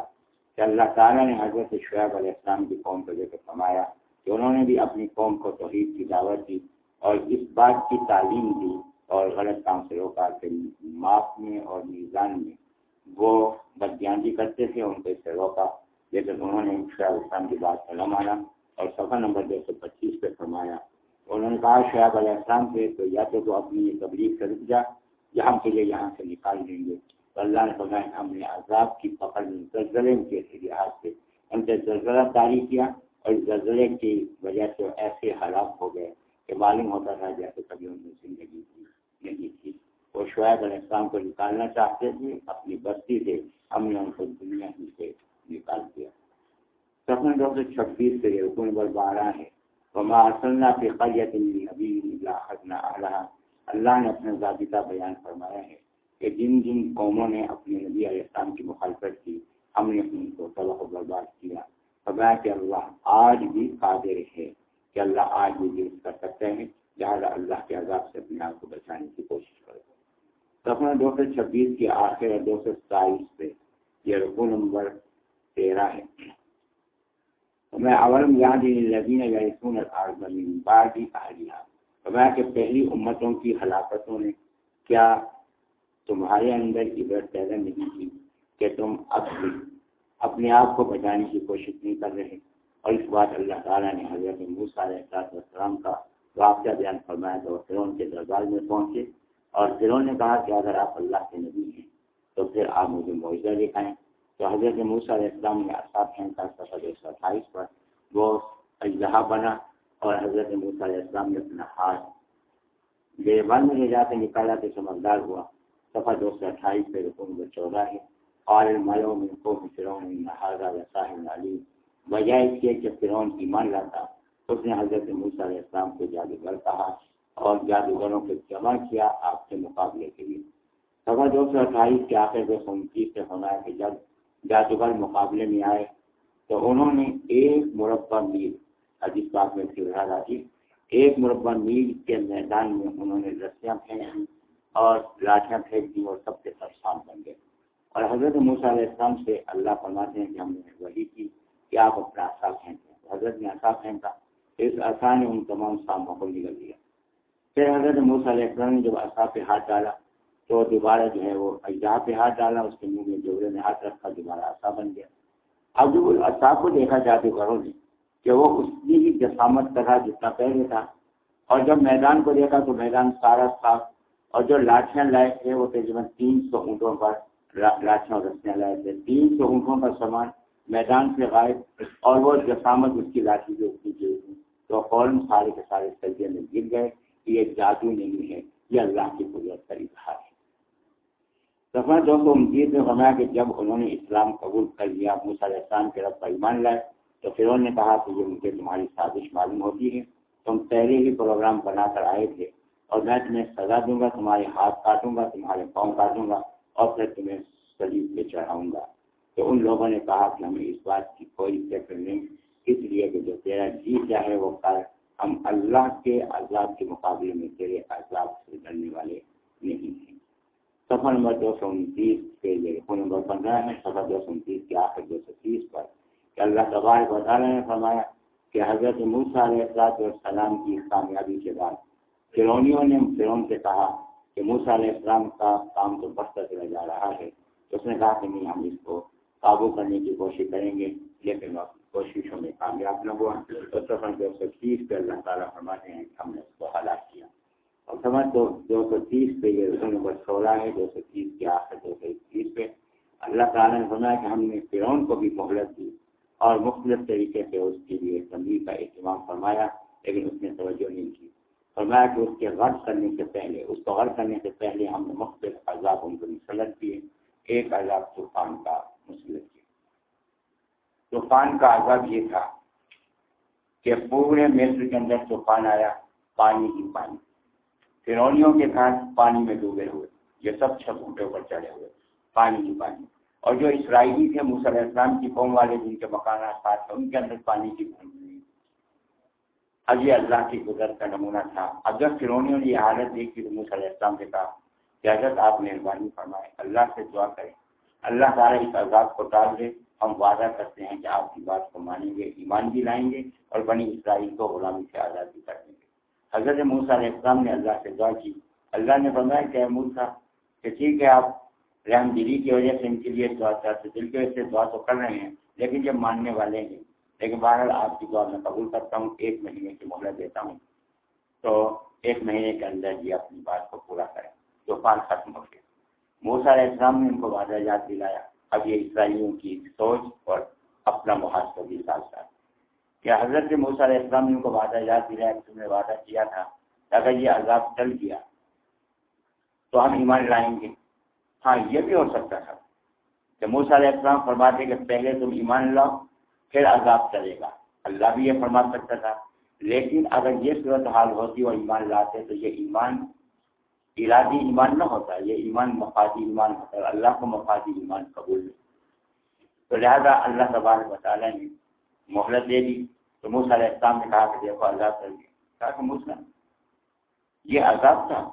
کہ اللہ تعالیٰ نے حضرت شعیب علیہ السلام کی قوم کو ذکر فرمایا کہ انہوں نے بھی اپنی قوم کو توحید کی دعوت دی۔ اور اس بات کی تعلیم دی اور غلط کام سے روکا کہ معاف میں اور میزان میں وہ بدیاں کرتے تھے، ان کو اس سے روکا۔ لیکن انہوں نے شعیب اسلام کی بات کو نہ مانا اور صفحہ نمبر دو سو پچیس پہ فرمایا، انہوں نے کہا شعیب علیہ السلام سے تو یا تو تو اپنی یہ تبلیغ سے رک جا یا ہم تجھے یہاں سے نکال دیں گے۔ تو اللہ نے فرمایا، ہم نے عذاب کی پکڑ میں زلزلے کے لحاظ سے ان سے زلزلہ جاری کیا اور زلزلے کی وجہ سے ایسے حالات ہو گئے۔ کہ معلوم ہوتا تھا جیسے کبھی ان کی زندگی کی نہیں تھی۔ وہ شعیب علیہ السلام کو نکالنا چاہتے تھے، اپنی بستی سے ہم نے ان کو دنیا ہی سے نکال دیا۔ سفر دو سو چھبیس سے رکن نمبر بارہ ہے۔ وما قریت من ابی الا اللہ نے اپنا ضابطہ بیان فرمایا ہے کہ جن جن قوموں نے اپنے نبی علیہ السلام کی مخالفت کی، ہم نے ان کو تباہ و برباد کیا۔ فرمایا کہ اللہ آج بھی قادر ہے۔ کہ اللہ آج بھی درست کر سکتے ہیں، لہٰذا اللہ کے عذاب سے اپنے آپ کو بچانے کی کوشش کرے سفر دو سو چھبیس کے آخر دو سو ستائیس پہ یہ رکو نمبر تیرہ ہے۔ میں اولم یاد لذین یسون بادی اہلیہ فرمایا کہ پہلی امتوں کی ہلاکتوں نے کیا تمہارے اندر عبرت پیدا نہیں کی کہ تم اب بھی اپنے آپ کو بچانے کی کوشش نہیں کر رہے؟ اور اس بات اللہ تعالیٰ نے حضرت موسیٰ علیہ السلام کا واقعہ بیان فرمایا تو فرون کے دربار میں پہنچے اور فرون نے کہا کہ اگر آپ اللہ کے نبی ہیں تو پھر آپ مجھے معاوضہ دکھائیں۔ تو حضرت موسیٰ علیہ السلام نے اصاب پھینکا سفر ایک سو اٹھائیس پر وہ اجہا بنا اور حضرت موسیٰ علیہ السلام نے اپنا ہاتھ بے بند میں لے جا کے نکالا تو سمجھدار ہوا۔ سفر دو سو اٹھائیس پہ رکن نمبر چودہ ہے۔ اور ملو میں کو فرعون نہارا صاحب علی وجہ اس کے کہ فرعون ایمان لاتا، اس نے حضرت موسیٰ علیہ السلام کو جادوگر کہا اور جادوگروں کو جمع کیا آپ کے مقابلے کے لیے۔ سوا دو سو اٹھائیس کے آخر دو سو انتیس سے فرمایا کہ جب جادوگر مقابلے میں آئے تو انہوں نے ایک مربع میل، حدیث پاک میں سلحا تھی ایک مربع میل کے میدان میں انہوں نے رسیاں پھینکی اور لاٹیاں پھینک دی اور سب سے پریشان بن گئے۔ اور حضرت موسیٰ علیہ السلام سے اللہ فرماتے ہیں کہ ہم نے وہی کی۔ کہ آپ اپنا آسا پھینکیں حضرت نے آسا پھینکا اس آسا نے ان تمام ساموں کو نکل دیا۔ پھر حضرت موسیٰ علیہ السلام نے جب آسا پہ ہاتھ ڈالا، تو دوبارہ جو ہے وہ اجزا پہ ہاتھ ڈالا، اس کے منہ میں جوڑے میں ہاتھ رکھا، دوبارہ آسا بن گیا۔ اب جب اس آسا کو دیکھا جاتے گھروں نے کہ وہ اس کی ہی جسامت کا تھا جتنا پہلے تھا۔ اور جب میدان کو دیکھا، تو میدان سارا تھا اور جو لاٹیاں لائے تھے، وہ تقریباً تین سو اونٹوں پر لاٹیاں رسیاں لائے تھے۔ تین سو اونٹوں کا سامان میدان سے غائب، اور وہ جسامت اس کی لاٹھی جو اس کی تو فوراً سارے کے سارے سجے میں گر گئے۔ کہ یہ جادو نہیں ہے، یہ اللہ کی قدرت کا اظہار ہے۔ سفر دو سو انتیس میں فرمایا کہ جب انہوں نے اسلام قبول کر لیا علیہ السلام کے رب کا ایمان لائے، تو پھر انہوں نے کہا کہ یہ مجھے تمہاری سازش معلوم ہوتی ہے۔ تم پہلے ہی پروگرام بنا کر آئے تھے، اور میں تمہیں سزا دوں گا، تمہارے ہاتھ کاٹوں گا، تمہارے پاؤں کاٹوں گا، اور پھر تمہیں سلیب پہ چڑھاؤں گا۔ تو ان لوگوں نے کہا کہ ہمیں اس بات کی کوئی فکر نہیں، اس لیے کہ جو تیرا جی چاہے وہ کر، ہم اللہ کے عذاب کے مقابلے میں تیرے عذاب سے ڈرنے والے نہیں ہیں۔ سفر نمبر دو سو انتیس کے لیے رقو نمبر پندرہ ہے سفر دو سو انتیس کے آخر دو سو تیس پر کہ اللہ تبارک وطالعہ نے فرمایا کہ حضرت موسیٰ علیہ السلاط والسلام کی کامیابی کے بعد فرونیوں نے فرون سے کہا کہ موسیٰ علیہ السلام کا کام تو بڑھتا چلا جا رہا ہے۔ تو اس نے کہا کہ نہیں، ہم اس کو قابو کرنے کی کوشش کریں گے، لیکن کوششوں میں کامیاب نہ ہوا۔ تو سفر دو سو تیس پہ اللہ تعالیٰ فرماتے ہیں ہم نے اس کو ہلاک کیا۔ اور سمجھ دو دو سو تیس پہ یہ رسول نمبر سولہ ہے دو سو تیس کے آخر دو سو تیس پہ اللہ تعالیٰ نے سنا کہ ہم نے فرعون کو بھی مہلت دی اور مختلف طریقے سے اس کے لیے تنظیم کا اہتمام فرمایا، لیکن اس نے توجہ نہیں کی۔ فرمایا کہ اس کے غرض کرنے سے پہلے، اس کو غرض کرنے سے پہلے ہم نے مختلف عذاب ان کو مسلط کیے۔ ایک عذاب طوفان کا مسلط کیا طوفان کا عذاب یہ تھا کہ پورے مصر کے اندر طوفان آیا، پانی ہی پانی۔ فرونیوں کے گھر پانی میں ڈوبے ہوئے، یہ سب چھپوٹے پر چڑھے ہوئے، پانی کی پانی۔ اور جو اسرائیلی تھے علیہ السلام کی قوم والے، جن کے مکانات پاس تھے، ان کے اندر پانی کی بھون ہوئی اب یہ اللہ کی قدرت کا نمونہ تھا۔ اب جب فرونیوں نے یہ حالت دیکھی تو علیہ السلام سے کہا کہ حضرت آپ مہربانی فرمائے اللہ سے دعا کریں۔ اللہ تعالیٰ اس عذاب کو ٹال دے۔ ہم وعدہ کرتے ہیں کہ آپ کی بات کو مانیں گے، ایمان بھی لائیں گے اور بنی اسرائیل کو غلامی سے آزادی کر دیں گے۔ حضرت موسیٰ علیہ السلام نے اللہ سے دعا کی۔ اللہ نے فرمایا کہ موسا کہ ٹھیک ہے، آپ رحم دلی کی وجہ سے ان کے لیے دعا چاہتے دل کی وجہ سے دعا تو کر رہے ہیں، لیکن جب ماننے والے ہیں، لیکن بہرحال آپ کی دعا میں قبول کرتا ہوں، ایک مہینے کی مہلت دیتا ہوں، تو ایک مہینے کے اندر یہ اپنی بات کو پورا کریں، جو پان ختم ہو گیا۔ موسا علیہ السلام نے ان کو وعدہ یاد دلایا۔ اب یہ اسرائیلیوں کی سوچ اور اپنا محاسبہ بھی ساتھ ساتھ۔ کہ حضرت موسیٰ علیہ السلام نے ان کو وعدہ یاد دیا تم نے وعدہ کیا تھا اگر یہ عذاب چل گیا تو ہم ایمان لائیں گے۔ ہاں یہ بھی ہو سکتا تھا کہ موسیٰ علیہ السلام فرماتے کہ پہلے تم ایمان لاؤ، پھر عذاب چلے گا۔ اللہ بھی یہ فرما سکتا تھا، لیکن اگر یہ صورت حال ہوتی اور ایمان لاتے تو یہ ایمان ارادی ایمان نہ ہوتا، یہ ایمان مفادی ایمان ہوتا ہے، اللہ کو مفادی ایمان قبول نہیں۔ تو لہٰذا اللہ تبارک تعالیٰ نے مہلت دے دی۔ تو موسیٰ علیہ السلام نے کہا کہ دیکھو، عذاب کر دیا۔ کہا کہ موسیٰ، یہ عذاب تھا۔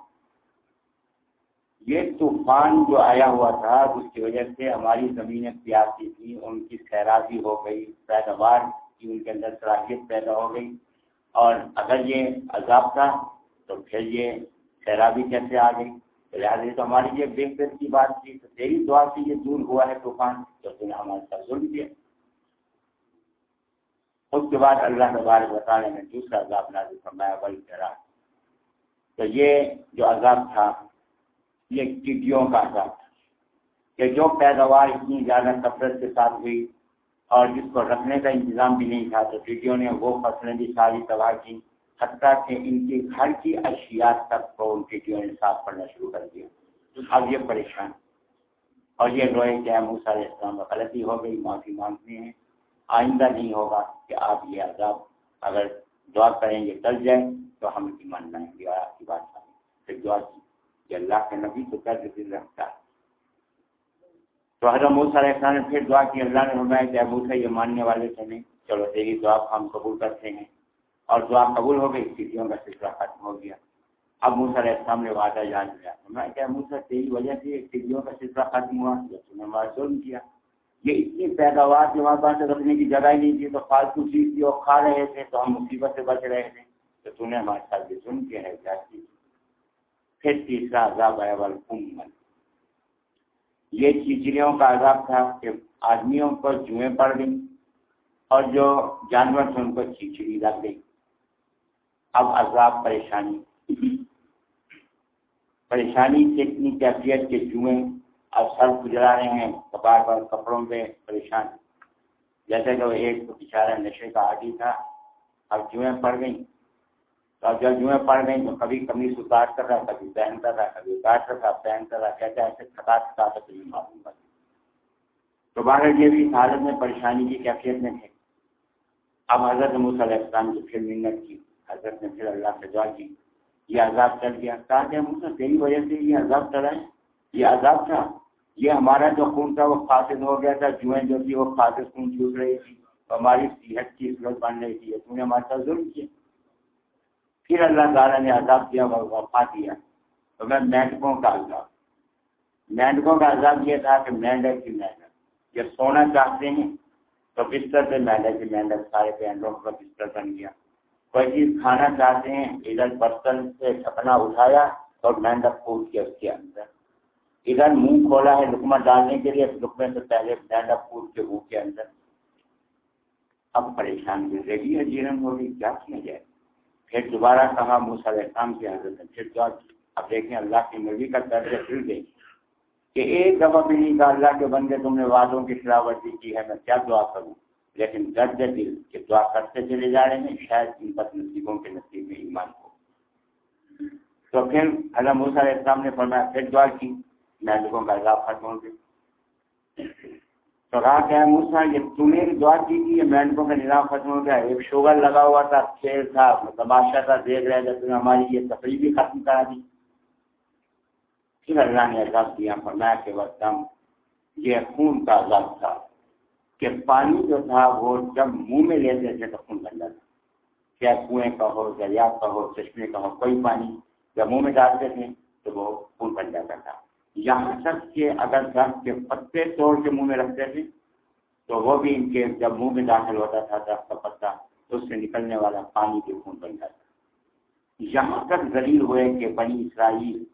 یہ طوفان جو آیا ہوا تھا، اس کی وجہ سے ہماری زمینیں پیاسی تھیں، ان کی خیراتی ہو گئی، پیداوار کی ان کے اندر صلاحیت پیدا ہو گئی۔ اور اگر یہ عذاب تھا، تو پھر یہ سیرابی کیسے آ گئی؟ لہٰذا تو ہماری یہ بہتر کی بات تھی، تو تیری دعا سے یہ دور ہوا ہے طوفان، تو تم نے ہمارے ساتھ ظلم کیا اس کے بعد اللہ تبارک بتانے میں دوسرا عذاب نازل فرمایا وہی طرح تو یہ جو عذاب تھا، یہ ٹڈیوں کا عذاب تھا کہ جو پیداوار اتنی زیادہ کثرت کے ساتھ ہوئی اور جس کو رکھنے کا انتظام بھی نہیں تھا، تو ٹڈیوں نے وہ فصلیں بھی ساری تباہ کی۔ حتیٰ کہ ان کی گھر کی اشیاء تک کو ان ٹڈیوں نے صاف کرنا شروع کر دیا۔ اب یہ پریشان۔ اور یہ روئے کہ موسیٰ علیہ السلام غلطی ہو گئی، معافی مانگتے ہیں۔ آئندہ نہیں ہوگا کہ آپ یہ عذاب اگر دعا کریں گے ٹل جائیں تو ہم ایمان لائیں گے اور آپ کی بات سمجھیں پھر دعا کی۔ کہ اللہ کے نبی تو کر دل رکھتا ہے۔ تو حضرت موسیٰ علیہ السلام نے پھر دعا کی۔ اللہ نے فرمایا کہ ابو سے یہ ماننے والے سے نہیں۔ چلو تیری دعا ہم قبول کرتے ہیں۔ اور دعا قبول ہو گئی استھتوں کا سلسلہ ختم ہو گیا۔ اب موسیٰ علیہ السلام نے وعدہ جان لیا میں کیا موسیٰ، تیری وجہ سے استھتوں کا سلسلہ ختم ہوا، جب تم نے ہمارا ظلم کیا۔ یہ اتنی پیداوار جو ہمارے پاس رکھنے کی جگہ ہی نہیں تھی، تو فالتو چیز تھی اور کھا رہے تھے، تو ہم مصیبت سے بچ رہے تھے۔ تو تم نے ہمارے ساتھ بھی سن کے ہے، کیا پھر تیسرا عذاب آیا والکمن یہ چیچڑیوں کا عذاب تھا کہ آدمیوں کو جوئیں پڑ گئی اور جو جانور تھے، ان کو چیچڑی لگ گئی۔ اب عذاب پریشانی۔ پریشانی سے اتنی کیفیت کے جوئیں اب سر گزرا رہے ہیں کپار پر کپڑوں پہ پریشان جیسے کہ وہ ایک بیچارہ نشے کا عادی تھا، اب جوئیں پڑ گئیں۔ تو جب جوئیں پڑ گئی تو کبھی کمی اتار کر رہا، کبھی پہنتا تھا کبھی اتارتا تھا پہنتا تھا کہتا ایسے تھکا تھکا کر تمہیں معلوم کر تو باہر یہ بھی حالت میں پریشانی کی کیفیت میں تھے۔ اب حضرت موسیٰ علیہ السلام کی پھر منت کی حضرت نے پھر اللہ سے دعا کی، یہ عذاب چل گیا۔ کہا کہ موسیٰ تیری وجہ سے یہ عذاب چلا ہے؟ یہ عذاب تھا؟ یہ ہمارا جو خون تھا وہ فاسد ہو گیا تھا، جوئیں جو تھی وہ فاسد خون چھوٹ رہی تھی ہماری صحت کی ضرورت بن رہی تھی۔ تم نے ہمارے ساتھ ظلم کیا۔ پھر اللہ تعالیٰ نے عذاب دیا وفا دیا۔ تو میں مینڈکوں کا عذاب۔ مینڈکوں کا عذاب یہ تھا کہ مینڈک کی مینڈک جب سونا چاہتے ہیں تو بستر پہ مینڈک کی مینڈک سارے پینڈوں کا بستر بن گیا۔ کوئی چیز کھانا چاہتے ہیں، ادھر برتن سے چھپنا اٹھایا اور مینڈک پھوٹ کے اس کے اندر۔ ادھر منہ کھولا ہے لکما ڈالنے کے لیے لکمے سے پہلے مینڈک پھوٹ کے منہ کے اندر۔ اب پریشان گزرے جیرن ہوگی کیا کیا جائے؟ پھر دوبارہ کہا علیہ السلام کی حضرت نے، پھر دعا اب دیکھیں، اللہ کی مرضی کا درد پھر گئی کہ ایک دفعہ بھی نہیں کہا، اللہ کے بندے تم نے وعدوں کی ورزی کی ہے، میں کیا دعا کروں؟ لیکن درد دل کہ دعا کرتے چلے جا رہے ہیں، شاید ان بد نصیبوں کے نصیب میں ایمان ہو۔ تو پھر اللہ علیہ السلام نے فرمایا، پھر دعا کی، میں لوگوں کا عذاب ختم ہو گیا۔ تو کہا کہ موسا یہ تمہیں دعا کی تھی، یہ مینڈکوں کا نظام ختم ہو گیا۔ ایک شوگر لگا ہوا تھا، کھیل تھا، تماشا تھا، دیکھ رہے تھے تم ہماری یہ تفریح بھی ختم کرا دی۔ پھر اللہ نے عذاب دیا، فرمایا کہ وقت یہ خون کا عذاب تھا۔ کہ پانی جو تھا وہ جب منہ میں لیتے تھے تو خون بن جاتا کیا کنویں کا ہو، دریا کا ہو، چشمے کا ہو، کوئی پانی جب منہ میں ڈالتے تھے تو وہ خون بن جاتا تھا۔ یہاں تک کہ اگر درخت کے پتے توڑ کے منہ میں رکھتے تھے تو وہ بھی ان کے جب منہ میں داخل ہوتا تھا درخت کا پتا تو اس سے نکلنے والا پانی کے خون بن جاتا یہاں تک ذریع ہوئے کہ بنی اسرائیل،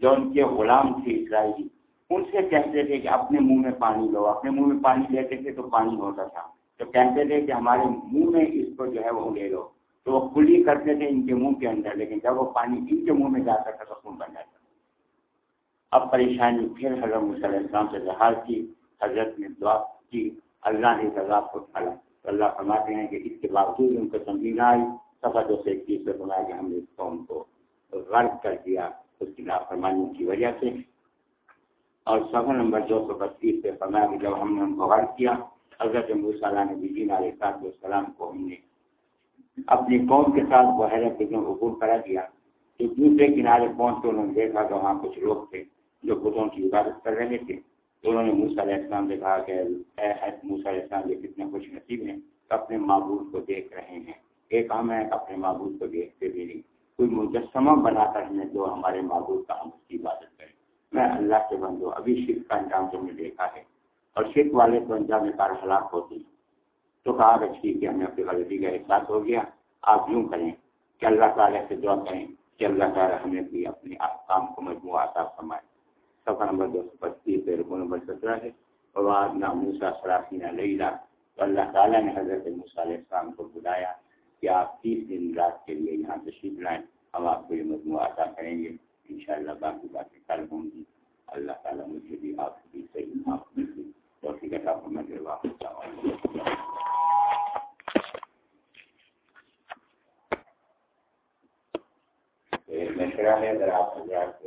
جو ان کے غلام تھے اسرائیلی ان سے کہتے تھے کہ اپنے منہ میں پانی لو، اپنے منہ میں پانی لیتے تھے تو پانی ہوتا تھا۔ تو کہتے تھے کہ ہمارے منہ میں اس کو جو ہے وہ لے لو۔ تو وہ کھلی کرتے تھے ان کے منہ کے اندر، لیکن جب وہ پانی ان کے منہ میں جاتا تھا تو خون بن جاتا اب پریشانی پھر حضرت صلی اللہ علیہ السلام سے لحاظ کی، حضرت نے دعا کی، اللہ نے عذاب کو ڈالا تو اللہ فرماتے ہیں کہ اس کے باوجود ان کو سمجھی نہ آئی سفا دو سے اکیس سے بنایا کہ ہم نے اس قوم کو غرض کر دیا۔ اس کی لاپرمانی کی وجہ سے اور سفر نمبر دو سو بتیس سے فرمایا کہ جب ہم نے ان کو غرض کیا، حضرت صلاح نے بھی علیہ السلام کو ہم نے اپنی قوم کے ساتھ وہ حیرت عبور کرا دیا کہ دوسرے کنارے پہنچ کے انہوں نے دیکھا کہ وہاں کچھ لوگ تھے جو بتوں کی عبادت کر رہے تھے۔ تو انہوں نے موسیٰ علیہ السلام سے کہا کہ، اے موسیٰ علیہ السلام، یہ کتنے خوش نصیب ہیں اپنے معبود کو دیکھ رہے ہیں۔ ایک ہم ہے اپنے معبود کو دیکھتے بھی نہیں۔ کوئی مجسمہ بنا کر ہمیں جو ہمارے معبود کا ہم اس کی عبادت کریں۔ میں اللہ سے بندوں ابھی شرک کا انجام تم نے دیکھا ہے اور شرک والے کو انجام کار ہلاک ہوتی تو کہا کہ ٹھیک ہے، ہمیں اپنی غلطی کا احساس ہو گیا۔ آپ یوں کریں کہ اللہ تعالیٰ سے دعا کریں کہ اللہ تعالیٰ ہمیں بھی اپنے کام کو مجموعہ عطا فرمائے۔ صفحہ نمبر دو سو پچیس رکو نمبر سترہ ہے۔ اور آج نہ موسا سرافی نہ لئی تو اللہ تعالیٰ نے حضرت موسیٰ علیہ السلام کو بلایا کہ آپ تیس دن رات کے لیے یہاں تشریف لائیں۔ ہم آپ کو یہ مجموعہ عطا کریں گے۔ ان شاء اللہ باقی باتیں کل ہوں گی۔ اللہ تعالیٰ مجھے بھی آپ بھی صحیح آپ بھی توفیق عطا فرمائے۔ واپس مشورہ ہے، اگر آپ حضرات